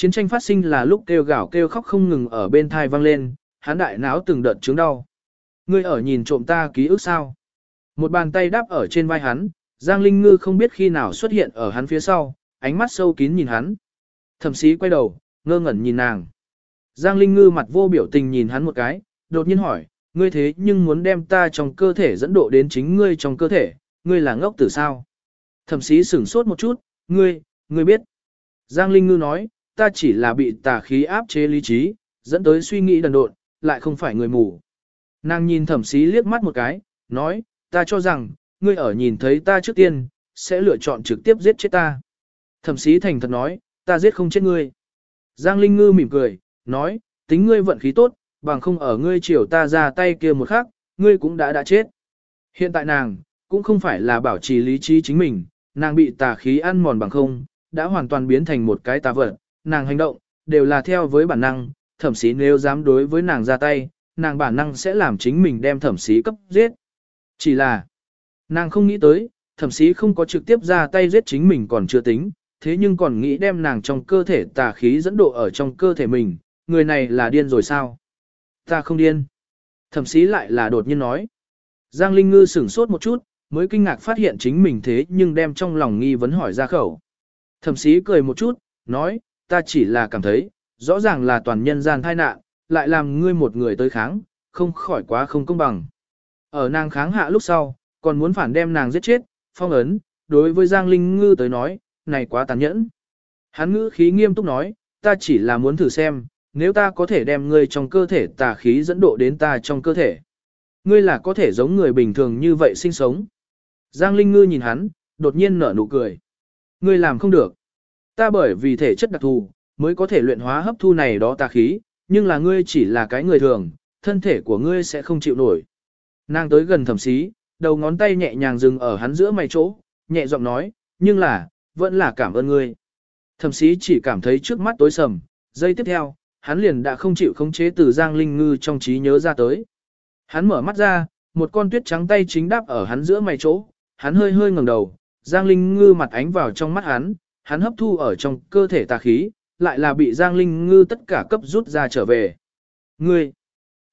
Chiến tranh phát sinh là lúc kêu gào kêu khóc không ngừng ở bên thai vang lên, hắn đại não từng đợt chứng đau. Ngươi ở nhìn trộm ta ký ức sao? Một bàn tay đáp ở trên vai hắn, Giang Linh Ngư không biết khi nào xuất hiện ở hắn phía sau, ánh mắt sâu kín nhìn hắn. Thẩm sĩ quay đầu, ngơ ngẩn nhìn nàng. Giang Linh Ngư mặt vô biểu tình nhìn hắn một cái, đột nhiên hỏi, ngươi thế nhưng muốn đem ta trong cơ thể dẫn độ đến chính ngươi trong cơ thể, ngươi là ngốc tử sao? Thẩm sĩ sửng sốt một chút, ngươi, ngươi biết. Giang Linh Ngư nói, ta chỉ là bị tà khí áp chế lý trí, dẫn tới suy nghĩ đần độn, lại không phải người mù. Nàng nhìn thẩm sĩ liếc mắt một cái, nói, ta cho rằng, ngươi ở nhìn thấy ta trước tiên, sẽ lựa chọn trực tiếp giết chết ta. Thẩm sĩ thành thật nói, ta giết không chết ngươi. Giang Linh Ngư mỉm cười, nói, tính ngươi vận khí tốt, bằng không ở ngươi chiều ta ra tay kia một khắc, ngươi cũng đã đã chết. Hiện tại nàng, cũng không phải là bảo trì lý trí chính mình, nàng bị tà khí ăn mòn bằng không, đã hoàn toàn biến thành một cái tà vật, nàng hành động, đều là theo với bản năng, thẩm sĩ nếu dám đối với nàng ra tay, nàng bản năng sẽ làm chính mình đem thẩm sĩ cấp giết. Chỉ là, nàng không nghĩ tới, thẩm sĩ không có trực tiếp ra tay giết chính mình còn chưa tính, thế nhưng còn nghĩ đem nàng trong cơ thể tà khí dẫn độ ở trong cơ thể mình, người này là điên rồi sao? Ta không điên. Thẩm sĩ lại là đột nhiên nói. Giang Linh Ngư sửng sốt một chút, mới kinh ngạc phát hiện chính mình thế nhưng đem trong lòng nghi vấn hỏi ra khẩu. Thẩm sĩ cười một chút, nói, ta chỉ là cảm thấy, rõ ràng là toàn nhân gian thai nạn, lại làm ngươi một người tới kháng, không khỏi quá không công bằng. Ở nàng kháng hạ lúc sau, còn muốn phản đem nàng giết chết, phong ấn, đối với Giang Linh Ngư tới nói, này quá tàn nhẫn. Hắn ngữ khí nghiêm túc nói, ta chỉ là muốn thử xem, nếu ta có thể đem ngươi trong cơ thể tà khí dẫn độ đến ta trong cơ thể. Ngươi là có thể giống người bình thường như vậy sinh sống. Giang Linh Ngư nhìn hắn, đột nhiên nở nụ cười. Ngươi làm không được. Ta bởi vì thể chất đặc thù, mới có thể luyện hóa hấp thu này đó tà khí, nhưng là ngươi chỉ là cái người thường, thân thể của ngươi sẽ không chịu nổi. Nàng tới gần thẩm xí, đầu ngón tay nhẹ nhàng dừng ở hắn giữa mày chỗ, nhẹ giọng nói, nhưng là, vẫn là cảm ơn ngươi. Thẩm xí chỉ cảm thấy trước mắt tối sầm, giây tiếp theo, hắn liền đã không chịu khống chế từ Giang Linh Ngư trong trí nhớ ra tới. Hắn mở mắt ra, một con tuyết trắng tay chính đáp ở hắn giữa mày chỗ, hắn hơi hơi ngẩng đầu, Giang Linh Ngư mặt ánh vào trong mắt hắn, hắn hấp thu ở trong cơ thể tà khí, lại là bị Giang Linh Ngư tất cả cấp rút ra trở về. Ngươi,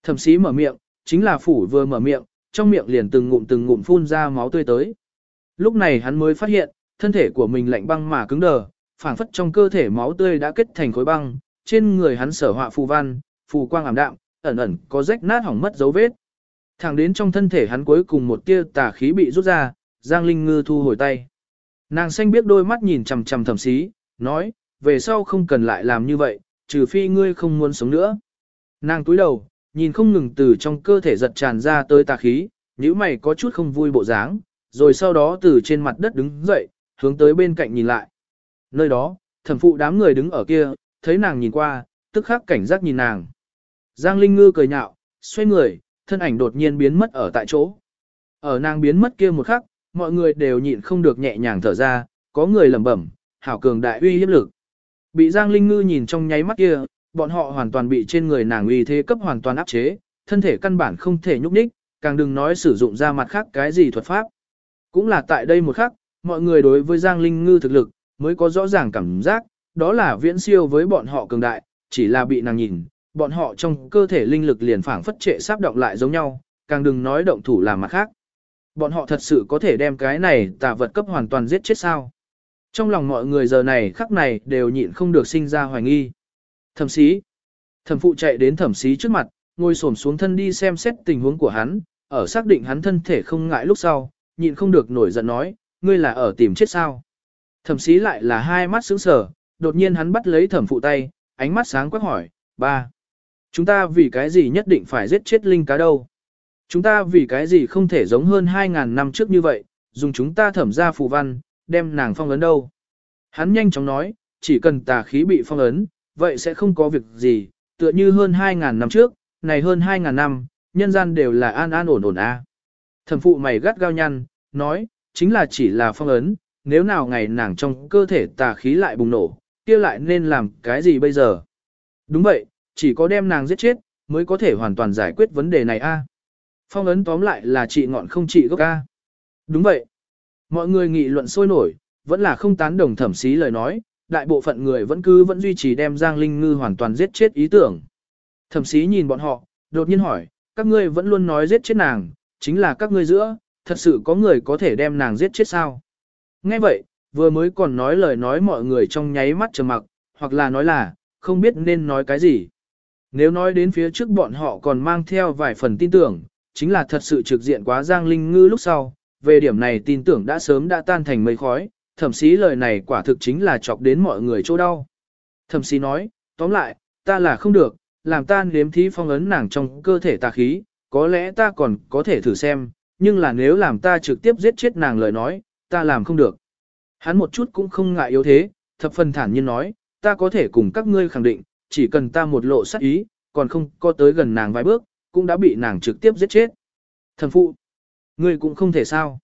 thẩm sĩ mở miệng, chính là phủ vừa mở miệng, trong miệng liền từng ngụm từng ngụm phun ra máu tươi tới. Lúc này hắn mới phát hiện, thân thể của mình lạnh băng mà cứng đờ, phảng phất trong cơ thể máu tươi đã kết thành khối băng, trên người hắn sở họa phù văn, phù quang ảm đạm, ẩn ẩn có rách nát hỏng mất dấu vết. Thẳng đến trong thân thể hắn cuối cùng một tia tà khí bị rút ra, Giang Linh Ngư thu hồi tay. Nàng xanh biết đôi mắt nhìn chằm chằm thẩm xí, nói, về sau không cần lại làm như vậy, trừ phi ngươi không muốn sống nữa. Nàng túi đầu, nhìn không ngừng từ trong cơ thể giật tràn ra tới tà khí, nhíu mày có chút không vui bộ dáng, rồi sau đó từ trên mặt đất đứng dậy, hướng tới bên cạnh nhìn lại. Nơi đó, thẩm phụ đám người đứng ở kia, thấy nàng nhìn qua, tức khắc cảnh giác nhìn nàng. Giang Linh Ngư cười nhạo, xoay người, thân ảnh đột nhiên biến mất ở tại chỗ. Ở nàng biến mất kia một khắc, mọi người đều nhịn không được nhẹ nhàng thở ra, có người lẩm bẩm, hảo cường đại uy hiếp lực. Bị Giang Linh Ngư nhìn trong nháy mắt kia, bọn họ hoàn toàn bị trên người nàng uy thế cấp hoàn toàn áp chế, thân thể căn bản không thể nhúc nhích, càng đừng nói sử dụng ra mặt khác cái gì thuật pháp. Cũng là tại đây một khắc, mọi người đối với Giang Linh Ngư thực lực, mới có rõ ràng cảm giác, đó là viễn siêu với bọn họ cường đại, chỉ là bị nàng nhìn, bọn họ trong cơ thể linh lực liền phảng phất trệ sắp động lại giống nhau, càng đừng nói động thủ làm mặt khác. Bọn họ thật sự có thể đem cái này tà vật cấp hoàn toàn giết chết sao. Trong lòng mọi người giờ này khắc này đều nhịn không được sinh ra hoài nghi. Thẩm sĩ, thẩm phụ chạy đến thẩm sĩ trước mặt, ngồi xổm xuống thân đi xem xét tình huống của hắn, ở xác định hắn thân thể không ngại lúc sau, nhịn không được nổi giận nói, ngươi là ở tìm chết sao. Thẩm sĩ lại là hai mắt sững sờ, đột nhiên hắn bắt lấy thẩm phụ tay, ánh mắt sáng quắc hỏi, ba. Chúng ta vì cái gì nhất định phải giết chết linh cá đâu? Chúng ta vì cái gì không thể giống hơn 2.000 năm trước như vậy, dùng chúng ta thẩm ra phù văn, đem nàng phong ấn đâu? Hắn nhanh chóng nói, chỉ cần tà khí bị phong ấn, vậy sẽ không có việc gì, tựa như hơn 2.000 năm trước, này hơn 2.000 năm, nhân gian đều là an an ổn ổn a. Thẩm phụ mày gắt gao nhăn, nói, chính là chỉ là phong ấn, nếu nào ngày nàng trong cơ thể tà khí lại bùng nổ, kia lại nên làm cái gì bây giờ? Đúng vậy, chỉ có đem nàng giết chết, mới có thể hoàn toàn giải quyết vấn đề này a. Phong ấn tóm lại là trị ngọn không trị gốc ca. Đúng vậy. Mọi người nghị luận sôi nổi, vẫn là không tán đồng thẩm xí lời nói, đại bộ phận người vẫn cứ vẫn duy trì đem Giang Linh Ngư hoàn toàn giết chết ý tưởng. Thẩm xí nhìn bọn họ, đột nhiên hỏi, các ngươi vẫn luôn nói giết chết nàng, chính là các ngươi giữa, thật sự có người có thể đem nàng giết chết sao? Nghe vậy, vừa mới còn nói lời nói mọi người trong nháy mắt trầm mặc, hoặc là nói là, không biết nên nói cái gì. Nếu nói đến phía trước bọn họ còn mang theo vài phần tin tưởng, chính là thật sự trực diện quá Giang Linh Ngư lúc sau, về điểm này tin tưởng đã sớm đã tan thành mây khói, thậm chí lời này quả thực chính là chọc đến mọi người chỗ đau. Thậm sĩ nói, tóm lại, ta là không được, làm ta nếm thí phong ấn nàng trong cơ thể ta khí, có lẽ ta còn có thể thử xem, nhưng là nếu làm ta trực tiếp giết chết nàng lời nói, ta làm không được. Hắn một chút cũng không ngại yếu thế, thập phần thản nhiên nói, ta có thể cùng các ngươi khẳng định, chỉ cần ta một lộ sát ý, còn không có tới gần nàng vài bước, cũng đã bị nàng trực tiếp giết chết. Thẩm phụ, ngươi cũng không thể sao.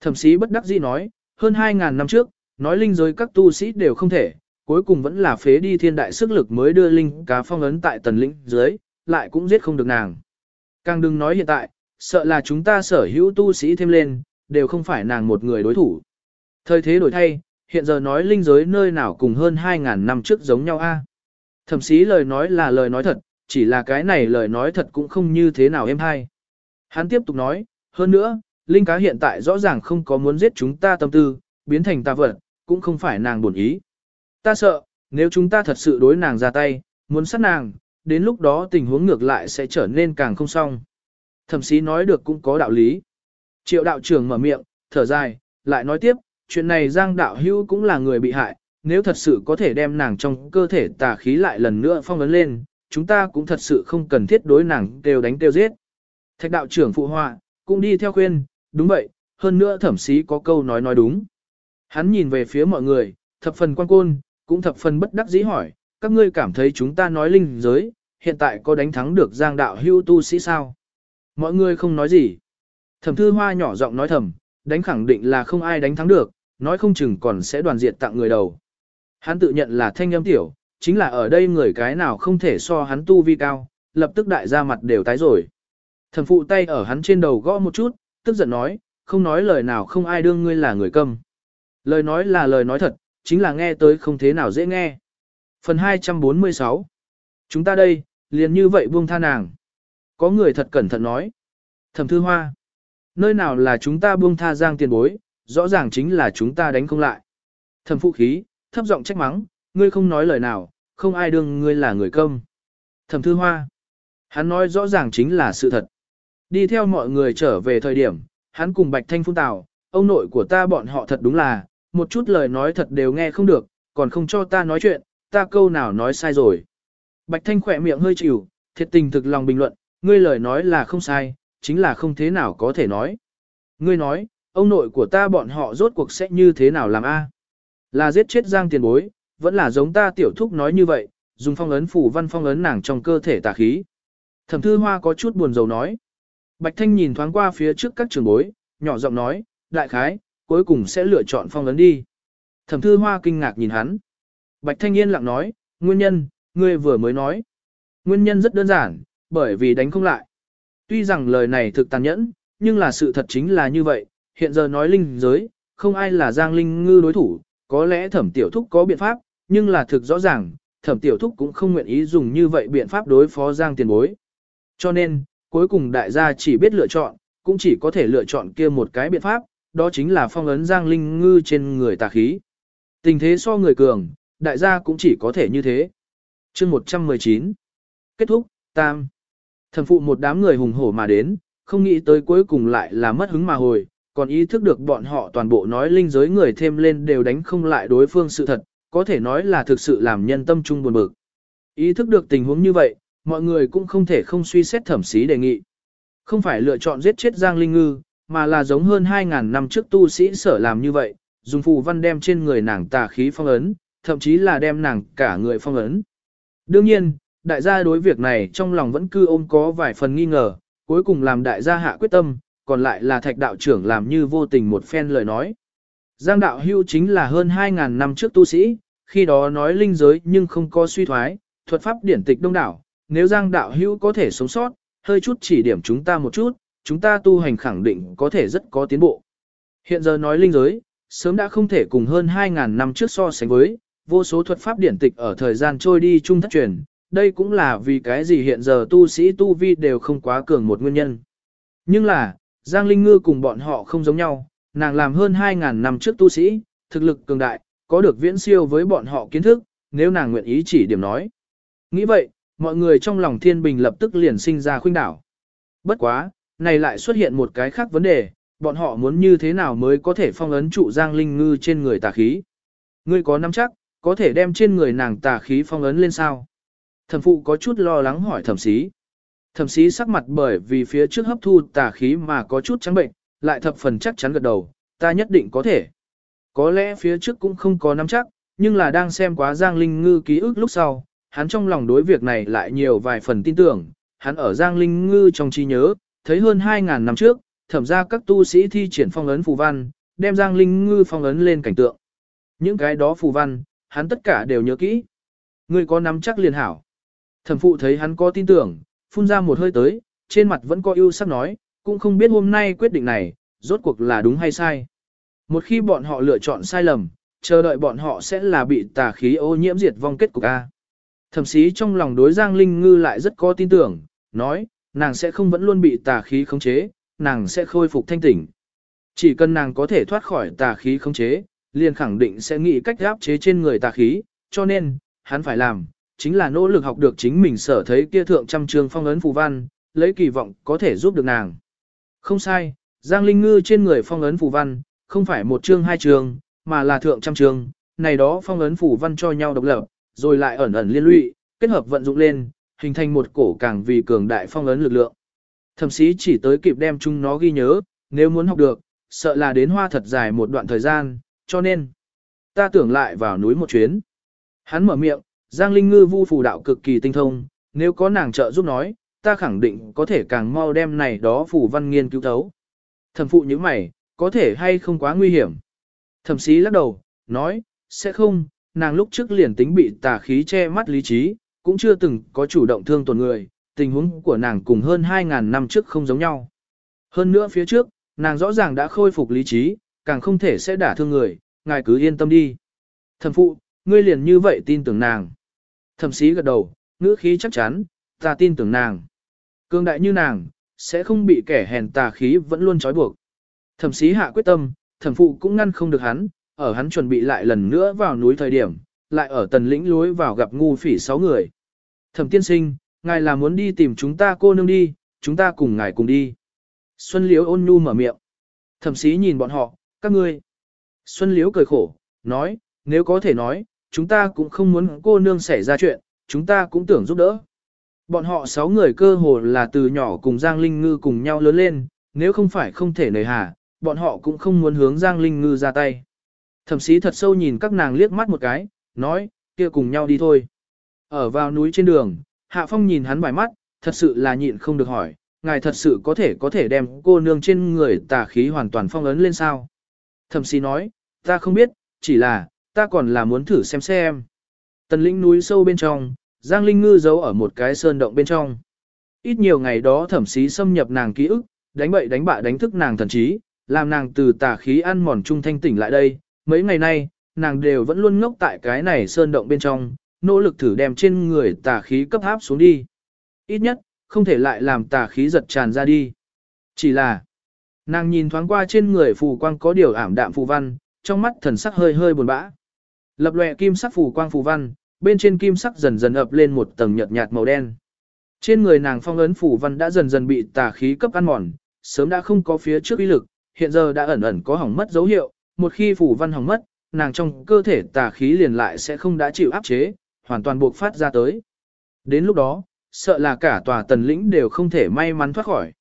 Thẩm sĩ bất đắc dĩ nói, hơn 2.000 năm trước, nói linh giới các tu sĩ đều không thể, cuối cùng vẫn là phế đi thiên đại sức lực mới đưa linh cá phong ấn tại tần lĩnh dưới, lại cũng giết không được nàng. Càng đừng nói hiện tại, sợ là chúng ta sở hữu tu sĩ thêm lên, đều không phải nàng một người đối thủ. Thời thế đổi thay, hiện giờ nói linh giới nơi nào cùng hơn 2.000 năm trước giống nhau a. Thậm chí lời nói là lời nói thật, chỉ là cái này lời nói thật cũng không như thế nào em hay. Hắn tiếp tục nói, hơn nữa, linh cá hiện tại rõ ràng không có muốn giết chúng ta tâm tư, biến thành ta vật, cũng không phải nàng buồn ý. Ta sợ, nếu chúng ta thật sự đối nàng ra tay, muốn sát nàng, đến lúc đó tình huống ngược lại sẽ trở nên càng không xong. Thẩm sĩ nói được cũng có đạo lý. Triệu đạo trưởng mở miệng, thở dài, lại nói tiếp, chuyện này Giang đạo hữu cũng là người bị hại, nếu thật sự có thể đem nàng trong cơ thể tà khí lại lần nữa phong ấn lên, chúng ta cũng thật sự không cần thiết đối nàng đều đánh tiêu giết. Thạch đạo trưởng phụ họa, cũng đi theo khuyên, đúng vậy, hơn nữa thẩm sĩ có câu nói nói đúng. Hắn nhìn về phía mọi người, thập phần quan côn, cũng thập phần bất đắc dĩ hỏi, các ngươi cảm thấy chúng ta nói linh giới, hiện tại có đánh thắng được giang đạo hưu tu sĩ sao? Mọi người không nói gì. Thẩm thư hoa nhỏ giọng nói thầm, đánh khẳng định là không ai đánh thắng được, nói không chừng còn sẽ đoàn diệt tặng người đầu. Hắn tự nhận là thanh âm tiểu, chính là ở đây người cái nào không thể so hắn tu vi cao, lập tức đại gia mặt đều tái rồi. thần phụ tay ở hắn trên đầu gõ một chút, tức giận nói, không nói lời nào không ai đương ngươi là người câm. Lời nói là lời nói thật, chính là nghe tới không thế nào dễ nghe. Phần 246 Chúng ta đây, liền như vậy buông tha nàng. Có người thật cẩn thận nói. Thẩm thư hoa. Nơi nào là chúng ta buông tha giang tiền bối, rõ ràng chính là chúng ta đánh không lại. Thẩm phụ khí, thấp giọng trách mắng, ngươi không nói lời nào, không ai đương ngươi là người công. Thẩm thư hoa. Hắn nói rõ ràng chính là sự thật. Đi theo mọi người trở về thời điểm, hắn cùng Bạch Thanh phun tào, ông nội của ta bọn họ thật đúng là, một chút lời nói thật đều nghe không được, còn không cho ta nói chuyện, ta câu nào nói sai rồi. Bạch Thanh khỏe miệng hơi chịu, thiệt tình thực lòng bình luận, ngươi lời nói là không sai, chính là không thế nào có thể nói. Ngươi nói, ông nội của ta bọn họ rốt cuộc sẽ như thế nào làm a? Là giết chết giang tiền bối, vẫn là giống ta tiểu thúc nói như vậy, dùng phong ấn phủ văn phong ấn nàng trong cơ thể tà khí. Thẩm thư hoa có chút buồn rầu nói. Bạch Thanh nhìn thoáng qua phía trước các trường bối, nhỏ giọng nói, đại khái, cuối cùng sẽ lựa chọn phong ấn đi. Thẩm thư hoa kinh ngạc nhìn hắn. Bạch Thanh Yên lặng nói, nguyên nhân, ngươi vừa mới nói. Nguyên nhân rất đơn giản, bởi vì đánh không lại. Tuy rằng lời này thực tàn nhẫn, nhưng là sự thật chính là như vậy, hiện giờ nói linh giới, không ai là Giang Linh Ngư đối thủ, có lẽ thẩm tiểu thúc có biện pháp, nhưng là thực rõ ràng, thẩm tiểu thúc cũng không nguyện ý dùng như vậy biện pháp đối phó Giang tiền bối. Cho nên, cuối cùng đại gia chỉ biết lựa chọn, cũng chỉ có thể lựa chọn kia một cái biện pháp, đó chính là phong ấn Giang Linh Ngư trên người tà khí. Tình thế so người cường, đại gia cũng chỉ có thể như thế. chương 119 Kết thúc, tam. Thần phụ một đám người hùng hổ mà đến, không nghĩ tới cuối cùng lại là mất hứng mà hồi, còn ý thức được bọn họ toàn bộ nói linh giới người thêm lên đều đánh không lại đối phương sự thật, có thể nói là thực sự làm nhân tâm trung buồn bực. Ý thức được tình huống như vậy, mọi người cũng không thể không suy xét thẩm sĩ đề nghị. Không phải lựa chọn giết chết Giang Linh Ngư, mà là giống hơn 2.000 năm trước tu sĩ sở làm như vậy, dùng phù văn đem trên người nàng tà khí phong ấn, thậm chí là đem nàng cả người phong ấn. Đương nhiên, đại gia đối việc này trong lòng vẫn cư ôm có vài phần nghi ngờ, cuối cùng làm đại gia hạ quyết tâm, còn lại là thạch đạo trưởng làm như vô tình một phen lời nói. Giang đạo hưu chính là hơn 2.000 năm trước tu sĩ, khi đó nói linh giới nhưng không có suy thoái, thuật pháp điển tịch đông đảo, nếu Giang đạo hưu có thể sống sót, hơi chút chỉ điểm chúng ta một chút, chúng ta tu hành khẳng định có thể rất có tiến bộ. Hiện giờ nói linh giới, sớm đã không thể cùng hơn 2.000 năm trước so sánh với, vô số thuật pháp điển tịch ở thời gian trôi đi chung thất truyền, đây cũng là vì cái gì hiện giờ tu sĩ tu vi đều không quá cường một nguyên nhân. Nhưng là, Giang Linh Ngư cùng bọn họ không giống nhau, nàng làm hơn 2.000 năm trước tu sĩ, thực lực cường đại, có được viễn siêu với bọn họ kiến thức, nếu nàng nguyện ý chỉ điểm nói. Nghĩ vậy, mọi người trong lòng thiên bình lập tức liền sinh ra khuynh đảo. Bất quá, này lại xuất hiện một cái khác vấn đề, bọn họ muốn như thế nào mới có thể phong ấn trụ Giang Linh Ngư trên người tà khí. Ngươi có nắm chắc, có thể đem trên người nàng tà khí phong ấn lên sao? Thẩm phụ có chút lo lắng hỏi thẩm sĩ. Thẩm sĩ sắc mặt bởi vì phía trước hấp thu tà khí mà có chút trắng bệnh, lại thập phần chắc chắn gật đầu, ta nhất định có thể. Có lẽ phía trước cũng không có nắm chắc, nhưng là đang xem quá Giang Linh Ngư ký ức lúc sau, hắn trong lòng đối việc này lại nhiều vài phần tin tưởng, hắn ở Giang Linh Ngư trong trí nhớ, thấy hơn 2.000 năm trước, thẩm ra các tu sĩ thi triển phong ấn phù văn, đem Giang Linh Ngư phong ấn lên cảnh tượng. Những cái đó phù văn, hắn tất cả đều nhớ kỹ. người có nắm chắc liền hảo. Thẩm phụ thấy hắn có tin tưởng, phun ra một hơi tới, trên mặt vẫn có ưu sắc nói, cũng không biết hôm nay quyết định này, rốt cuộc là đúng hay sai. Một khi bọn họ lựa chọn sai lầm, chờ đợi bọn họ sẽ là bị tà khí ô nhiễm diệt vong kết cục A. Thẩm sĩ trong lòng đối Giang Linh Ngư lại rất có tin tưởng, nói, nàng sẽ không vẫn luôn bị tà khí khống chế, nàng sẽ khôi phục thanh tỉnh. Chỉ cần nàng có thể thoát khỏi tà khí khống chế, liền khẳng định sẽ nghĩ cách áp chế trên người tà khí, cho nên, hắn phải làm, chính là nỗ lực học được chính mình sở thấy kia thượng trăm trường phong ấn phù văn, lấy kỳ vọng có thể giúp được nàng. Không sai, Giang Linh Ngư trên người phong ấn phù văn, không phải một chương hai chương, mà là thượng trăm chương, này đó phong ấn phủ văn cho nhau độc lập, rồi lại ẩn ẩn liên lụy, kết hợp vận dụng lên, hình thành một cổ càng vì cường đại phong ấn lực lượng. Thậm chí chỉ tới kịp đem chúng nó ghi nhớ, nếu muốn học được, sợ là đến hoa thật dài một đoạn thời gian, cho nên, ta tưởng lại vào núi một chuyến. Hắn mở miệng, Giang Linh Ngư vu phù đạo cực kỳ tinh thông, nếu có nàng trợ giúp nói, ta khẳng định có thể càng mau đem này đó phù văn nghiên cứu thấu. Thẩm phụ như mày, có thể hay không quá nguy hiểm. Thẩm sĩ lắc đầu, nói, sẽ không, nàng lúc trước liền tính bị tà khí che mắt lý trí, cũng chưa từng có chủ động thương tổn người, tình huống của nàng cùng hơn 2.000 năm trước không giống nhau. Hơn nữa phía trước, nàng rõ ràng đã khôi phục lý trí, càng không thể sẽ đả thương người, ngài cứ yên tâm đi. Thẩm phụ, ngươi liền như vậy tin tưởng nàng. Thẩm sĩ gật đầu, ngữ khí chắc chắn, ta tin tưởng nàng. Cương đại như nàng, sẽ không bị kẻ hèn tà khí vẫn luôn trói buộc. Thẩm sĩ hạ quyết tâm, thẩm phụ cũng ngăn không được hắn, ở hắn chuẩn bị lại lần nữa vào núi thời điểm, lại ở tần lĩnh lối vào gặp ngu phỉ sáu người. Thẩm tiên sinh, ngài là muốn đi tìm chúng ta cô nương đi, chúng ta cùng ngài cùng đi. Xuân Liễu ôn nhu mở miệng. Thẩm sĩ nhìn bọn họ, các ngươi. Xuân Liễu cười khổ, nói, nếu có thể nói, chúng ta cũng không muốn cô nương xảy ra chuyện, chúng ta cũng tưởng giúp đỡ. Bọn họ sáu người cơ hồ là từ nhỏ cùng Giang Linh Ngư cùng nhau lớn lên, nếu không phải không thể nời hà, bọn họ cũng không muốn hướng Giang Linh Ngư ra tay. Thẩm sĩ thật sâu nhìn các nàng liếc mắt một cái, nói, kia cùng nhau đi thôi. Ở vào núi trên đường, Hạ Phong nhìn hắn bài mắt, thật sự là nhịn không được hỏi, ngài thật sự có thể có thể đem cô nương trên người tà khí hoàn toàn phong ấn lên sao? Thẩm sĩ nói, ta không biết, chỉ là, ta còn là muốn thử xem xem. Tần lĩnh núi sâu bên trong, Giang Linh Ngư giấu ở một cái sơn động bên trong. Ít nhiều ngày đó thẩm sĩ xâm nhập nàng ký ức, đánh bậy đánh bạ đánh thức nàng thần trí, làm nàng từ tà khí ăn mòn trung thanh tỉnh lại đây. Mấy ngày nay, nàng đều vẫn luôn ngốc tại cái này sơn động bên trong, nỗ lực thử đem trên người tà khí cấp áp xuống đi. Ít nhất, không thể lại làm tà khí giật tràn ra đi. Chỉ là, nàng nhìn thoáng qua trên người phù quang có điều ảm đạm phù văn, trong mắt thần sắc hơi hơi buồn bã. Lập lòe kim sắc phù quang phù văn, bên trên kim sắc dần dần ập lên một tầng nhợt nhạt màu đen. Trên người nàng phong ấn phù văn đã dần dần bị tà khí cấp ăn mòn, sớm đã không có phía trước uy lực, hiện giờ đã ẩn ẩn có hỏng mất dấu hiệu, một khi phù văn hỏng mất, nàng trong cơ thể tà khí liền lại sẽ không đã chịu áp chế, hoàn toàn buộc phát ra tới. Đến lúc đó, sợ là cả tòa tần lĩnh đều không thể may mắn thoát khỏi.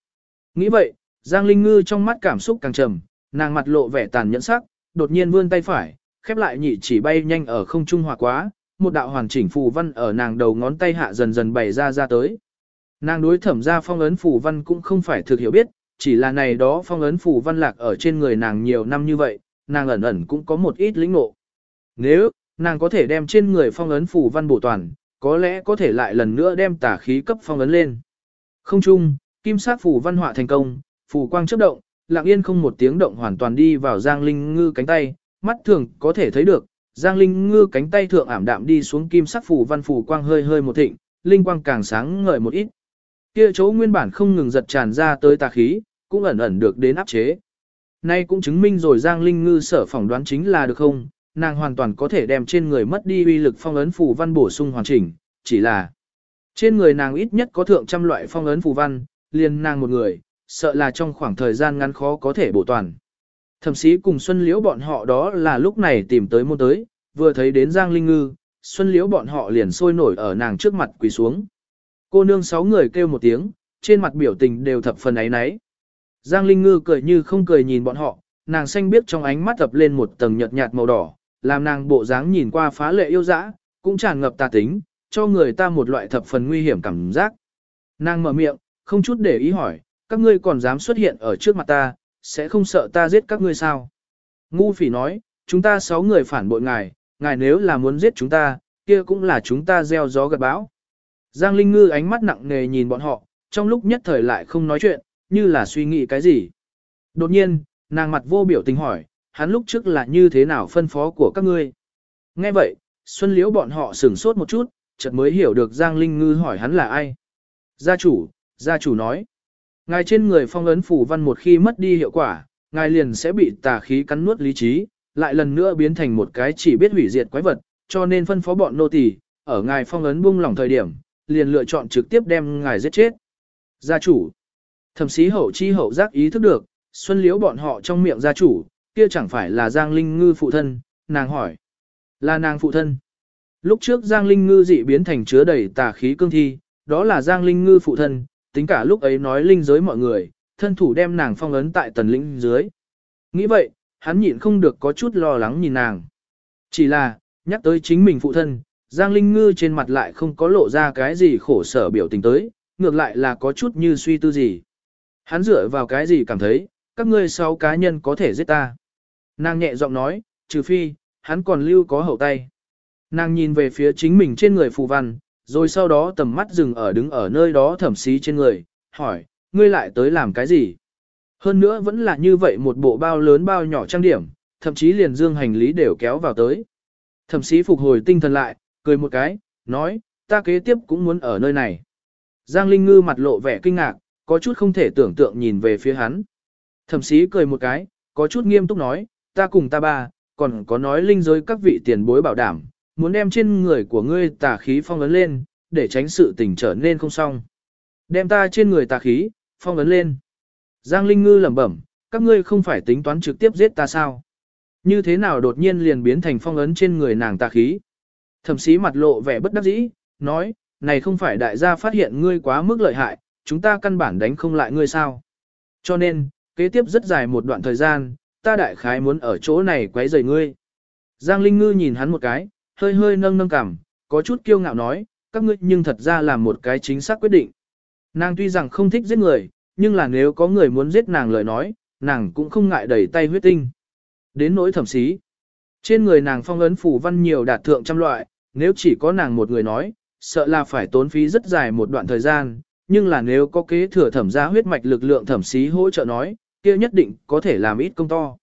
Nghĩ vậy, Giang Linh Ngư trong mắt cảm xúc càng trầm, nàng mặt lộ vẻ tàn nhẫn sắc, đột nhiên vươn tay phải, khép lại nhị chỉ bay nhanh ở không trung hòa quá, một đạo hoàn chỉnh phù văn ở nàng đầu ngón tay hạ dần dần bày ra ra tới. Nàng đối thẩm ra phong ấn phù văn cũng không phải thực hiểu biết, chỉ là này đó phong ấn phù văn lạc ở trên người nàng nhiều năm như vậy, nàng ẩn ẩn cũng có một ít lĩnh ngộ. Nếu, nàng có thể đem trên người phong ấn phù văn bổ toàn, có lẽ có thể lại lần nữa đem tà khí cấp phong ấn lên. Không chung, kim sát phù văn họa thành công, phù quang chớp động, lặng yên không một tiếng động hoàn toàn đi vào Giang Linh Ngư cánh tay, mắt thường có thể thấy được, Giang Linh Ngư cánh tay thượng ảm đạm đi xuống kim sắc phù văn phù quang hơi hơi một thịnh, linh quang càng sáng ngời một ít. Kia chỗ nguyên bản không ngừng giật tràn ra tới tà khí, cũng ẩn ẩn được đến áp chế. Nay cũng chứng minh rồi Giang Linh Ngư sở phỏng đoán chính là được không, nàng hoàn toàn có thể đem trên người mất đi uy lực phong ấn phù văn bổ sung hoàn chỉnh, chỉ là trên người nàng ít nhất có thượng trăm loại phong ấn phù văn, liền nàng một người, sợ là trong khoảng thời gian ngắn khó có thể bổ toàn. Thậm sĩ cùng Xuân Liễu bọn họ đó là lúc này tìm tới môn tới, vừa thấy đến Giang Linh Ngư, Xuân Liễu bọn họ liền sôi nổi ở nàng trước mặt quỳ xuống. Cô nương sáu người kêu một tiếng, trên mặt biểu tình đều thập phần ấy nấy. Giang Linh Ngư cười như không cười nhìn bọn họ, nàng xanh biết trong ánh mắt tập lên một tầng nhợt nhạt màu đỏ, làm nàng bộ dáng nhìn qua phá lệ yêu dã, cũng tràn ngập tà tính, cho người ta một loại thập phần nguy hiểm cảm giác. Nàng mở miệng, không chút để ý hỏi, các ngươi còn dám xuất hiện ở trước mặt ta, sẽ không sợ ta giết các ngươi sao? Ngu phỉ nói, chúng ta sáu người phản bội ngài, ngài nếu là muốn giết chúng ta, kia cũng là chúng ta gieo gió gặt bão. Giang Linh Ngư ánh mắt nặng nề nhìn bọn họ, trong lúc nhất thời lại không nói chuyện, như là suy nghĩ cái gì. Đột nhiên, nàng mặt vô biểu tình hỏi, hắn lúc trước là như thế nào phân phó của các ngươi. Nghe vậy, Xuân Liễu bọn họ sửng sốt một chút, chợt mới hiểu được Giang Linh Ngư hỏi hắn là ai. Gia chủ, gia chủ nói, ngài trên người phong ấn phủ văn một khi mất đi hiệu quả, ngài liền sẽ bị tà khí cắn nuốt lý trí, lại lần nữa biến thành một cái chỉ biết hủy diệt quái vật, cho nên phân phó bọn nô tỳ ở ngài phong ấn buông lỏng thời điểm, liền lựa chọn trực tiếp đem ngài giết chết. Gia chủ, thẩm sĩ hậu chi hậu giác ý thức được, Xuân Liễu bọn họ trong miệng gia chủ, kia chẳng phải là Giang Linh Ngư phụ thân, nàng hỏi. Là nàng phụ thân. Lúc trước Giang Linh Ngư dị biến thành chứa đầy tà khí cương thi, đó là Giang Linh Ngư phụ thân, tính cả lúc ấy nói linh giới mọi người, thân thủ đem nàng phong ấn tại tần lĩnh dưới. Nghĩ vậy, hắn nhịn không được có chút lo lắng nhìn nàng. Chỉ là, nhắc tới chính mình phụ thân, Giang Linh Ngư trên mặt lại không có lộ ra cái gì khổ sở biểu tình tới, ngược lại là có chút như suy tư gì. Hắn dựa vào cái gì cảm thấy, các ngươi sáu cá nhân có thể giết ta. Nàng nhẹ giọng nói, trừ phi, hắn còn lưu có hậu tay. Nàng nhìn về phía chính mình trên người phù văn, rồi sau đó tầm mắt dừng ở đứng ở nơi đó thẩm xí trên người, hỏi, ngươi lại tới làm cái gì? Hơn nữa vẫn là như vậy một bộ bao lớn bao nhỏ trang điểm, thậm chí liền dương hành lý đều kéo vào tới. Thẩm sĩ phục hồi tinh thần lại, cười một cái, nói, ta kế tiếp cũng muốn ở nơi này. Giang Linh Ngư mặt lộ vẻ kinh ngạc, có chút không thể tưởng tượng nhìn về phía hắn. Thẩm sĩ cười một cái, có chút nghiêm túc nói, ta cùng ta ba, còn có nói linh giới các vị tiền bối bảo đảm, muốn đem trên người của ngươi tà khí phong ấn lên, để tránh sự tình trở nên không xong. Đem ta trên người tà khí, phong ấn lên. Giang Linh Ngư lẩm bẩm, các ngươi không phải tính toán trực tiếp giết ta sao? Như thế nào đột nhiên liền biến thành phong ấn trên người nàng tà khí? Thẩm sĩ mặt lộ vẻ bất đắc dĩ, nói, này không phải đại gia phát hiện ngươi quá mức lợi hại, chúng ta căn bản đánh không lại ngươi sao? Cho nên, kế tiếp rất dài một đoạn thời gian, ta đại khái muốn ở chỗ này quấy rầy ngươi. Giang Linh Ngư nhìn hắn một cái, hơi hơi nâng nâng cằm, có chút kiêu ngạo nói, các ngươi nhưng thật ra là một cái chính xác quyết định. Nàng tuy rằng không thích giết người, nhưng là nếu có người muốn giết nàng lời nói, nàng cũng không ngại đẩy tay huyết tinh. Đến nỗi thẩm xí. Trên người nàng phong ấn phủ văn nhiều đạt thượng trăm loại, nếu chỉ có nàng một người nói, sợ là phải tốn phí rất dài một đoạn thời gian, nhưng là nếu có kế thừa thẩm gia huyết mạch lực lượng thẩm xí hỗ trợ nói, kia nhất định có thể làm ít công to.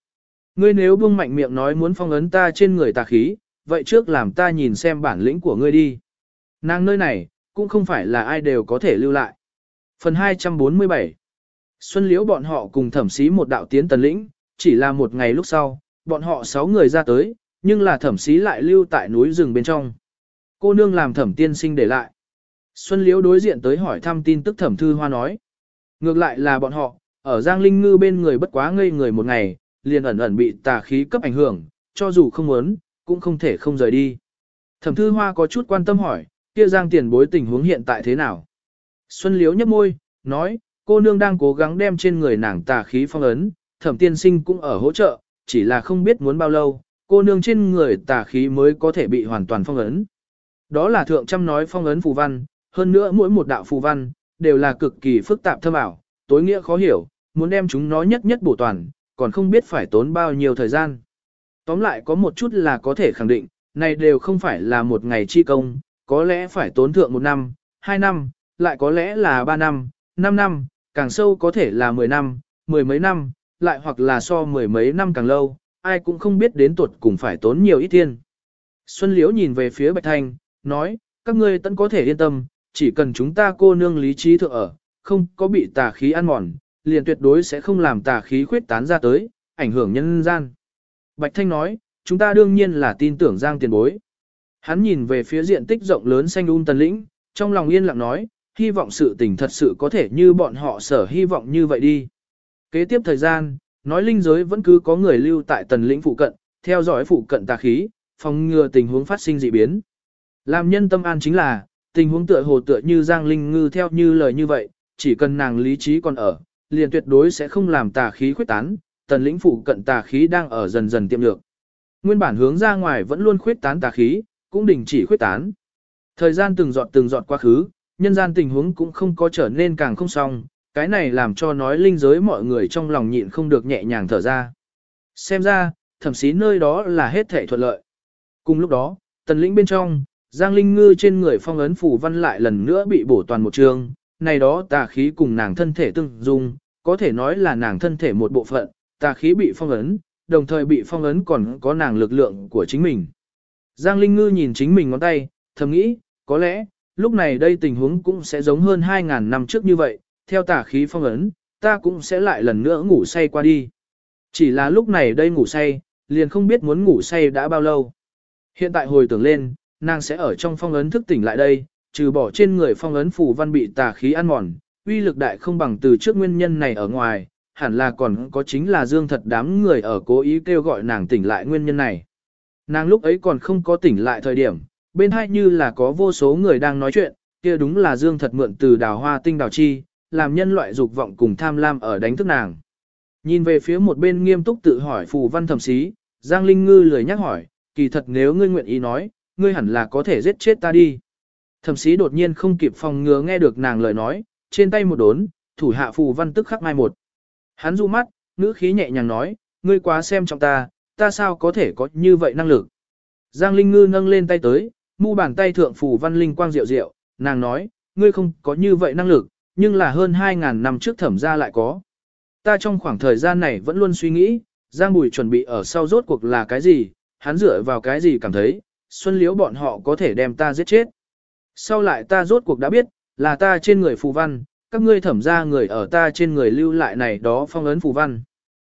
Ngươi nếu buông mạnh miệng nói muốn phong ấn ta trên người tà khí, vậy trước làm ta nhìn xem bản lĩnh của ngươi đi. Nàng nơi này, cũng không phải là ai đều có thể lưu lại. Phần 247 Xuân Liễu bọn họ cùng thẩm sĩ một đạo tiến tần lĩnh, chỉ là một ngày lúc sau, bọn họ sáu người ra tới, nhưng là thẩm sĩ lại lưu tại núi rừng bên trong. Cô nương làm thẩm tiên sinh để lại. Xuân Liễu đối diện tới hỏi thăm tin tức thẩm thư hoa nói. Ngược lại là bọn họ, ở Giang Linh Ngư bên người bất quá ngây người một ngày, liền ẩn ẩn bị tà khí cấp ảnh hưởng, cho dù không muốn, cũng không thể không rời đi. Thẩm Thư Hoa có chút quan tâm hỏi, kia Giang tiền bối tình huống hiện tại thế nào? Xuân Liễu nhấp môi, nói, cô nương đang cố gắng đem trên người nàng tà khí phong ấn, thẩm tiên sinh cũng ở hỗ trợ, chỉ là không biết muốn bao lâu, cô nương trên người tà khí mới có thể bị hoàn toàn phong ấn. Đó là thượng trăm nói phong ấn phù văn, hơn nữa mỗi một đạo phù văn, đều là cực kỳ phức tạp thâm ảo, tối nghĩa khó hiểu, muốn đem chúng nó nhất nhất bổ toàn, còn không biết phải tốn bao nhiêu thời gian. Tóm lại có một chút là có thể khẳng định, này đều không phải là một ngày chi công, có lẽ phải tốn thượng một năm, hai năm, lại có lẽ là ba năm, năm năm, càng sâu có thể là mười năm, mười mấy năm, lại hoặc là so mười mấy năm càng lâu, ai cũng không biết đến tuột cùng phải tốn nhiều ít tiền. Xuân Liễu nhìn về phía Bạch Thanh, nói, các ngươi tận có thể yên tâm, chỉ cần chúng ta cô nương lý trí thượng ở, không có bị tà khí ăn mòn, liền tuyệt đối sẽ không làm tà khí khuyết tán ra tới, ảnh hưởng nhân gian. Bạch Thanh nói, chúng ta đương nhiên là tin tưởng Giang tiền bối. Hắn nhìn về phía diện tích rộng lớn xanh un tần lĩnh, trong lòng yên lặng nói, hy vọng sự tình thật sự có thể như bọn họ sở hy vọng như vậy đi. Kế tiếp thời gian, nói linh giới vẫn cứ có người lưu tại tần lĩnh phụ cận, theo dõi phụ cận tà khí, phòng ngừa tình huống phát sinh dị biến. Làm nhân tâm an chính là, tình huống tựa hồ tựa như Giang Linh Ngư theo như lời như vậy, chỉ cần nàng lý trí còn ở, liền tuyệt đối sẽ không làm tà khí khuyết tán, tần lĩnh phụ cận tà khí đang ở dần dần tiệm lược. Nguyên bản hướng ra ngoài vẫn luôn khuyết tán tà khí, cũng đình chỉ khuyết tán. Thời gian từng giọt từng giọt quá khứ, nhân gian tình huống cũng không có trở nên càng không xong, cái này làm cho nói linh giới mọi người trong lòng nhịn không được nhẹ nhàng thở ra. Xem ra, thậm chí nơi đó là hết thể thuận lợi. Cùng lúc đó, tần lĩnh bên trong, Giang Linh Ngư trên người phong ấn phủ văn lại lần nữa bị bổ toàn một trường, này đó tà khí cùng nàng thân thể tương dung, có thể nói là nàng thân thể một bộ phận, tà khí bị phong ấn, đồng thời bị phong ấn còn có nàng lực lượng của chính mình. Giang Linh Ngư nhìn chính mình ngón tay, thầm nghĩ, có lẽ, lúc này đây tình huống cũng sẽ giống hơn 2.000 năm trước như vậy, theo tà khí phong ấn, ta cũng sẽ lại lần nữa ngủ say qua đi. Chỉ là lúc này đây ngủ say, liền không biết muốn ngủ say đã bao lâu. Hiện tại hồi tưởng lên, nàng sẽ ở trong phong ấn thức tỉnh lại đây, trừ bỏ trên người phong ấn phù văn bị tà khí ăn mòn, uy lực đại không bằng từ trước nguyên nhân này ở ngoài, hẳn là còn có chính là dương thật đám người ở cố ý kêu gọi nàng tỉnh lại nguyên nhân này. Nàng lúc ấy còn không có tỉnh lại thời điểm, bên hai như là có vô số người đang nói chuyện, kia đúng là dương thật mượn từ đào hoa tinh đào chi, làm nhân loại dục vọng cùng tham lam ở đánh thức nàng. Nhìn về phía một bên nghiêm túc tự hỏi phù văn thẩm sĩ, Giang Linh Ngư lười nhắc hỏi, kỳ thật nếu ngươi nguyện ý nói, ngươi hẳn là có thể giết chết ta đi. Thẩm sĩ đột nhiên không kịp phòng ngừa nghe được nàng lời nói, trên tay một đốn, thủ hạ phù văn tức khắc mai một. Hắn du mắt, ngữ khí nhẹ nhàng nói, ngươi quá xem trọng ta, ta sao có thể có như vậy năng lực. Giang Linh Ngư nâng lên tay tới, mu bàn tay thượng phù văn linh quang diệu diệu, nàng nói, ngươi không có như vậy năng lực, nhưng là hơn 2.000 năm trước thẩm ra lại có. Ta trong khoảng thời gian này vẫn luôn suy nghĩ, Giang Bùi chuẩn bị ở sau rốt cuộc là cái gì, hắn dựa vào cái gì cảm thấy, Xuân Liễu bọn họ có thể đem ta giết chết. Sau lại ta rốt cuộc đã biết, là ta trên người phù văn, các ngươi thẩm ra người ở ta trên người lưu lại này đó phong ấn phù văn.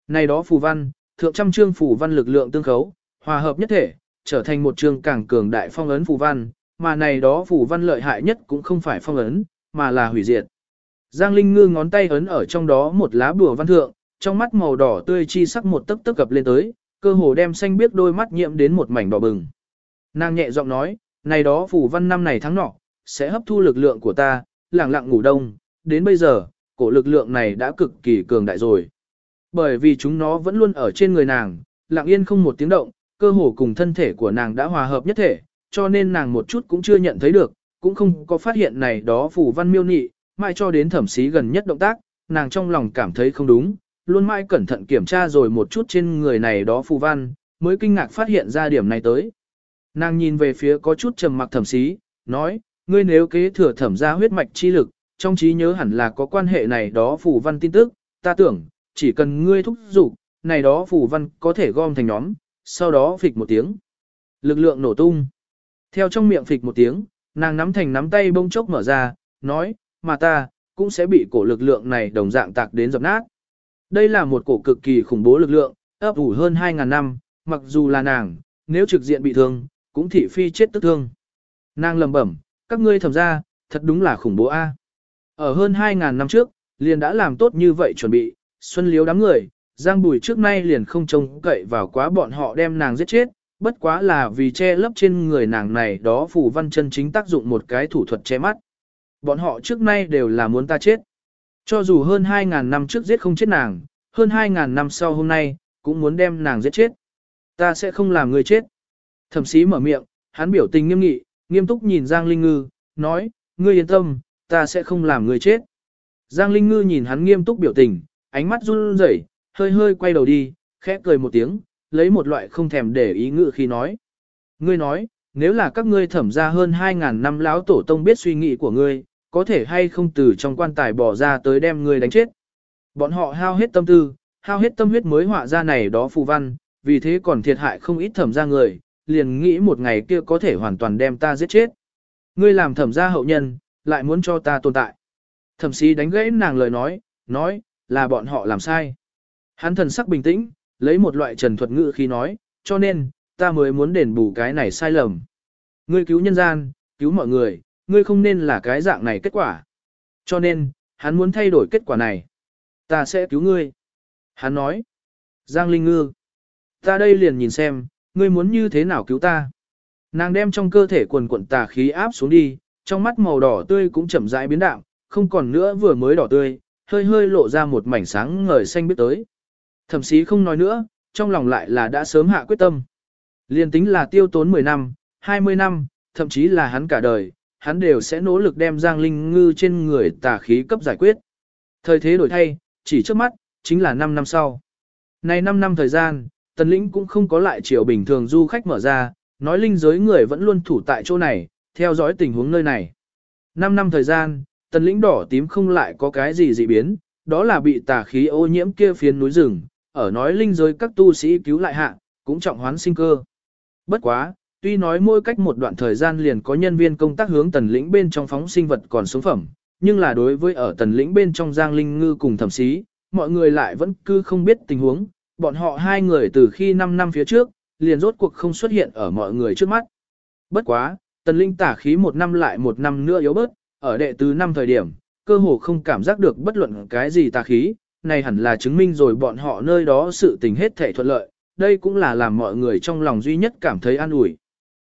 Này đó phù văn, thượng trăm chương phù văn lực lượng tương khấu, hòa hợp nhất thể, trở thành một chương càng cường đại phong ấn phù văn, mà này đó phù văn lợi hại nhất cũng không phải phong ấn, mà là hủy diệt. Giang Linh ngư ngón tay ấn ở trong đó một lá bùa văn thượng, trong mắt màu đỏ tươi chi sắc một tấc tấc cập lên tới, cơ hồ đem xanh biết đôi mắt nhiễm đến một mảnh đỏ bừng. Nàng nhẹ giọng nói, này đó phù văn năm này tháng nọ, sẽ hấp thu lực lượng của ta, lặng lặng ngủ đông, đến bây giờ, cổ lực lượng này đã cực kỳ cường đại rồi. Bởi vì chúng nó vẫn luôn ở trên người nàng, lặng yên không một tiếng động, cơ hồ cùng thân thể của nàng đã hòa hợp nhất thể, cho nên nàng một chút cũng chưa nhận thấy được, cũng không có phát hiện này đó phù văn miêu nị, mãi cho đến thẩm sĩ gần nhất động tác, nàng trong lòng cảm thấy không đúng, luôn mãi cẩn thận kiểm tra rồi một chút trên người này đó phù văn, mới kinh ngạc phát hiện ra điểm này tới. Nàng nhìn về phía có chút trầm mặc thẩm sĩ, nói, ngươi nếu kế thừa thẩm ra huyết mạch chi lực, trong trí nhớ hẳn là có quan hệ này đó phù văn tin tức, ta tưởng, chỉ cần ngươi thúc giục, này đó phù văn có thể gom thành nhóm, sau đó phịch một tiếng. Lực lượng nổ tung. Theo trong miệng phịch một tiếng, nàng nắm thành nắm tay bông chốc mở ra, nói, mà ta, cũng sẽ bị cổ lực lượng này đồng dạng tạc đến dập nát. Đây là một cổ cực kỳ khủng bố lực lượng, ấp ủ hơn 2.000 năm, mặc dù là nàng, nếu trực diện bị thương, cũng thị phi chết tức thương. Nàng lầm bẩm, các ngươi thầm ra, thật đúng là khủng bố a. Ở hơn 2.000 năm trước, liền đã làm tốt như vậy chuẩn bị, xuân liếu đám người, Giang Bùi trước nay liền không trông cậy vào quá bọn họ đem nàng giết chết, bất quá là vì che lấp trên người nàng này đó phù văn chân chính tác dụng một cái thủ thuật che mắt. Bọn họ trước nay đều là muốn ta chết. Cho dù hơn 2.000 năm trước giết không chết nàng, hơn 2.000 năm sau hôm nay, cũng muốn đem nàng giết chết. Ta sẽ không làm người chết. Thẩm sĩ mở miệng, hắn biểu tình nghiêm nghị, nghiêm túc nhìn Giang Linh Ngư, nói, ngươi yên tâm, ta sẽ không làm người chết. Giang Linh Ngư nhìn hắn nghiêm túc biểu tình, ánh mắt run rẩy, hơi hơi quay đầu đi, khẽ cười một tiếng, lấy một loại không thèm để ý ngự khi nói. Ngươi nói, nếu là các ngươi thẩm ra hơn 2.000 năm lão tổ tông biết suy nghĩ của ngươi, có thể hay không từ trong quan tài bỏ ra tới đem ngươi đánh chết. Bọn họ hao hết tâm tư, hao hết tâm huyết mới họa ra này đó phù văn, vì thế còn thiệt hại không ít thẩm ra người, liền nghĩ một ngày kia có thể hoàn toàn đem ta giết chết. Ngươi làm thẩm gia hậu nhân, lại muốn cho ta tồn tại. Thẩm sĩ đánh gãy nàng lời nói, nói, là bọn họ làm sai. Hắn thần sắc bình tĩnh, lấy một loại trần thuật ngữ khi nói, cho nên, ta mới muốn đền bù cái này sai lầm. Ngươi cứu nhân gian, cứu mọi người, ngươi không nên là cái dạng này kết quả. Cho nên, hắn muốn thay đổi kết quả này. Ta sẽ cứu ngươi. Hắn nói, Giang Linh Ngư, ta đây liền nhìn xem, ngươi muốn như thế nào cứu ta. Nàng đem trong cơ thể quần quận tà khí áp xuống đi, trong mắt màu đỏ tươi cũng chậm rãi biến đạm, không còn nữa vừa mới đỏ tươi, hơi hơi lộ ra một mảnh sáng ngời xanh biết tới. Thẩm sĩ không nói nữa, trong lòng lại là đã sớm hạ quyết tâm. Liên tính là tiêu tốn 10 năm, 20 năm, thậm chí là hắn cả đời, hắn đều sẽ nỗ lực đem Giang Linh Ngư trên người tà khí cấp giải quyết. Thời thế đổi thay, chỉ trước mắt, chính là 5 năm sau. Này 5 năm thời gian, tần lĩnh cũng không có lại chiều bình thường du khách mở ra, nói linh giới người vẫn luôn thủ tại chỗ này, theo dõi tình huống nơi này. 5 năm thời gian, tần lĩnh đỏ tím không lại có cái gì dị biến, đó là bị tà khí ô nhiễm kia phiến núi rừng, ở nói linh giới các tu sĩ cứu lại hạ, cũng trọng hoán sinh cơ. Bất quá, tuy nói mỗi cách một đoạn thời gian liền có nhân viên công tác hướng tần lĩnh bên trong phóng sinh vật còn sống phẩm, nhưng là đối với ở tần lĩnh bên trong giang linh ngư cùng thẩm sĩ, mọi người lại vẫn cứ không biết tình huống, bọn họ hai người từ khi 5 năm phía trước, liền rốt cuộc không xuất hiện ở mọi người trước mắt. Bất quá, tần linh tả khí một năm lại một năm nữa yếu bớt, ở đệ tứ năm thời điểm, cơ hồ không cảm giác được bất luận cái gì tà khí, này hẳn là chứng minh rồi bọn họ nơi đó sự tình hết thể thuận lợi, đây cũng là làm mọi người trong lòng duy nhất cảm thấy an ủi.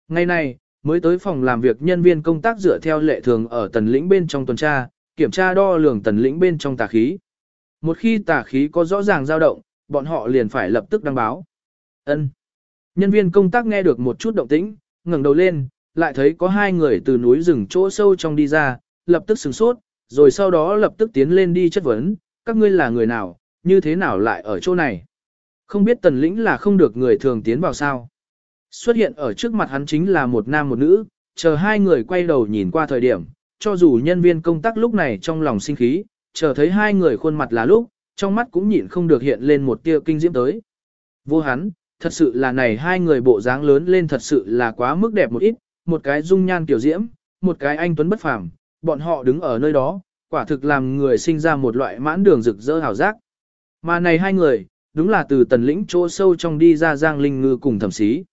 Ngày nay, mới tới phòng làm việc nhân viên công tác dựa theo lệ thường ở tần lĩnh bên trong tuần tra, kiểm tra đo lường tần lĩnh bên trong tà khí. Một khi tà khí có rõ ràng dao động, bọn họ liền phải lập tức đăng báo. Ân. Nhân viên công tác nghe được một chút động tĩnh, ngẩng đầu lên, lại thấy có hai người từ núi rừng chỗ sâu trong đi ra, lập tức sửng sốt, rồi sau đó lập tức tiến lên đi chất vấn, các ngươi là người nào, như thế nào lại ở chỗ này. Không biết tần lĩnh là không được người thường tiến vào sao. Xuất hiện ở trước mặt hắn chính là một nam một nữ, chờ hai người quay đầu nhìn qua thời điểm, cho dù nhân viên công tác lúc này trong lòng sinh khí, chờ thấy hai người khuôn mặt là lúc, trong mắt cũng nhịn không được hiện lên một tia kinh diễm tới. Vô hắn, thật sự là này hai người bộ dáng lớn lên thật sự là quá mức đẹp một ít, một cái dung nhan tiểu diễm, một cái anh tuấn bất phàm, bọn họ đứng ở nơi đó, quả thực làm người sinh ra một loại mãn đường rực rỡ hào giác. Mà này hai người, đúng là từ tần lĩnh chỗ sâu trong đi ra Giang Linh Ngư cùng thẩm sĩ.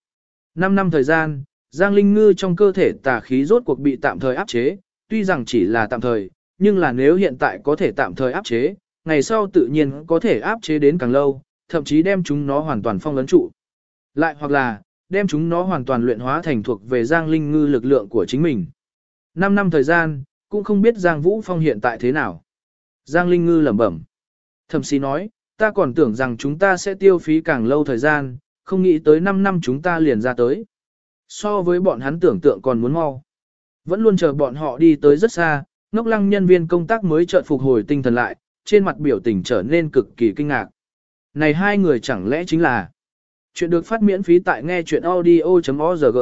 Năm năm thời gian, Giang Linh Ngư trong cơ thể tà khí rốt cuộc bị tạm thời áp chế, tuy rằng chỉ là tạm thời, nhưng là nếu hiện tại có thể tạm thời áp chế, ngày sau tự nhiên có thể áp chế đến càng lâu, thậm chí đem chúng nó hoàn toàn phong ấn trụ. Lại hoặc là, đem chúng nó hoàn toàn luyện hóa thành thuộc về Giang Linh Ngư lực lượng của chính mình. Năm năm thời gian, cũng không biết Giang Vũ Phong hiện tại thế nào. Giang Linh Ngư lẩm bẩm. Thẩm sĩ nói, ta còn tưởng rằng chúng ta sẽ tiêu phí càng lâu thời gian, không nghĩ tới 5 năm chúng ta liền ra tới. So với bọn hắn tưởng tượng còn muốn mau. Vẫn luôn chờ bọn họ đi tới rất xa, ngốc lăng nhân viên công tác mới chợt phục hồi tinh thần lại, trên mặt biểu tình trở nên cực kỳ kinh ngạc. Này hai người chẳng lẽ chính là Chuyện được phát miễn phí tại nghe chuyện audio.org